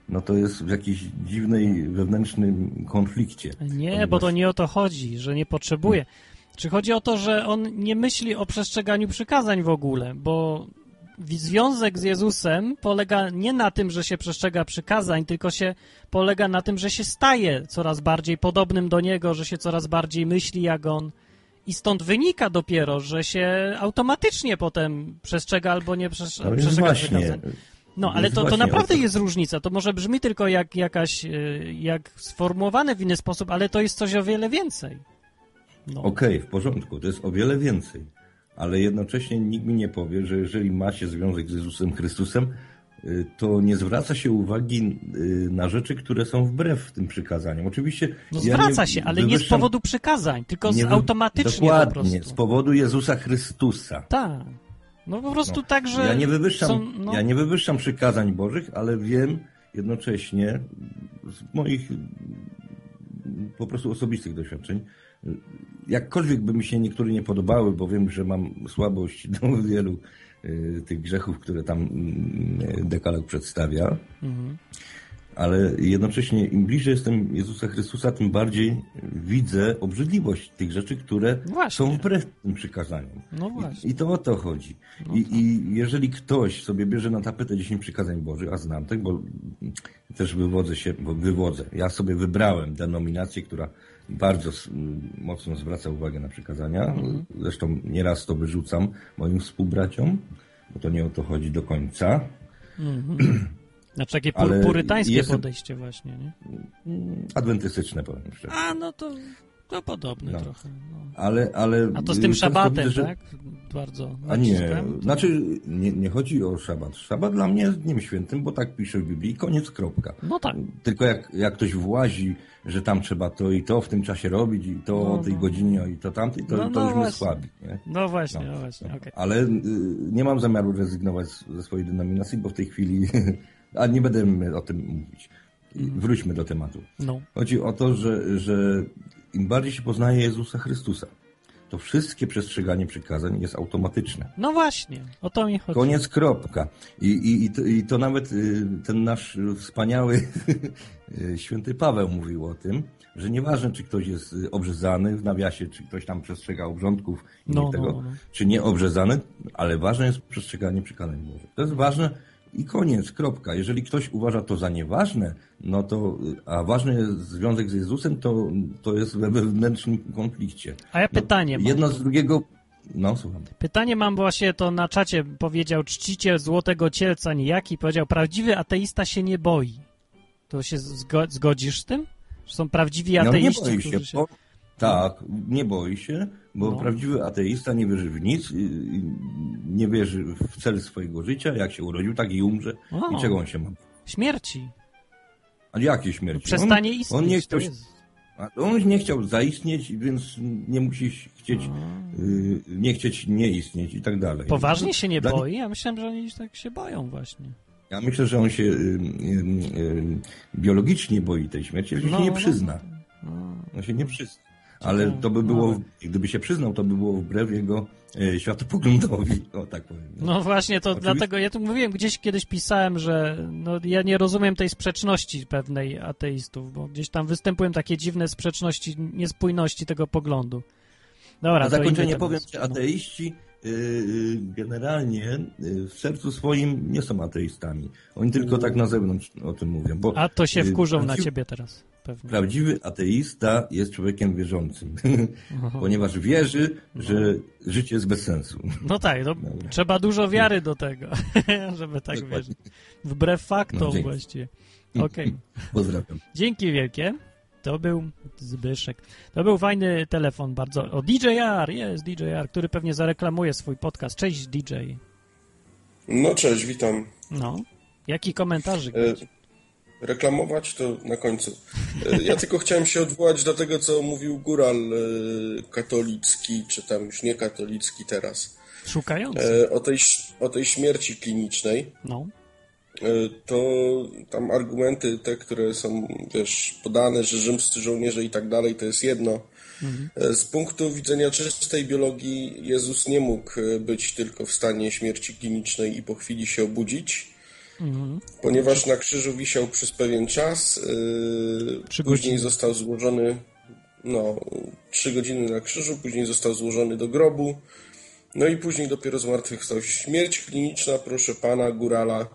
no to jest w jakiejś dziwnej wewnętrznym konflikcie. Nie, bo to nie o to chodzi, że nie potrzebuje. Czy chodzi o to, że on nie myśli o przestrzeganiu przykazań w ogóle, bo związek z Jezusem polega nie na tym, że się przestrzega przykazań, tylko się polega na tym, że się staje coraz bardziej podobnym do Niego, że się coraz bardziej myśli jak On. I stąd wynika dopiero, że się automatycznie potem przestrzega albo nie przestrzega, No przestrzega właśnie. No, ale to, to naprawdę jest różnica. To może brzmi tylko jak jakaś, y, jak sformułowane w inny sposób, ale to jest coś o wiele więcej. No. Okej, w porządku, to jest o wiele więcej. Ale jednocześnie nikt mi nie powie, że jeżeli macie związek z Jezusem Chrystusem, to nie zwraca się uwagi y, na rzeczy, które są wbrew tym przykazaniom. Oczywiście. No ja zwraca nie się, ale nie z powodu przykazań, tylko z nie wy- automatycznie po Dokładnie, z powodu Jezusa Chrystusa. Tak. No po prostu No. tak, że Ja nie, wywyższam, są, no, ja nie wywyższam przykazań Bożych, ale wiem jednocześnie z moich po prostu osobistych doświadczeń, jakkolwiek by mi się niektóre nie podobały, bo wiem, że mam słabość do wielu y, tych grzechów, które tam mm, dekalog przedstawia, Mhm. ale jednocześnie im bliżej jestem Jezusa Chrystusa, tym bardziej widzę obrzydliwość tych rzeczy, które Właśnie. są wbrew tym przykazaniom. No właśnie. I, I to o to chodzi. No I, tak. I jeżeli ktoś sobie bierze na tapetę 10 przykazań Bożych, a znam tak, bo też wywodzę się, bo wywodzę. Ja sobie wybrałem denominację, która bardzo mocno zwraca uwagę na przykazania. Mhm. Zresztą nieraz to wyrzucam moim współbraciom, bo to nie o to chodzi do końca. Mhm. *clears throat* Znaczy takie pur, purytańskie jestem- podejście właśnie, nie? Adwentystyczne powiem szczerze. A, no to, to podobne No. trochę. No. Ale, ale A to z tym szabatem, widzę, że- tak? Bardzo A nie, naciskam. znaczy nie, nie chodzi o szabat. Szabat dla mnie jest dniem świętym, bo tak pisze w Biblii, koniec, kropka. No tak. Tylko jak, jak ktoś włazi, że tam trzeba to i to w tym czasie robić, i to No, o tej no. godzinie, i to tamtej, to, No, to no już mnie słabi. Nie? No właśnie, No. no właśnie, okej. Ale y, nie mam zamiaru rezygnować ze swojej denominacji, bo w tej chwili, *laughs* a nie będę o tym mówić. Mhm. Wróćmy do tematu. No. Chodzi o to, że, że im bardziej się poznaje Jezusa Chrystusa, to wszystkie przestrzeganie przykazań jest automatyczne. no właśnie, o to mi chodzi. Koniec, kropka. I, i, i, to, I to nawet y, ten nasz wspaniały *laughs* y, święty Paweł mówił o tym, że nieważne, czy ktoś jest y, obrzezany w nawiasie, czy ktoś tam przestrzega obrządków i No, tego, no, no, no. czy nie obrzezany, ale ważne jest przestrzeganie przykazań Bożych. To jest ważne i koniec, kropka. Jeżeli ktoś uważa to za nieważne, no to, a ważny jest związek z Jezusem, to, to jest we wewnętrznym konflikcie. A ja No, pytanie mam. Jedno z drugiego, no słucham. Pytanie mam właśnie to na czacie powiedział czcicie złotego cielca niejaki, powiedział prawdziwy ateista się nie boi. To się zgo zgodzisz z tym? Że są prawdziwi No nie ateiści, boi się, którzy się... bo, tak, nie boi się, bo No. prawdziwy ateista nie wierzy w nic, y, y, nie wierzy w cel swojego życia, jak się urodził, tak i umrze. O. I czego on się ma? Śmierci. A jakie śmierci? Przestanie on, istnieć. On nie, chciał, on nie chciał zaistnieć, więc nie musi chcieć, y, nie chcieć nie istnieć i tak dalej. Poważnie się nie Dla- boi? Ja myślałem, że oni tak się boją właśnie. Ja myślę, że on się y, y, y, biologicznie boi tej śmierci, ale No, się nie no, przyzna. no. On się nie przyzna. Ale to by było, gdyby się przyznał, to by było wbrew jego e, światopoglądowi, o tak powiem. No właśnie, to Oczywiście- dlatego ja tu mówiłem, gdzieś kiedyś pisałem, że no, ja nie rozumiem tej sprzeczności pewnej ateistów, bo gdzieś tam występują takie dziwne sprzeczności, niespójności tego poglądu. Dobra, Na zakończenie powiem, że ateiści y, y, generalnie w sercu swoim nie są ateistami. Oni tylko tak na zewnątrz o tym mówią. Bo A to się wkurzą na ciebie teraz, pewnie. Prawdziwy ateista jest człowiekiem wierzącym, *laughs* ponieważ wierzy, że życie jest bez sensu. No tak, no, Dobra. trzeba dużo wiary do tego, *laughs* żeby tak Dokładnie. wierzyć. Wbrew faktom No, właściwie. Okej. *laughs* Pozdrawiam. Dzięki wielkie. To był Zbyszek. To był fajny telefon bardzo. O, DJR, jest DJR, który pewnie zareklamuje swój podcast. Cześć DJ. No cześć, witam. No. Jaki komentarzyk? E, reklamować, to na końcu. E, Ja tylko chciałem się odwołać do tego, co mówił góral e, katolicki, czy tam już nie katolicki teraz, Szukający. e, o tej, o tej śmierci klinicznej. No. To tam argumenty te, które są, wiesz, podane, że rzymscy żołnierze i tak dalej, to jest jedno. E, Z punktu widzenia czystej biologii Jezus nie mógł być tylko w stanie śmierci klinicznej i po chwili się obudzić, ponieważ na krzyżu wisiał przez pewien czas, Trzy później został złożony, no, trzy godziny na krzyżu, później został złożony do grobu, no i później dopiero zmartwychwstał. Śmierć kliniczna, proszę pana, górala,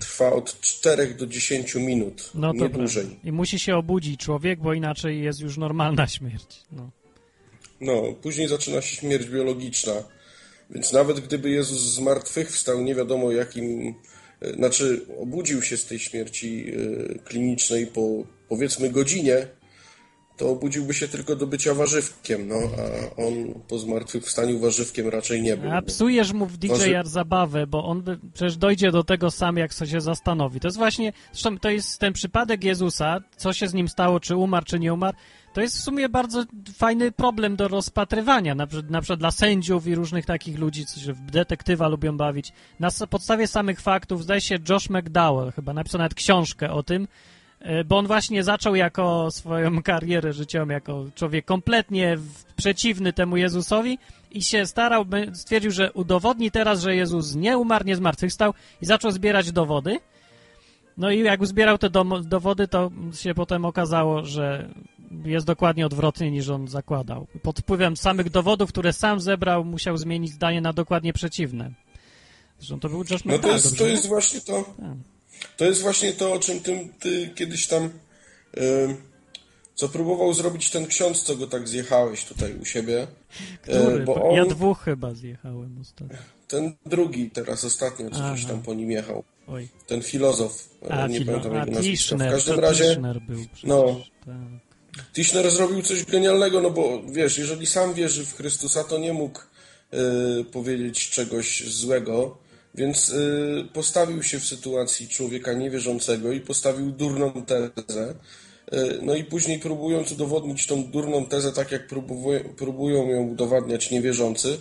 trwa od 4 do 10 minut, No nie prawda. dłużej. I musi się obudzić człowiek, bo inaczej jest już normalna śmierć. No. No, później zaczyna się śmierć biologiczna. Więc nawet gdyby Jezus z martwych wstał, nie wiadomo jakim, znaczy obudził się z tej śmierci e, klinicznej po powiedzmy godzinie, to obudziłby się tylko do bycia warzywkiem, no, a on po zmartwychwstaniu warzywkiem raczej nie był. A psujesz mu w Warzy- DJR zabawę, bo on by, przecież dojdzie do tego sam, jak sobie się zastanowi. To jest właśnie, zresztą to jest ten przypadek Jezusa, co się z nim stało, czy umarł, czy nie umarł, to jest w sumie bardzo fajny problem do rozpatrywania, na, przykład- na przykład dla sędziów i różnych takich ludzi, co się w detektywa lubią bawić. Na podstawie samych faktów, zdaje się, Josh McDowell chyba napisał nawet książkę o tym, E, bo on właśnie zaczął jako swoją *laughs* karierę życiową jako człowiek kompletnie przeciwny temu Jezusowi i się starał, stwierdził, że udowodni teraz, że Jezus nie umarł, nie zmartwychwstał i zaczął zbierać dowody. No i jak zbierał te dowody, to się potem okazało, że jest dokładnie odwrotnie niż on zakładał. Pod wpływem samych dowodów, które sam zebrał, musiał zmienić zdanie na dokładnie przeciwne. Zresztą to był Josh No to jest, dobrze to jest właśnie to, Tak. to jest właśnie to, o czym ty, ty kiedyś tam, em, co próbował zrobić ten ksiądz, co go tak zjechałeś tutaj u siebie. E, Który? bo on, Ja dwóch chyba zjechałem ostatnio. ten drugi teraz ostatnio, co Aha. tam po nim jechał. Oj. Ten filozof, e, A, nie Filo- pamiętam a jego nazwiska. W każdym razie Tischner był przecież. no. Tak. Tischner zrobił coś genialnego, no bo wiesz, jeżeli sam wierzy w Chrystusa, to nie mógł e, powiedzieć czegoś złego, więc e, postawił się w sytuacji człowieka niewierzącego i postawił durną tezę. E, no i później próbując udowodnić tą durną tezę, tak jak próbują ją udowadniać niewierzący,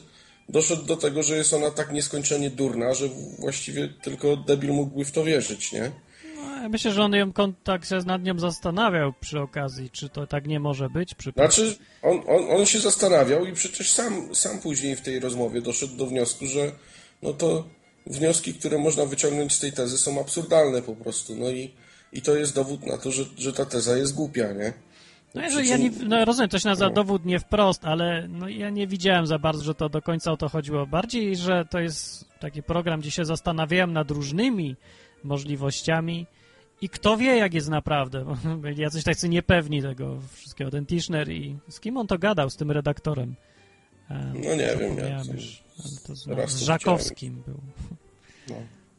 doszedł do tego, że jest ona tak nieskończenie durna, że właściwie tylko debil mógłby w to wierzyć, nie? No, myślę, że on ją tak się nad nią zastanawiał przy okazji, czy to tak nie może być. Przy... Znaczy, on, on, on się zastanawiał i przecież sam, sam później w tej rozmowie doszedł do wniosku, że no to wnioski, które można wyciągnąć z tej tezy są absurdalne po prostu. No i, i to jest dowód na to, że, że ta teza jest głupia, nie? No, jeżeli ja nie, no rozumiem, to się nazywa No. dowód nie wprost, ale no, ja nie widziałem za bardzo, że to do końca o to chodziło. Bardziej, że to jest taki program, gdzie się zastanawiałem nad różnymi możliwościami i kto wie, jak jest naprawdę. Byli jacyś tacy niepewni tego wszystkiego. Ten Tischner i z kim on to gadał, z tym redaktorem? No nie wiem, ja już. Z, raz z Żakowskim był. No.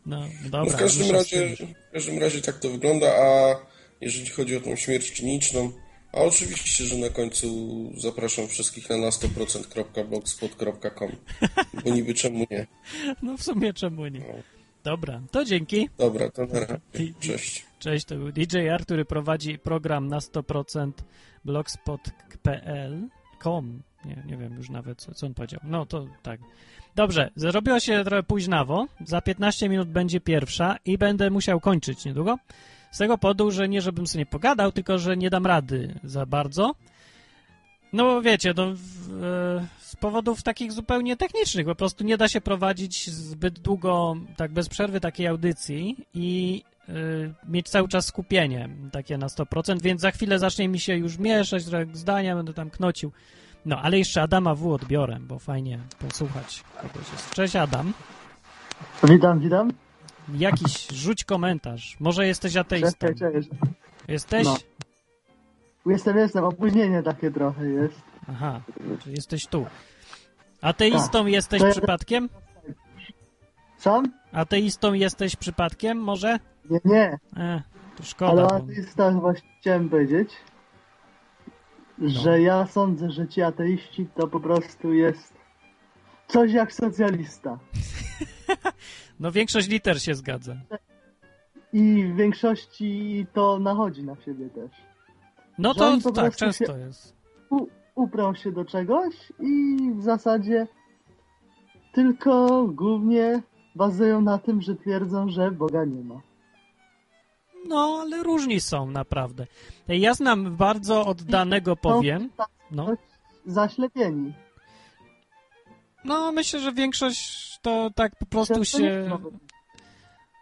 No, No dobra. w każdym razie, w każdym razie tak to wygląda, a jeżeli chodzi o tą śmierć kliniczną, a oczywiście, że na końcu zapraszam wszystkich na na 100%.blogspot.com, bo niby czemu nie. *laughs* No w sumie czemu nie. Dobra, to dzięki. Dobra, to na razie. Cześć. Cześć, to był DJR, który prowadzi program na 100% blogspot.pl com. Nie, nie wiem już nawet, co, co on powiedział. No to tak. Dobrze, zrobiło się trochę późnawo. Za 15 minut będzie pierwsza i będę musiał kończyć niedługo. Z tego powodu, że nie żebym sobie nie pogadał, tylko że nie dam rady za bardzo. No wiecie, no, e, z powodów takich zupełnie technicznych, po prostu nie da się prowadzić zbyt długo, tak bez przerwy takiej audycji i e, mieć cały czas skupienie takie na 100%, więc za chwilę zacznie mi się już mieszać, zdania będę tam knocił. No, ale jeszcze Adama W odbiorę, bo fajnie posłuchać kogoś jest. Cześć Adam. Witam, witam. Jakiś, rzuć komentarz. Może jesteś ateistą. Cześć, cześć. Jesteś? No. Jestem, jestem, opóźnienie takie trochę jest. Aha, czyli jesteś tu. Ateistą jesteś To ja- przypadkiem? Sam? Ateistą jesteś przypadkiem, może? Nie, nie. E, to Ale szkoda. o Bo... ateistach właśnie chciałem powiedzieć, że ja sądzę, że ci ateiści to po prostu jest coś jak socjalista. *laughs* No większość liter się zgadza. I w większości to nachodzi na siebie też. No to po tak, prostu często się- jest. U, uprą się do czegoś i w zasadzie tylko głównie bazują na tym, że twierdzą, że Boga nie ma. No, ale różni są naprawdę. Ja znam bardzo oddanego, powiem. No. Zaślepieni. No, myślę, że większość to tak po prostu się...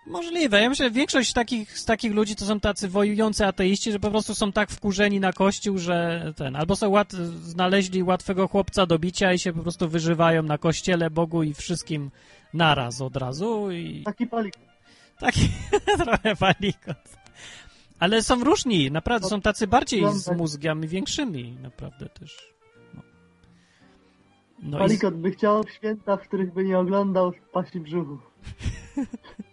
Możliwe. Ja myślę, że większość takich, z takich ludzi to są tacy wojujący ateiści, że po prostu są tak wkurzeni na kościół, że ten, albo są łat, znaleźli łatwego chłopca do bicia i się po prostu wyżywają na kościele, Bogu i wszystkim naraz od razu i Taki palik. taki *laughs* trochę panikot. Ale są różni, naprawdę, są tacy bardziej z mózgami większymi, naprawdę też. No, no i, Palikot by chciał święta, w których by nie oglądał pasi brzuchu. *laughs*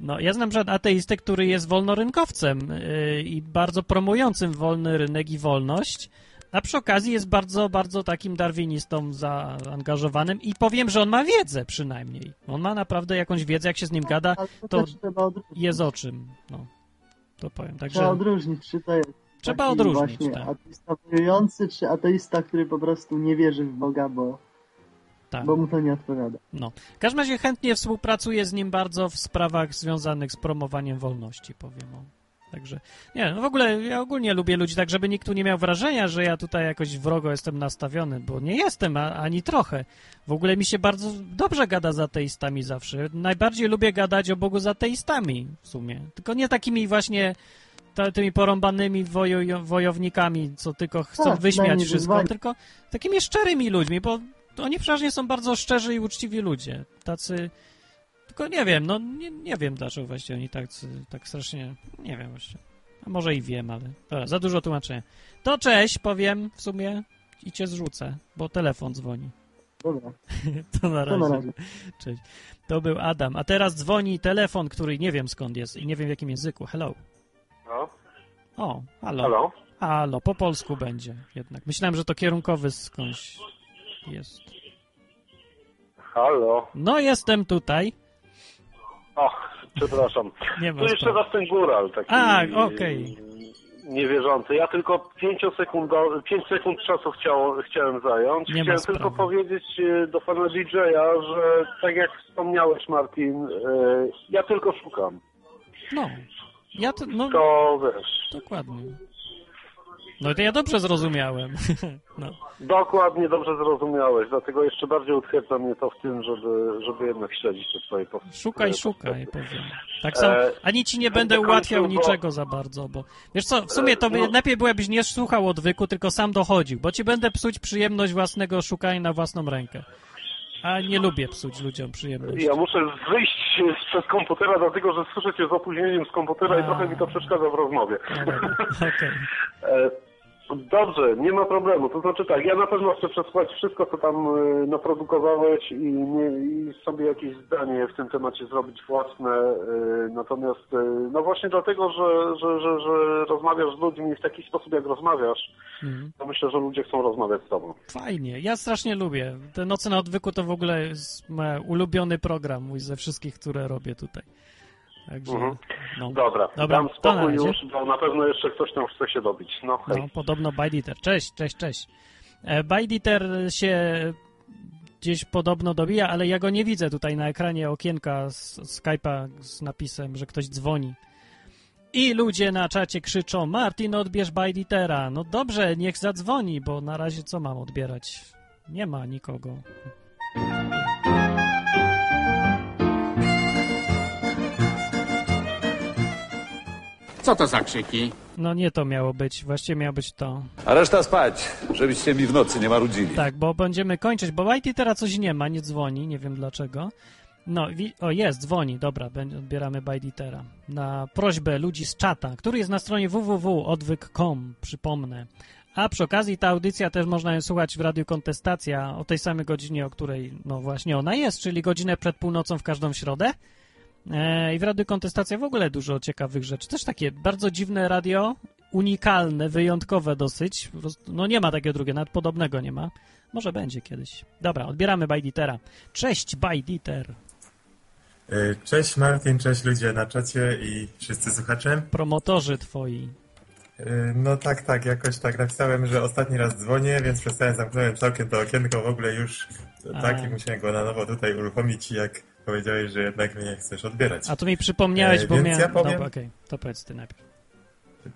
No, ja znam przykład ateistę, który jest wolnorynkowcem yy, i bardzo promującym wolny rynek i wolność, a przy okazji jest bardzo, bardzo takim darwinistą zaangażowanym i powiem, że on ma wiedzę przynajmniej. On ma naprawdę jakąś wiedzę, jak się z nim gada, to, trzeba jest o czym. No, to powiem. Trzeba Także odróżnić, czy to jest trzeba odróżnić, właśnie tak. ateista wojujący, czy ateista, który po prostu nie wierzy w Boga, bo, tak. bo mu to nie odpowiada. No. W każdym razie chętnie współpracuję z nim bardzo w sprawach związanych z promowaniem wolności, powiem o. Także, nie, no w ogóle ja ogólnie lubię ludzi tak, żeby nikt tu nie miał wrażenia, że ja tutaj jakoś wrogo jestem nastawiony, bo nie jestem a, ani trochę. W ogóle mi się bardzo dobrze gada z ateistami zawsze. Najbardziej lubię gadać o Bogu z ateistami w sumie. Tylko nie takimi właśnie tymi porąbanymi wojo, wojownikami, co tylko chcą Tak, wyśmiać wszystko, tylko takimi szczerymi ludźmi, bo oni przeważnie są bardzo szczerzy i uczciwi ludzie. Tacy. Tylko nie wiem, no nie, nie wiem dlaczego właśnie oni tak, tak strasznie. Nie wiem właśnie. A może i wiem, ale. Dobra, za dużo tłumaczenia. To cześć, powiem w sumie i cię zrzucę, bo telefon dzwoni. Dobra, *laughs* To na to na razie. razie. Cześć. To był Adam. A teraz dzwoni telefon, który nie wiem skąd jest i nie wiem w jakim języku. Hello. No. O, halo. Halo? Halo, po polsku będzie jednak. Myślałem, że to kierunkowy skądś jest. Halo? No, jestem tutaj. O, przepraszam. *laughs* Nie Tu jeszcze raz ten góral taki A, okej. niewierzący. Ja tylko 5 sekund, 5 sekund czasu chciał, chciałem zająć. Nie chciałem tylko powiedzieć e, do pana DJ-a, że tak jak wspomniałeś Martin, e, ja tylko szukam. No. Ja to, no, To wiesz, dokładnie. No to ja dobrze zrozumiałem. *laughs* No. dokładnie dobrze zrozumiałeś, dlatego jeszcze bardziej utwierdza mnie to w tym, żeby, żeby jednak śledzić te swoje postępy. Szukaj, szukaj, powiem. Tak samo, E, ani ci nie będę ułatwiał niczego za bardzo, bo wiesz co, w sumie to by, no. lepiej było, jakbyś nie słuchał odwyku, tylko sam dochodził, bo ci będę psuć przyjemność własnego szukania na własną rękę. A nie lubię psuć ludziom przyjemność. Ja muszę wyjść przez komputera, dlatego że słyszę cię z opóźnieniem z komputera A. i trochę mi to przeszkadza w rozmowie. No *laughs* okej. E, Dobrze, nie ma problemu. To znaczy tak, ja na pewno chcę przesłuchać wszystko, co tam e, naprodukowałeś i, nie, i sobie jakieś zdanie w tym temacie zrobić własne. e, Natomiast, e, no właśnie dlatego, że, że, że, że rozmawiasz z ludźmi w taki sposób, jak rozmawiasz, Mhm. to myślę, że ludzie chcą rozmawiać z tobą. Fajnie, ja strasznie lubię. Te Noce na odwyku to w ogóle jest mój ulubiony program mój ze wszystkich, które robię tutaj. Także, Mhm. no. Dobra, Dobra, dam spokój już, bo na pewno jeszcze ktoś tam chce się dobić. No hej. No, podobno Bajditer. Cześć, cześć, cześć. E, Bajditer się gdzieś podobno dobija, ale ja go nie widzę tutaj na ekranie okienka z Skype'a z napisem, że ktoś dzwoni. I ludzie na czacie krzyczą, Martin, odbierz Bajditera. No dobrze, niech zadzwoni, bo na razie co mam odbierać? Nie ma nikogo. Co to za krzyki? No nie to miało być, właściwie miało być to. A reszta spać, żebyście mi w nocy nie marudzili. Tak, bo będziemy kończyć, bo Whitey teraz coś nie ma, nie dzwoni, nie wiem dlaczego. No, o jest, dzwoni, dobra, odbieramy Bajditera. Na prośbę ludzi z czata, który jest na stronie www.odwyk.com, przypomnę. A przy okazji ta audycja też można ją słuchać w Radiu Kontestacja o tej samej godzinie, o której, no właśnie ona jest, czyli godzinę przed północą w każdą środę. E, I w Radiu Kontestacja w ogóle dużo ciekawych rzeczy. Też takie bardzo dziwne radio, unikalne, wyjątkowe dosyć. No nie ma takiego drugiego, nawet podobnego nie ma. Może będzie kiedyś. Dobra, odbieramy Bajditera. Cześć, Bajditer. E, Cześć Martin, cześć ludzie na czacie i wszyscy słuchacze. Promotorzy twoi. E, No tak, tak, jakoś tak napisałem, że ostatni raz dzwonię, więc przestałem, zamknąłem całkiem to okienko, w ogóle już A. tak i musiałem go na nowo tutaj uruchomić, jak powiedziałeś, że jednak mnie chcesz odbierać. A tu mi przypomniałeś, E, bo miałem... ja powiem- Dobra, okej, to powiedz ty najpierw.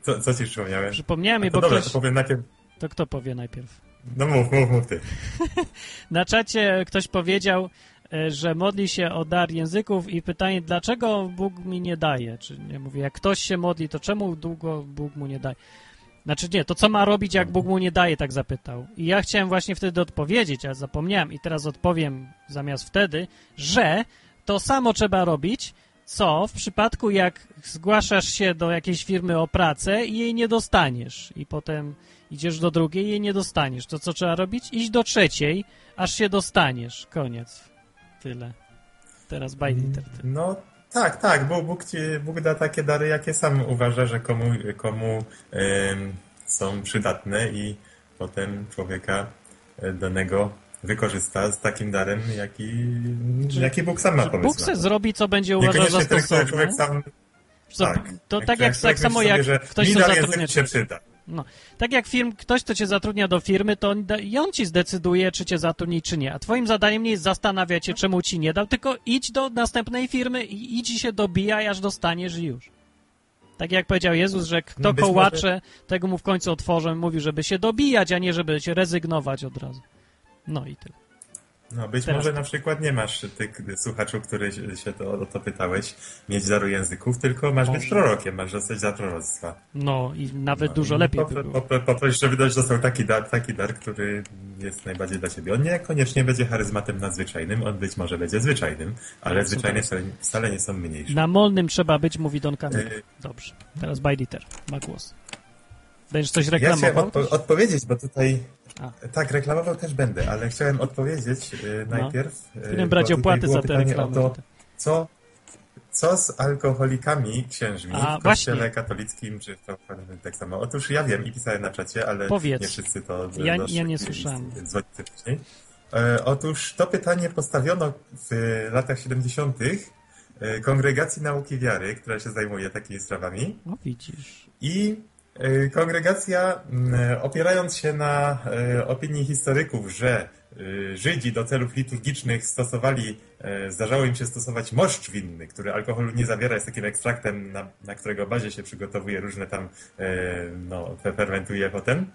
Co, co ci przypomniałem? Przypomniałem mi, to bo dobra, ktoś... to powiem najpierw. To kto powie najpierw? No mów, mów, mów ty. *laughs* Na czacie ktoś powiedział, e, że modli się o dar języków i pytanie, dlaczego Bóg mi nie daje? Czy nie mówię, jak ktoś się modli, to czemu długo Bóg mu nie daje? Znaczy nie, to co ma robić, jak Bóg mu nie daje, tak zapytał. I ja chciałem właśnie wtedy odpowiedzieć, ale zapomniałem i teraz odpowiem zamiast wtedy, że to samo trzeba robić, co w przypadku jak zgłaszasz się do jakiejś firmy o pracę i jej nie dostaniesz i potem idziesz do drugiej i jej nie dostaniesz. To co trzeba robić? Iść do trzeciej, aż się dostaniesz. Koniec. Tyle. Teraz Bajditer. ty. No tak, tak, bo Bóg, Bóg da takie dary, jakie sam uważa, że komu, komu są przydatne i potem człowieka e, danego wykorzysta z takim darem, jaki, jaki Bóg sam ma Czy pomysł. Bóg se zrobi, co będzie uważał za stosowne. człowiek sam... Tak. to tak, jak, tak samo jak sobie, że ktoś, mi co zatrudnia się przyda. No, tak jak firm, ktoś, kto cię zatrudnia do firmy, to on, i on ci zdecyduje, czy cię zatrudni, czy nie. A twoim zadaniem nie jest zastanawiać się, czemu ci nie dał, tylko idź do następnej firmy i idź się dobijaj, aż dostaniesz i już. Tak jak powiedział Jezus, że kto być kołacze, tego mu w końcu otworzę. Mówił, żeby się dobijać, a nie żeby się rezygnować od razu. No i tyle. No, być Teraz może na przykład nie masz, ty słuchaczu, który się to, o to pytałeś, mieć daru języków, tylko masz być Może. prorokiem, masz dostać dar proroctwa. No i nawet No, dużo i lepiej by było. popro- Poproś, żeby ktoś dostał taki dar, taki dar, który jest najbardziej dla ciebie. On niekoniecznie będzie charyzmatem nadzwyczajnym, on być może będzie zwyczajnym, ale Tak, zwyczajne wcale, wcale nie są mniejsze. Na molnym trzeba być, mówi Don Camillo. Y- Dobrze. Teraz Bajditer ma głos. Będziesz coś Ja chciałem reklamował? odpo- odpowiedzieć, bo tutaj A. tak, reklamował też będę, ale chciałem odpowiedzieć y, No. najpierw. y, bo brać opłaty za te reklamy. To, co, co z alkoholikami księżmi A, w kościele właśnie. katolickim, czy w prawosławnym tak samo? Otóż ja wiem i pisałem na czacie, ale Powiedz. nie wszyscy to Ja- doszli ja nie słyszałem. wcześniej. E, otóż to pytanie postawiono w latach 70. e, Kongregacji Nauki Wiary, która się zajmuje takimi sprawami. No widzisz. I e, kongregacja, m, opierając się na e, opinii historyków, że e, Żydzi do celów liturgicznych stosowali, e, zdarzało im się stosować moszcz winny, który alkoholu nie zawiera, jest takim ekstraktem, na, na którego bazie się przygotowuje różne tam, e, no, fe- fermentuje potem.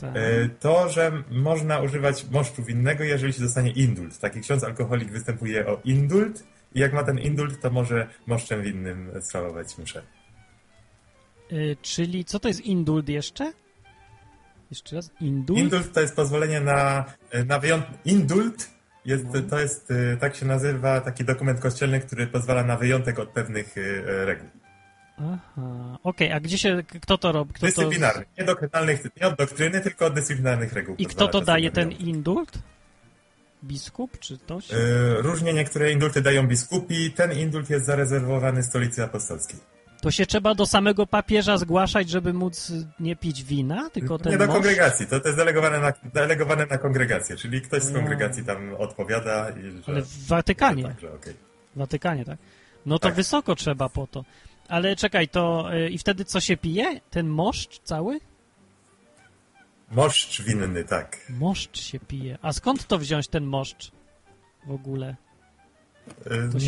Tak. E, To, że można używać moszczu winnego, jeżeli się dostanie indult. Taki ksiądz alkoholik występuje o indult i jak ma ten indult, to może moszczem winnym sprawować mszę. Y, czyli co to jest indult jeszcze? Jeszcze raz? Indult? Indult to jest pozwolenie na, na wyjątek. Indult jest, to jest, e, tak się nazywa, taki dokument kościelny, który pozwala na wyjątek od pewnych e, reguł. Aha. Okej, a gdzie się, kto to robi? Kto to, Dyscyplinarnych. Nie, nie od doktryny, tylko od dyscyplinarnych reguł. I kto to daje ten indult? Biskup czy ktoś? Różnie niektóre indulty dają biskupi. Ten indult jest zarezerwowany stolicy apostolskiej. To się trzeba do samego papieża zgłaszać, żeby móc nie pić wina, tylko ten Nie do kongregacji, to, to jest delegowane na, delegowane na kongregację, czyli ktoś z A. kongregacji tam odpowiada i że... Ale w Watykanie. tak, że okej. W Watykanie, tak? No to Tak. wysoko trzeba po to. Ale czekaj, to y, i wtedy co się pije? Ten moszcz cały? Moszcz winny, tak. Moszcz się pije. A skąd to wziąć ten moszcz w ogóle?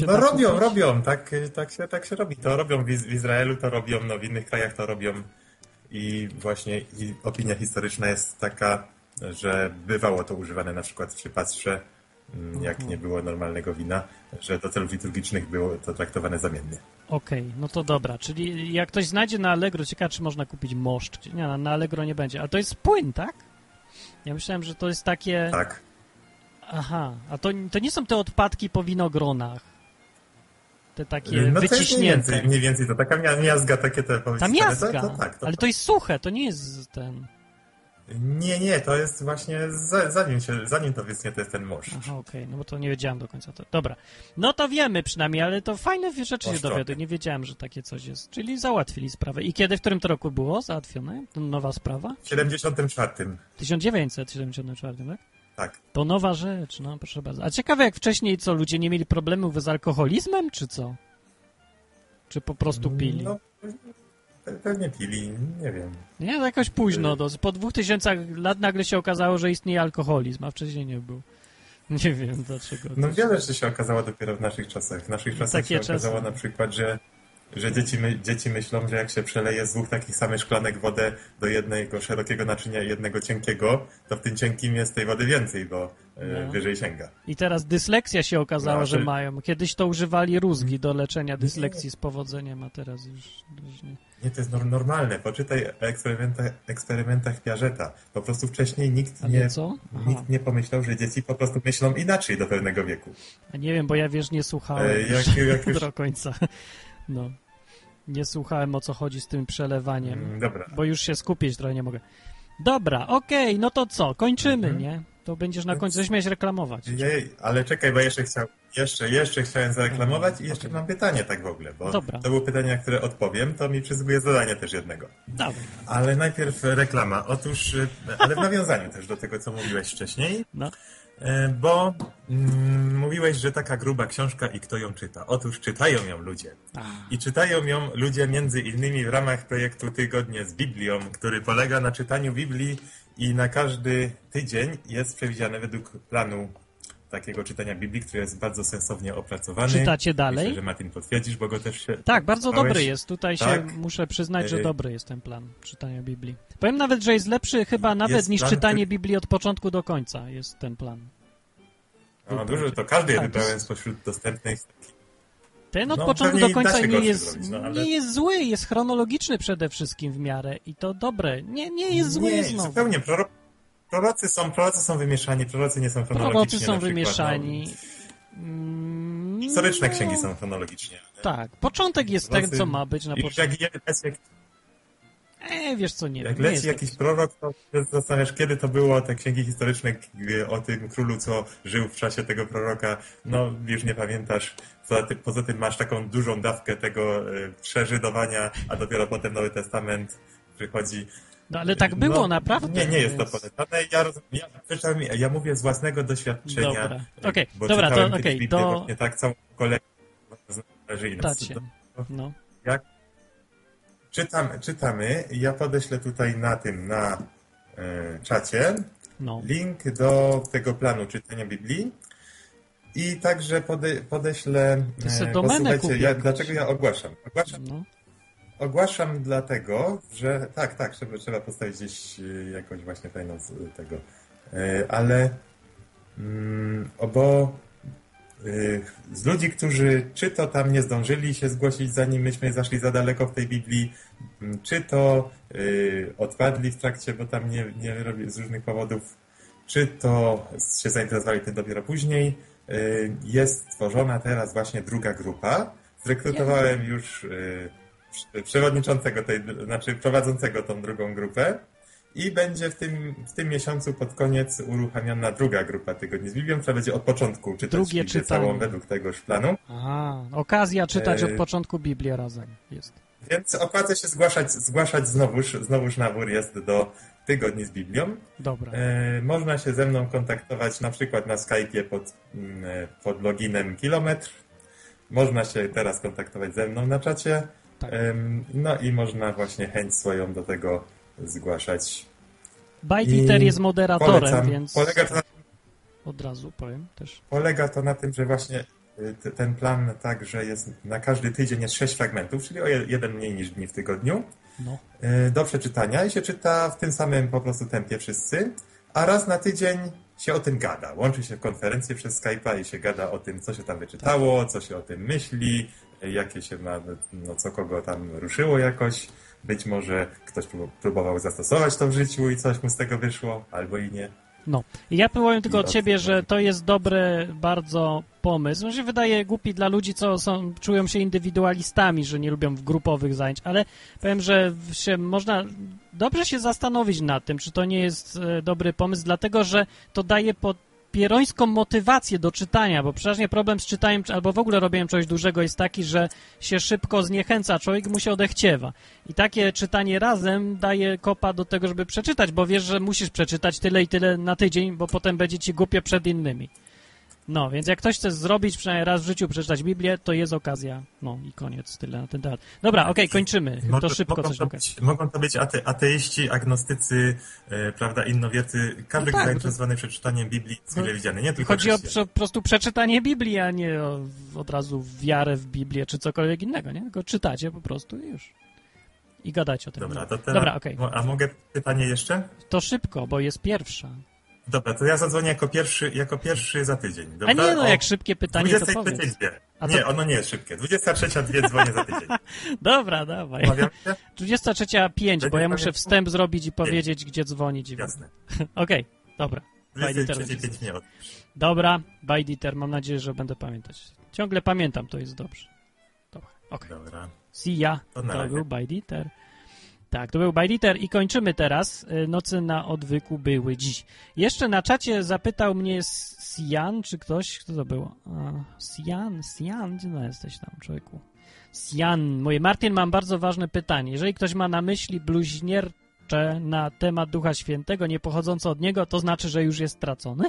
No robią, kupić? robią, tak, tak, się, tak się robi. To robią w, w Izraelu, to robią, no w innych krajach to robią i właśnie i opinia historyczna jest taka, że bywało to używane na przykład przy pastrze, mm, jak nie było normalnego wina, że do celów liturgicznych było to traktowane zamiennie. Okej, no to dobra. Czyli jak ktoś znajdzie na Allegro, ciekawe czy można kupić moszcz. Nie, na Allegro nie będzie. Ale to jest płyn, tak? Ja myślałem, że to jest takie... Tak. Aha, a to, to nie są te odpadki po winogronach. Te takie No to jest mniej wyciśnięte. więcej, mniej więcej to taka mia- miazga, takie te Ta powiedzmy, miazga, To, to, tak, to, ale to jest suche, to nie jest ten... Nie, nie, to jest właśnie za, zanim, się, zanim to wyschnie, to jest ten morz. Aha, okej, no bo to nie wiedziałem do końca. To, dobra, no to wiemy przynajmniej, ale to fajne rzeczy się Oszczotnie. dowiaduję. Nie wiedziałem, że takie coś jest. Czyli załatwili sprawę. I kiedy, w którym to roku było załatwione? Nowa sprawa? W 74. 1974, tak? Tak. To nowa rzecz, no proszę bardzo. A ciekawe jak wcześniej co, ludzie nie mieli problemów z alkoholizmem, czy co? Czy po prostu pili? No, pe- pewnie pili, nie wiem. Nie, to jakoś późno. Do, po dwóch tysiącach lat nagle się okazało, że istnieje alkoholizm, a wcześniej nie był. *laughs* Nie wiem dlaczego. No wiele rzeczy się okazało dopiero w naszych czasach. W naszych czasach Takie się czasy. okazało na przykład, że, że dzieci, my, dzieci myślą, że jak się przeleje z dwóch takich samych szklanek wodę do jednego szerokiego naczynia i jednego cienkiego, to w tym cienkim jest tej wody więcej, bo e, No. wyżej sięga. I teraz dysleksja się okazała, No, że że- mają. Kiedyś to używali rózgi do leczenia dyslekcji z powodzeniem, a teraz już, już nie. Nie, to jest nor- normalne. Poczytaj o eksperymentach, eksperymentach Piageta. Po prostu wcześniej nikt nie, nikt nie pomyślał, że dzieci po prostu myślą inaczej do pewnego wieku. A nie wiem, bo ja wiesz, nie słuchałem E, jak- już jak *laughs* już- do końca. No. Nie słuchałem o co chodzi z tym przelewaniem. Mm, dobra. Bo już się skupić trochę nie mogę. Dobra, okej, no to co? Kończymy, Mhm. nie? To będziesz na końcu coś miałeś reklamować. Jej, ale czekaj, bo jeszcze chciał, jeszcze, jeszcze chciałem zareklamować i jeszcze mam pytanie tak w ogóle, bo Dobra. to było pytanie, na które odpowiem, to mi przysługuje zadanie też jednego. Dobra. Ale najpierw reklama. Otóż, e, ale w nawiązaniu też do tego, co mówiłeś wcześniej, No. E, bo mm, mówiłeś, że taka gruba książka i kto ją czyta. Otóż czytają ją ludzie. I czytają ją ludzie między innymi w ramach projektu Tygodnie z Biblią, który polega na czytaniu Biblii i na każdy tydzień jest przewidziany według planu takiego czytania Biblii, który jest bardzo sensownie opracowany. Czytacie dalej? Myślę, że Martin potwierdzisz, bo go też się... Tak, bardzo dobry jest. Tutaj się Tak? muszę przyznać, że Y, dobry jest ten plan czytania Biblii. Powiem nawet, że jest lepszy chyba nawet Jest niż plan, czytanie Biblii od początku do końca. Jest ten plan. No, dużo, to każdy Tak, wybrałem jest- spośród dostępnych. Ten od No, początku do końca się nie jest, zrobić, no, ale- nie jest zły, jest chronologiczny przede wszystkim w miarę i to dobre. Nie, nie jest zły Nie, znowu. zupełnie. Proro... Prorocy, są, prorocy są wymieszani, prorocy nie są chronologicznie. Prorocy są przykład, wymieszani. No, Mm, historyczne no, księgi są chronologicznie. Tak, początek jest Prorocy- ten, co ma być na początku. jak, jak, E, wiesz co, nie jak nie leci jakiś taki- prorok, to zastanawiasz, kiedy to było, te księgi historyczne k- o tym królu, co żył w czasie tego proroka, no już nie pamiętasz. Poza tym, poza tym masz taką dużą dawkę tego e, przeżydowania, a dopiero potem Nowy Testament przychodzi. No ale tak było No, naprawdę. Nie, nie jest to polecane. Ja, ja, czytam, ja mówię z własnego doświadczenia. Dobra. e, Okej, bo dobra, to okej, to- właśnie tak całą inny. Tacie. No. Jak czytam, czytamy, ja podeślę tutaj na tym, na e, czacie No. link do tego planu czytania Biblii i także pode, podeślę, e, domenę posłuchajcie, kup ja, dlaczego ja ogłaszam? Ogłaszam, No. Ogłaszam dlatego, że tak, tak, trzeba, trzeba postawić gdzieś e, jakąś właśnie fajną z tego, E, ale mm, bo y, z ludzi, którzy czy to tam nie zdążyli się zgłosić, zanim myśmy zaszli za daleko w tej Biblii, m, czy to y, odpadli w trakcie, bo tam nie, nie robi z różnych powodów, czy to się zainteresowali tym dopiero później, y, jest stworzona teraz właśnie druga grupa. Zrekrutowałem już y, przewodniczącego tej, znaczy prowadzącego tą drugą grupę. I będzie w tym, w tym miesiącu pod koniec uruchamiana druga grupa Tygodni z Biblią, która będzie od początku czytać Drugie Biblię czytanie. całą według tegoż planu. Aha, okazja czytać E, od początku Biblię razem jest. Więc opłaca się zgłaszać, zgłaszać znowuż, znowuż nabór jest do Tygodni z Biblią. Dobra. E, można się ze mną kontaktować na przykład na Skype'ie pod, mm, e, pod loginem kilometr. Można się teraz kontaktować ze mną na czacie. Tak. No i można właśnie chęć swoją do tego zgłaszać. Bajtiter jest moderatorem, polecam. więc Polega to, na, od razu powiem też. polega to na tym, że właśnie y, ten plan tak, że jest na każdy tydzień jest sześć fragmentów, czyli o je- jeden mniej niż dni w tygodniu. No. y, do przeczytania i się czyta w tym samym po prostu tempie wszyscy, a raz na tydzień się o tym gada. Łączy się w konferencję przez Skype'a i się gada o tym, co się tam wyczytało, co się o tym myśli, jakie się ma, no co kogo tam ruszyło jakoś. Być może ktoś prób- próbował zastosować to w życiu i coś mu z tego wyszło, albo i nie. No. I ja powiem tylko od od- siebie, że to jest dobry bardzo pomysł. On się wydaje głupi dla ludzi, co są, czują się indywidualistami, że nie lubią w grupowych zajęć, ale powiem, że się można dobrze się zastanowić nad tym, czy to nie jest e, dobry pomysł, dlatego że to daje po, pierońską motywację do czytania, bo przeważnie problem z czytaniem albo w ogóle robieniem czegoś dużego jest taki, że się szybko zniechęca człowiek mu się odechciewa. I takie czytanie razem daje kopa do tego, żeby przeczytać, bo wiesz, że musisz przeczytać tyle i tyle na tydzień, bo potem będzie ci głupio przed innymi. No, więc jak ktoś chce zrobić przynajmniej raz w życiu, przeczytać Biblię, to jest okazja. No i koniec, tyle na ten temat. Dobra, okej, kończymy. Może- To szybko mogą coś to być, Mogą to być ate, ateiści, agnostycy, e, prawda, innowiercy, każdy No tak, zainteresowany przeczytaniem Biblii jest mile widziany, nie tylko Chodzi o po prostu przeczytanie Biblii, a nie o, od razu wiarę w Biblię czy cokolwiek innego, nie? Tylko czytacie po prostu i już. I gadacie o tym. Dobra, to teraz, Dobra, okej. mo- A mogę pytanie jeszcze? To szybko, bo jest pierwsza. Dobra, to ja zadzwonię jako pierwszy, jako pierwszy za tydzień. A Dobra? nie no, O jak szybkie pytanie, to 23 powiedz. dwie. A to- Nie, ono nie jest szybkie. 23 dwie dzwonię za tydzień. *laughs* Dobra, dawaj. Umawiamy się? 23.05, bo ja muszę wstęp zrobić i powiedzieć, gdzie dzwonić. Jasne. *laughs* Okej, dobra. Bajditer 23 będzie- 5 minut. Dobra, Bajditer, mam nadzieję, że będę pamiętać. Ciągle pamiętam, to jest dobrze. Dobra, okej. Dobra. See ya. To To był Bajditer. Tak, to był Bajditer i kończymy teraz. Y, Nocy na odwyku były dziś. Jeszcze na czacie zapytał mnie Sian, czy ktoś, kto to było? Sian, Sian, gdzie no jesteś tam, człowieku? Sian, mój Martin, mam bardzo ważne pytanie. Jeżeli ktoś ma na myśli bluźniercze na temat Ducha Świętego, nie pochodzące od niego, to znaczy, że już jest stracony?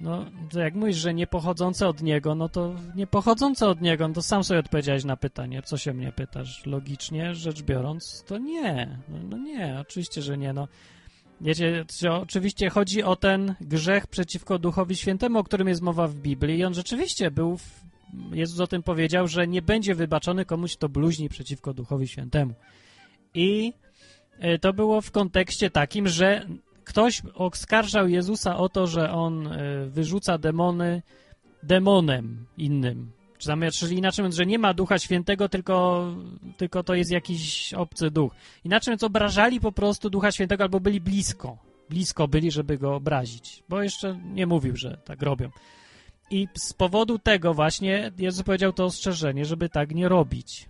No, to jak mówisz, że nie pochodzące od niego, no to nie pochodzące od niego, no to sam sobie odpowiedziałeś na pytanie. Co się mnie pytasz? Logicznie rzecz biorąc, to nie. No, no nie, oczywiście, że nie. No. Wiecie, oczywiście chodzi o ten grzech przeciwko Duchowi Świętemu, o którym jest mowa w Biblii i on rzeczywiście był, w, Jezus o tym powiedział, że nie będzie wybaczony komuś, kto bluźni przeciwko Duchowi Świętemu. I e, to było w kontekście takim, że ktoś oskarżał Jezusa o to, że on e, wyrzuca demony demonem innym. Czyli inaczej mówiąc, że nie ma Ducha Świętego, tylko, tylko to jest jakiś obcy duch. Inaczej mówiąc, obrażali po prostu Ducha Świętego albo byli blisko. Blisko byli, żeby go obrazić. Bo jeszcze nie mówił, że tak robią. I z powodu tego właśnie Jezus powiedział to ostrzeżenie, żeby tak nie robić.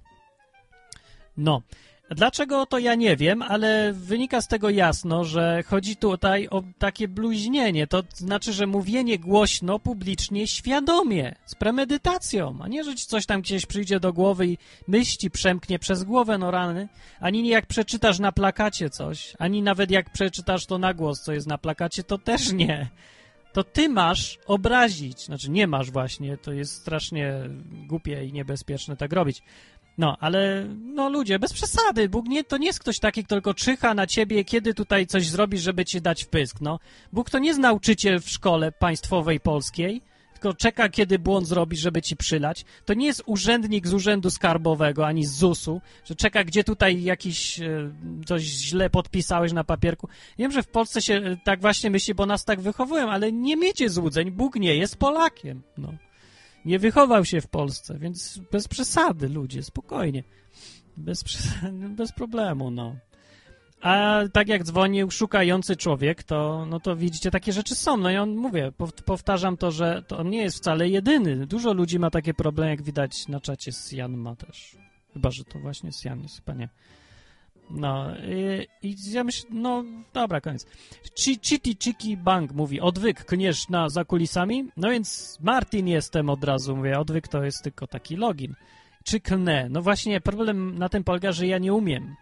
No. Dlaczego to ja nie wiem, ale wynika z tego jasno, że chodzi tutaj o takie bluźnienie. To znaczy, że mówienie głośno, publicznie, świadomie, z premedytacją, a nie, że coś tam gdzieś przyjdzie do głowy i myśl ci przemknie przez głowę, no rany, ani nie jak przeczytasz na plakacie coś, ani nawet jak przeczytasz to na głos, co jest na plakacie, to też nie. To ty masz obrazić, znaczy nie masz właśnie, to jest strasznie głupie i niebezpieczne tak robić. No, ale no ludzie, bez przesady, Bóg nie, to nie jest ktoś taki, kto tylko czyha na ciebie, kiedy tutaj coś zrobisz, żeby ci dać wpysk, no. Bóg to nie jest nauczyciel w szkole państwowej polskiej, tylko czeka, kiedy błąd zrobisz, żeby ci przylać. To nie jest urzędnik z urzędu skarbowego, ani z ZUS-u, że czeka, gdzie tutaj jakiś e, coś źle podpisałeś na papierku. Wiem, że w Polsce się e, tak właśnie myśli, bo nas tak wychowują, ale nie miejcie złudzeń, Bóg nie jest Polakiem, no. Nie wychował się w Polsce, więc bez przesady, ludzie, spokojnie. Bez, *laughs* bez problemu, no. A tak jak dzwonił szukający człowiek, to, no to widzicie, takie rzeczy są. No i on, mówię, pow- powtarzam to, że to on nie jest wcale jedyny. Dużo ludzi ma takie problemy, jak widać na czacie. Jan ma też. Chyba, że to właśnie Jan jest, chyba nie. No i, i ja myślę, no dobra, koniec. Chi- Chitty Chiki Bang mówi, odwyk kniesz na za kulisami? No więc Martin jestem od razu, mówię, odwyk to jest tylko taki login. Czy klnę? No właśnie, problem na tym polega, że ja nie umiem.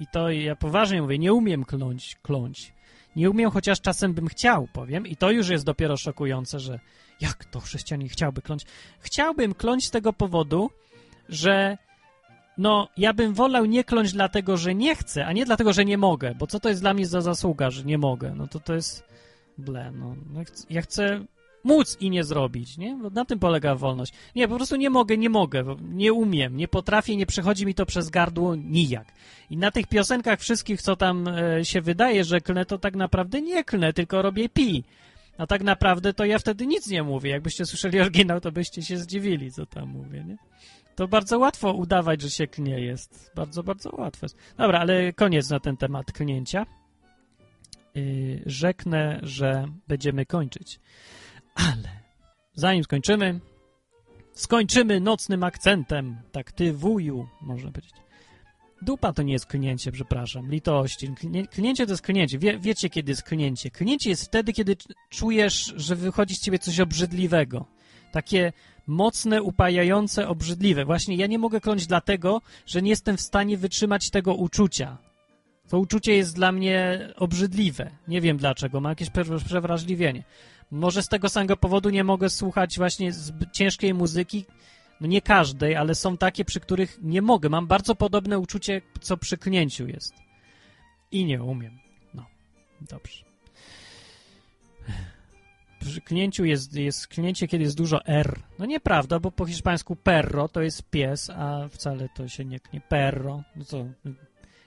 I to ja poważnie mówię, nie umiem kląć, kląć. Nie umiem, chociaż czasem bym chciał, powiem. I to już jest dopiero szokujące, że jak to chrześcijanin chciałby kląć? Chciałbym kląć z tego powodu, że no, ja bym wolał nie kląć dlatego, że nie chcę, a nie dlatego, że nie mogę, bo co to jest dla mnie za zasługa, że nie mogę? No to to jest ble, no. Ja chcę, móc i nie zrobić, nie? Bo na tym polega wolność. Nie, po prostu nie mogę, nie mogę, nie umiem, nie potrafię, nie przechodzi mi to przez gardło nijak. I na tych piosenkach wszystkich, co tam e, się wydaje, że klnę, to tak naprawdę nie klnę, tylko robię pi. A tak naprawdę to ja wtedy nic nie mówię. Jakbyście słyszeli oryginał, to byście się zdziwili, co tam mówię, nie? To bardzo łatwo udawać, że się klnie jest. Bardzo, bardzo łatwo jest. Dobra, ale koniec na ten temat klnięcia. Yy, rzeknę, że będziemy kończyć. Ale zanim skończymy, skończymy nocnym akcentem. Tak ty, wuju, można powiedzieć. Dupa to nie jest klnięcie, przepraszam, litości. Klnięcie to jest klnięcie. Wie, wiecie, kiedy jest klnięcie. Klnięcie jest wtedy, kiedy czujesz, że wychodzi z ciebie coś obrzydliwego. Takie mocne, upajające, obrzydliwe. Właśnie ja nie mogę kląć dlatego, że nie jestem w stanie wytrzymać tego uczucia. To uczucie jest dla mnie obrzydliwe. Nie wiem dlaczego, mam jakieś prze- przewrażliwienie. Może z tego samego powodu nie mogę słuchać właśnie ciężkiej muzyki, no nie każdej, ale są takie, przy których nie mogę. Mam bardzo podobne uczucie, co przy klnięciu jest. I nie umiem. No, dobrze. Przy klnięciu jest, jest klnięcie, kiedy jest dużo R. No nieprawda, bo po hiszpańsku perro to jest pies, a wcale to się nie knie. Perro. No co?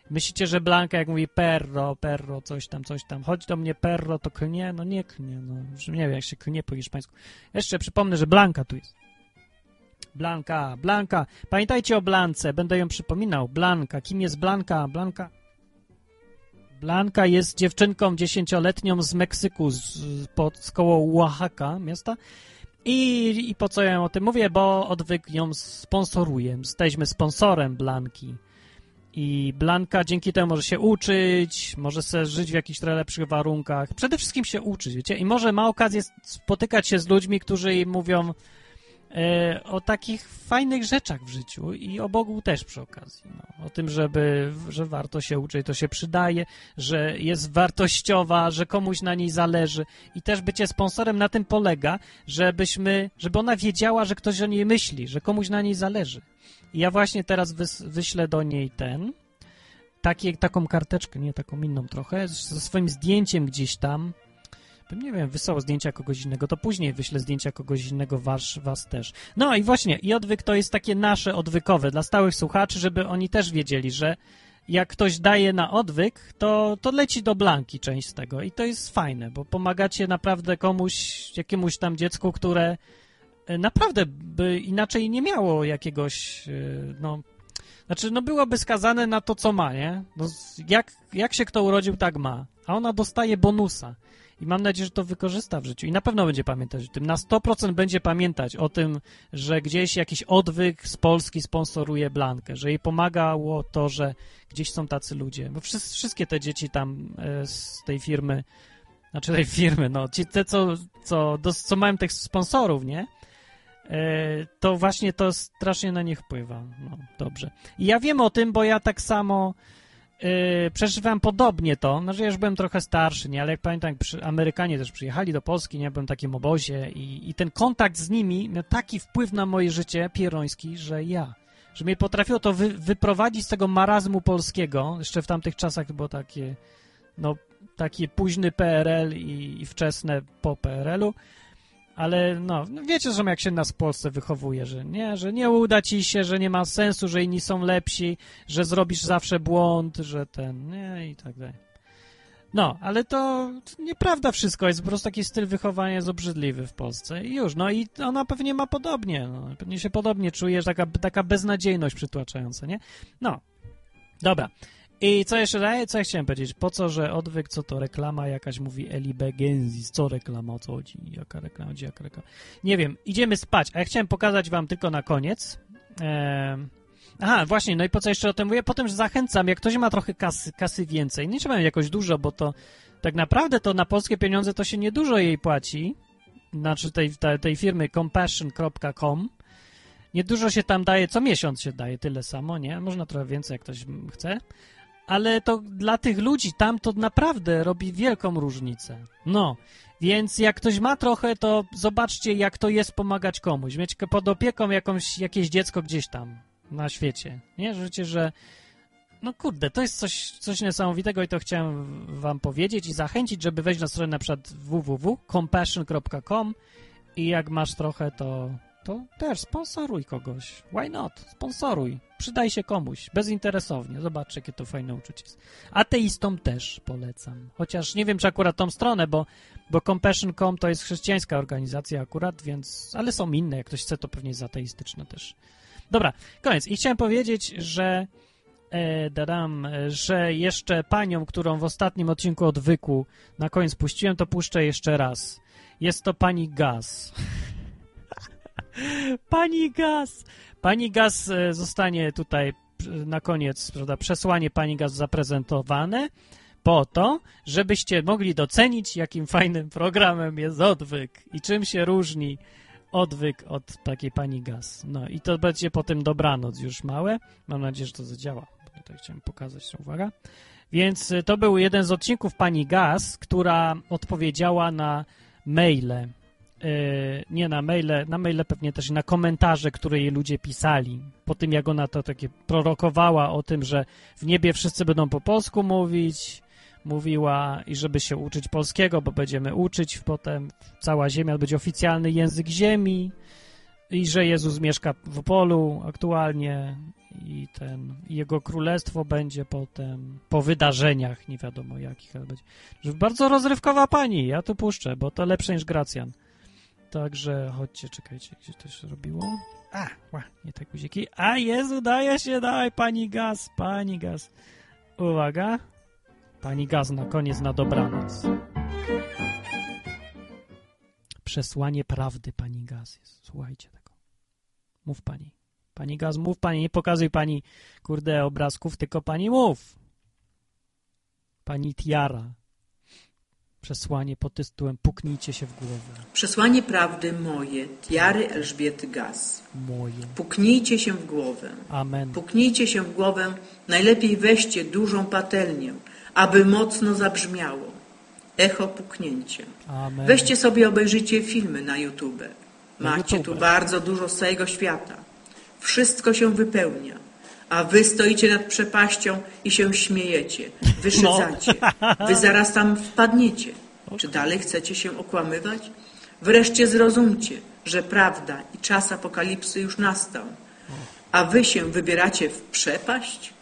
Myślicie, że Blanka jak mówi perro, perro, coś tam, coś tam, chodź do mnie perro, to klnie? No nie klnie, no. Nie wiem, jak się klnie po hiszpańsku. Jeszcze przypomnę, że Blanka tu jest. Blanka, Blanka. Pamiętajcie o Blance, będę ją przypominał. Blanka, kim jest Blanka? Blanka. Blanka jest dziewczynką dziesięcioletnią z Meksyku, z, pod, z koło Oaxaca miasta. I, I po co ja o tym mówię? Bo odwyk ją sponsoruje. Jesteśmy sponsorem Blanki. I Blanka dzięki temu może się uczyć, może sobie żyć w jakichś trochę lepszych warunkach. Przede wszystkim się uczyć, wiecie? I może ma okazję spotykać się z ludźmi, którzy jej mówią o takich fajnych rzeczach w życiu i o Bogu też przy okazji. No. O tym, żeby, że warto się uczyć, to się przydaje, że jest wartościowa, że komuś na niej zależy. I też bycie sponsorem na tym polega, żebyśmy, żeby ona wiedziała, że ktoś o niej myśli, że komuś na niej zależy. I ja właśnie teraz wys, wyślę do niej ten, taką karteczkę, nie taką inną trochę, ze swoim zdjęciem gdzieś tam. Nie wiem, wysłał zdjęcia kogoś innego, to później wyślę zdjęcia kogoś innego, was, też. No i właśnie, i odwyk to jest takie nasze odwykowe dla stałych słuchaczy, żeby oni też wiedzieli, że jak ktoś daje na odwyk, to, to leci do Blanki część z tego i to jest fajne, bo pomagacie naprawdę komuś, jakiemuś tam dziecku, które e, naprawdę by inaczej nie miało jakiegoś, e, no, znaczy, no byłoby skazane na to, co ma, nie? No, jak, jak się kto urodził, tak ma. A ona dostaje bonusa. I mam nadzieję, że to wykorzysta w życiu. I na pewno będzie pamiętać o tym. Na 100% będzie pamiętać o tym, że gdzieś jakiś odwyk z Polski sponsoruje Blankę, że jej pomagało to, że gdzieś są tacy ludzie. Bo wszys- wszystkie te dzieci tam e, z tej firmy, znaczy tej firmy, no, ci te, co, co, dos, co mają tych sponsorów, nie? E, to właśnie to strasznie na nich wpływa. No, dobrze. I ja wiem o tym, bo ja tak samo e, przeżywałem podobnie to. No, że ja już byłem trochę starszy, nie? Ale jak pamiętam, przy, Amerykanie też przyjechali do Polski, nie? Byłem w takim obozie i, i ten kontakt z nimi miał taki wpływ na moje życie pieroński, że ja że mnie potrafiło to wy, wyprowadzić z tego marazmu polskiego. Jeszcze w tamtych czasach było takie, no, taki późny PRL i, i wczesne po PRL-u. Ale no, no wiecie, że jak się nas w Polsce wychowuje, że nie, że nie uda ci się, że nie ma sensu, że inni są lepsi, że zrobisz zawsze błąd, że ten, nie i tak dalej. No, ale to nieprawda wszystko, jest po prostu taki styl wychowania jest obrzydliwy w Polsce i już, no i ona pewnie ma podobnie, no, pewnie się podobnie czuje, taka, taka beznadziejność przytłaczająca, nie? No, dobra. I co jeszcze daje? Co ja chciałem powiedzieć? Po co, że odwyk, co to reklama jakaś mówi Eli Begenzis, co reklama, o co chodzi, jaka reklama, gdzie jaka reklama. Nie wiem, idziemy spać, a ja chciałem pokazać wam tylko na koniec. Ehm, aha, właśnie, no i po co jeszcze o tym mówię? Potem, że zachęcam, jak ktoś ma trochę kasy, kasy więcej, nie trzeba mieć jakoś dużo, bo to tak naprawdę to na polskie pieniądze to się niedużo jej płaci, znaczy tej, tej, tej firmy compassion.com, Niedużo się tam daje, co miesiąc się daje tyle samo, nie? Można trochę więcej, jak ktoś chce. Ale to dla tych ludzi tam to naprawdę robi wielką różnicę. No, więc jak ktoś ma trochę, to zobaczcie, jak to jest pomagać komuś. Mieć pod opieką jakąś, jakieś dziecko gdzieś tam na świecie. Nie? Że Wiecie, że no kurde, to jest coś, coś niesamowitego i to chciałem wam powiedzieć i zachęcić, żeby wejść na stronę na przykład www.compassion.com i jak masz trochę, to, to też sponsoruj kogoś. Why not? Sponsoruj. Przydaj się komuś. Bezinteresownie. Zobacz, jakie to fajne uczucie jest. Ateistom też polecam. Chociaż nie wiem, czy akurat tą stronę, bo, bo Compassion.com to jest chrześcijańska organizacja akurat, więc... Ale są inne. Jak ktoś chce, to pewnie jest ateistyczne też. Dobra, koniec. I chciałem powiedzieć, że e, dadam, że jeszcze panią, którą w ostatnim odcinku odwyku na koniec puściłem, to puszczę jeszcze raz. Jest to pani Gaz. *laughs* Pani Gaz! Pani Gaz e, zostanie tutaj na koniec prawda, przesłanie pani Gaz zaprezentowane po to, żebyście mogli docenić, jakim fajnym programem jest odwyk i czym się różni odwyk od takiej pani Gaz. No i to będzie potem dobranoc już małe. Mam nadzieję, że to zadziała. Tutaj chciałem pokazać, uwaga. Więc y, to był jeden z odcinków pani Gaz, która odpowiedziała na maile. Y, nie na maile, na maile pewnie też i na komentarze, które jej ludzie pisali. Po tym, jak ona to takie prorokowała o tym, że w niebie wszyscy będą po polsku mówić, mówiła i żeby się uczyć polskiego, bo będziemy uczyć potem, cała ziemia będzie oficjalny język ziemi i że Jezus mieszka w Opolu aktualnie i ten jego królestwo będzie potem po wydarzeniach, nie wiadomo jakich, ale będzie. Bardzo rozrywkowa pani, ja to puszczę, bo to lepsze niż Gracjan. Także chodźcie, czekajcie, gdzie to się robiło? A, ła, nie te guziki. A, Jezu, daje się, daj, pani gaz, pani gaz. Uwaga. Pani gaz na koniec na dobranoc. Przesłanie prawdy pani gaz jest. Słuchajcie tego. Mów pani. Pani gaz, mów pani, nie pokazuj pani, kurde, obrazków, tylko pani mów. Pani Tiara. Przesłanie pod tytułem Puknijcie się w głowę. Przesłanie prawdy moje, Tiary Elżbiety Gaz. Moje. Puknijcie się w głowę. Amen. Puknijcie się w głowę, najlepiej weźcie dużą patelnię, aby mocno zabrzmiało. Echo puknięcia. Amen. Weźcie sobie, obejrzyjcie filmy na YouTube. Macie tu bardzo dużo z całego świata. Wszystko się wypełnia. A wy stoicie nad przepaścią i się śmiejecie. Wyszydzacie. No. *laughs* Wy zaraz tam wpadniecie. Czy dalej chcecie się okłamywać? Wreszcie zrozumcie, że prawda i czas apokalipsy już nastał. A wy się wybieracie w przepaść?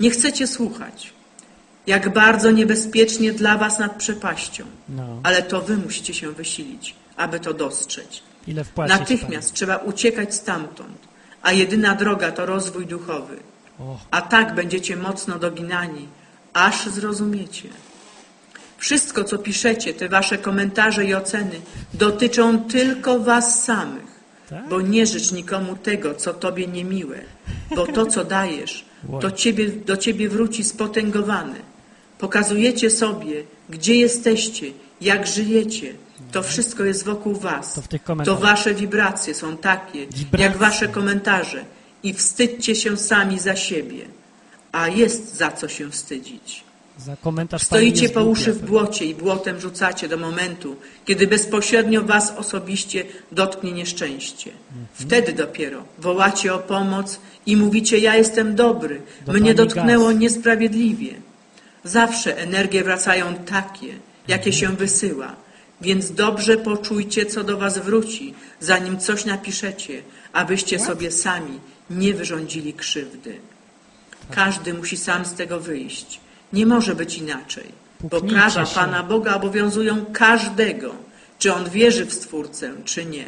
Nie chcecie słuchać. Jak bardzo niebezpiecznie dla was nad przepaścią. No. Ale to wy musicie się wysilić, aby to dostrzec. Natychmiast trzeba uciekać stamtąd, a jedyna droga to rozwój duchowy. A tak będziecie mocno doginani, aż zrozumiecie. Wszystko, co piszecie, te wasze komentarze i oceny, dotyczą tylko was samych. Tak? Bo nie życz nikomu tego, co tobie niemiłe, bo to, co dajesz, to ciebie, do ciebie wróci spotęgowane. Pokazujecie sobie, gdzie jesteście, jak żyjecie. To wszystko jest wokół was. To w tych To wasze wibracje są takie, Wibracje. jak wasze komentarze. I wstydźcie się sami za siebie. A jest za co się wstydzić. Za komentarz Stoicie po uszy w błocie i błotem rzucacie do momentu, kiedy bezpośrednio was osobiście dotknie nieszczęście. Mhm. Wtedy dopiero wołacie o pomoc i mówicie: Ja jestem dobry, Do mnie dotknęło Gaz. niesprawiedliwie. Zawsze energie wracają takie, jakie Mhm. się wysyła. Więc dobrze poczujcie, co do was wróci, zanim coś napiszecie, abyście sobie sami nie wyrządzili krzywdy. Każdy musi sam z tego wyjść. Nie może być inaczej, bo prawa. Pana Boga obowiązują każdego, czy on wierzy w Stwórcę, czy nie.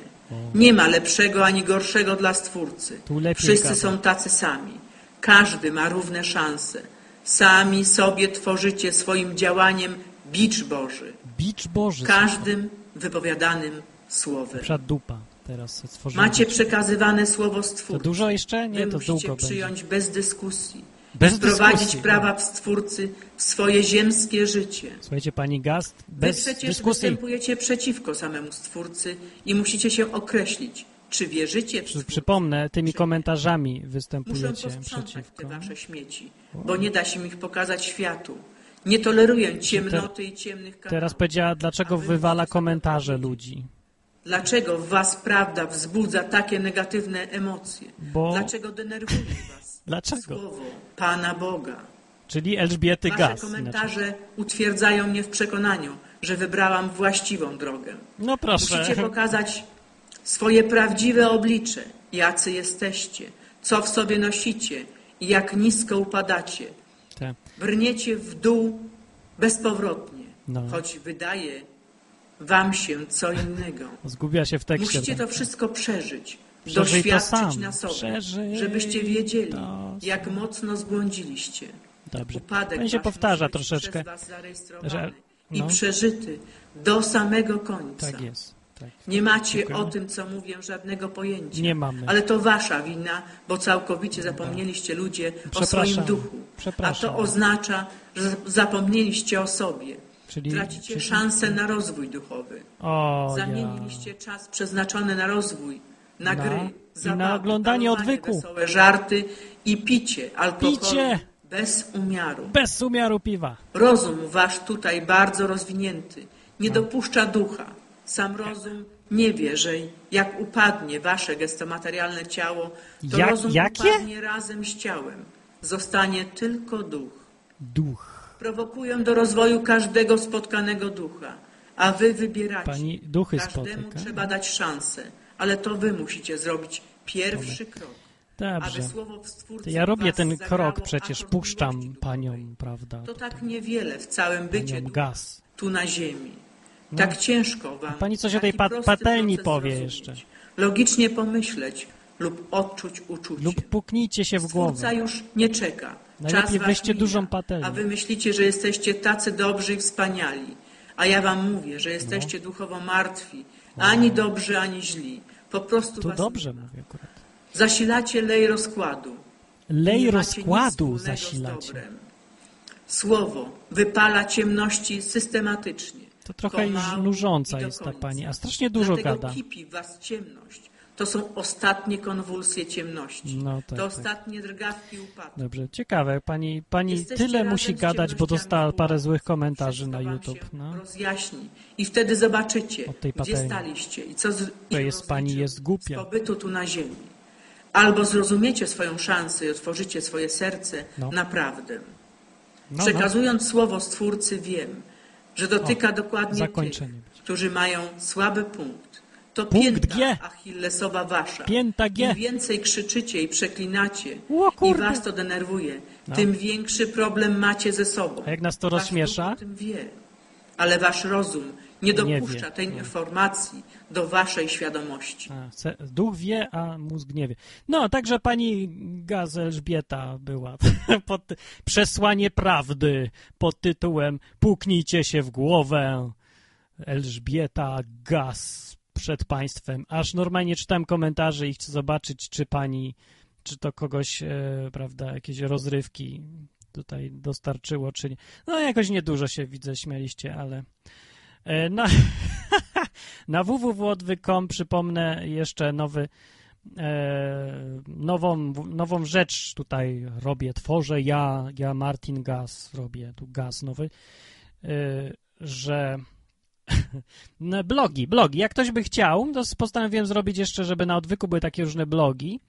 Nie ma lepszego ani gorszego dla Stwórcy. Wszyscy są tacy sami. Każdy ma równe szanse. Sami sobie tworzycie swoim działaniem bicz Boży. Bicz Boży. Każdym wypowiadanym słowem. przykład dupa. Teraz stworzyłem. Macie przekazywane słowo To Stwórcy. dużo jeszcze? Nie, Wy to musicie długo będzie. przyjąć bez dyskusji. Bez i wprowadzić dyskusji, prawa Stwórcy w swoje ziemskie życie. Słuchajcie, pani Gast, Wy bez przecież dyskusji. występujecie przeciwko samemu Stwórcy i musicie się określić, czy wierzycie w Przy, Stwórcę. przypomnę, tymi komentarzami Muszę występujecie posprzątać przeciwko. te wasze śmieci, bo nie da się ich pokazać światu. Nie toleruję ciemnoty i ciemnych kanałów. Teraz powiedziała, dlaczego wywala komentarze ludzi. Dlaczego w was prawda wzbudza takie negatywne emocje? Bo- Dlaczego denerwuje was *laughs* Dlaczego? słowo Pana Boga? Czyli Elżbiety Wasze Gaz. inaczej. komentarze utwierdzają mnie w przekonaniu, że wybrałam właściwą drogę. No proszę. Musicie pokazać swoje prawdziwe oblicze, jacy jesteście, co w sobie nosicie i jak nisko upadacie. Brniecie w dół bezpowrotnie, No. choć wydaje wam się co innego. Zgubia się w tekście. Musicie to wszystko przeżyć, Przeżyj doświadczyć na sobie, Przeżyj żebyście wiedzieli, to jak mocno zbłądziliście. Dobrze. Upadek się powtarza troszeczkę. że- i no. przeżyty do samego końca. Tak jest. Tak. Nie macie o tym, co mówię, żadnego pojęcia. Nie mamy. Ale to wasza wina, bo całkowicie zapomnieliście ludzie o swoim duchu. A to oznacza, że zapomnieliście o sobie. Czyli- Tracicie czyli- szansę na rozwój duchowy. O, ja. Zamieniliście czas przeznaczony na rozwój, na Na- gry, zabawy, na oglądanie odwyku. wesołe żarty i picie alkoholu Picie! bez umiaru. Bez umiaru piwa. Rozum wasz tutaj bardzo rozwinięty nie dopuszcza ducha. Sam rozum nie wie, że jak upadnie wasze gestomaterialne ciało, to Jak- rozum jakie? upadnie razem z ciałem. Zostanie tylko duch. Duch. Prowokują do rozwoju każdego spotkanego ducha, a wy wybieracie. Pani duchy Każdemu spotyka. trzeba dać szansę, ale to wy musicie zrobić pierwszy krok. Dobrze. Ja robię ten krok, przecież puszczam panią, prawda? To tak niewiele w całym bycie tu na ziemi. No. Tak ciężko wam. Pani coś o tej pa- patelni powie zrozumieć. jeszcze. Logicznie pomyśleć lub odczuć uczucie. Lub puknijcie się w głowę. już nie czeka. Najlepiej Czas weźcie dużą patelnię. A wy myślicie, że jesteście tacy dobrzy i wspaniali. A ja wam mówię, że jesteście duchowo martwi. Ani dobrzy, ani źli. Po prostu Tu was dobrze mówię akurat. Zasilacie lej rozkładu. Lej Nie rozkładu zasilacie. Słowo wypala ciemności systematycznie. To trochę już nużąca jest ta pani, a strasznie dużo Dlatego gada. kipi was ciemność. To są ostatnie konwulsje ciemności. No tak, to tak. ostatnie drgawki upadku. Dobrze, ciekawe. Pani, pani Jesteście tyle musi z gadać, bo dostała parę złych komentarzy na YouTube. No. rozjaśni. I wtedy zobaczycie, Od tej gdzie staliście i co z, To jest pani jest z głupia. pobytu tu na ziemi. Albo zrozumiecie swoją szansę i otworzycie swoje serce No. naprawdę. No, no. Przekazując słowo Stwórcy wiem, że dotyka O, dokładnie zakończenie tych, którzy mają słaby punkt. To Punkt pięta G. Achillesowa wasza. Pięta G. Im więcej krzyczycie i przeklinacie O i was to denerwuje, No. tym większy problem macie ze sobą. A jak nas to Wasz rozśmiesza? duch o tym wie, ale wasz rozum nie Nie dopuszcza wie. tej No. informacji do waszej świadomości. A, duch wie, a mózg nie wie. No, także pani Gaz Elżbieta była *laughs* pod przesłanie prawdy pod tytułem Puknijcie się w głowę. Elżbieta Gaz przed państwem. Aż normalnie czytam komentarze i chcę zobaczyć, czy pani, czy to kogoś, e, prawda, jakieś rozrywki tutaj dostarczyło, czy nie. No, jakoś niedużo się widzę, śmialiście, ale na, *laughs* na www.odwyk.com przypomnę jeszcze nowy e, nową, nową rzecz tutaj robię, tworzę ja, ja Martin Gaz robię, tu gaz nowy, e, że *laughs* no, blogi, blogi. Jak ktoś by chciał, to postanowiłem zrobić jeszcze, żeby na odwyku były takie różne blogi.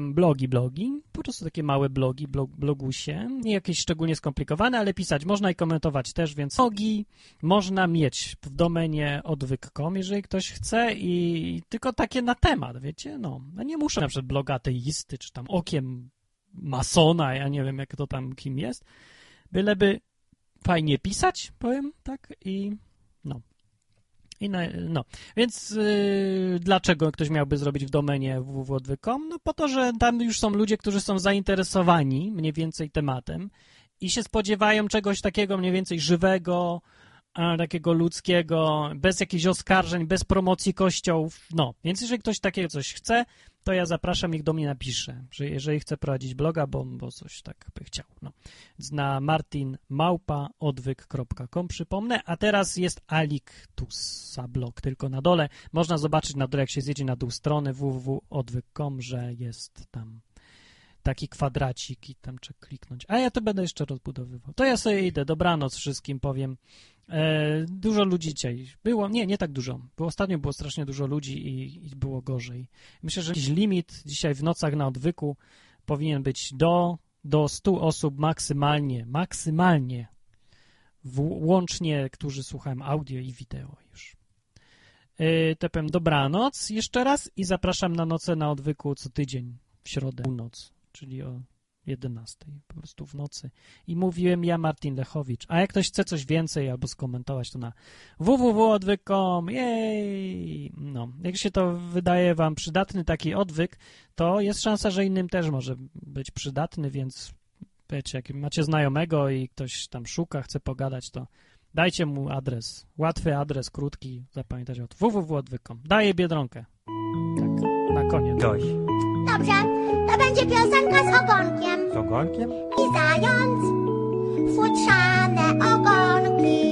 Blogi, blogi. Po prostu takie małe blogi, blog, blogusie. Nie jakieś szczególnie skomplikowane, ale pisać można i komentować też, więc blogi można mieć w domenie odwyk.com, jeżeli ktoś chce i tylko takie na temat, wiecie, no. no nie muszę na przykład bloga ateisty, czy tam okiem masona, ja nie wiem, jak to tam kim jest, byleby fajnie pisać, powiem, tak, i. I na, no, więc yy, dlaczego ktoś miałby zrobić w domenie www.odwyk.com? No po to, że tam już są ludzie, którzy są zainteresowani mniej więcej tematem i się spodziewają czegoś takiego mniej więcej żywego, takiego ludzkiego, bez jakichś oskarżeń, bez promocji kościołów. No, więc jeżeli ktoś takiego coś chce, to ja zapraszam, ich do mnie napisze, że jeżeli chce prowadzić bloga, bo, bo coś tak by chciał. No. Na martinmałpaodwyk.com przypomnę, a teraz jest Aliktusa blog, tylko na dole. Można zobaczyć na dole, jak się zjedzie na dół strony www.odwyk.com, że jest tam taki kwadracik i tam trzeba kliknąć. A ja to będę jeszcze rozbudowywał. To ja sobie idę. Dobranoc wszystkim powiem. E, dużo ludzi dzisiaj było. Nie, nie tak dużo. Bo ostatnio było strasznie dużo ludzi i, i było gorzej. Myślę, że jakiś limit dzisiaj w nocach na odwyku powinien być do, do 100 osób maksymalnie. Maksymalnie. W, łącznie, którzy słuchają audio i wideo już. E, to powiem dobranoc jeszcze raz i zapraszam na noce na odwyku co tydzień w środę, północ, czyli o 11 po prostu w nocy. I mówiłem ja, Martin Lechowicz. A jak ktoś chce coś więcej albo skomentować, to na www.odwyk.com. Jej! No, jak się to wydaje wam przydatny taki odwyk, to jest szansa, że innym też może być przydatny, więc wiecie, jak macie znajomego i ktoś tam szuka, chce pogadać, to Dajcie mu adres. Łatwy adres, krótki, zapamiętać od www.odwyk.com. Daję Biedronkę. Tak, na koniec. Dość. Dobrze, to będzie piosenka ogonkiem. Z ogonkiem? I zając, futrzane ogonki.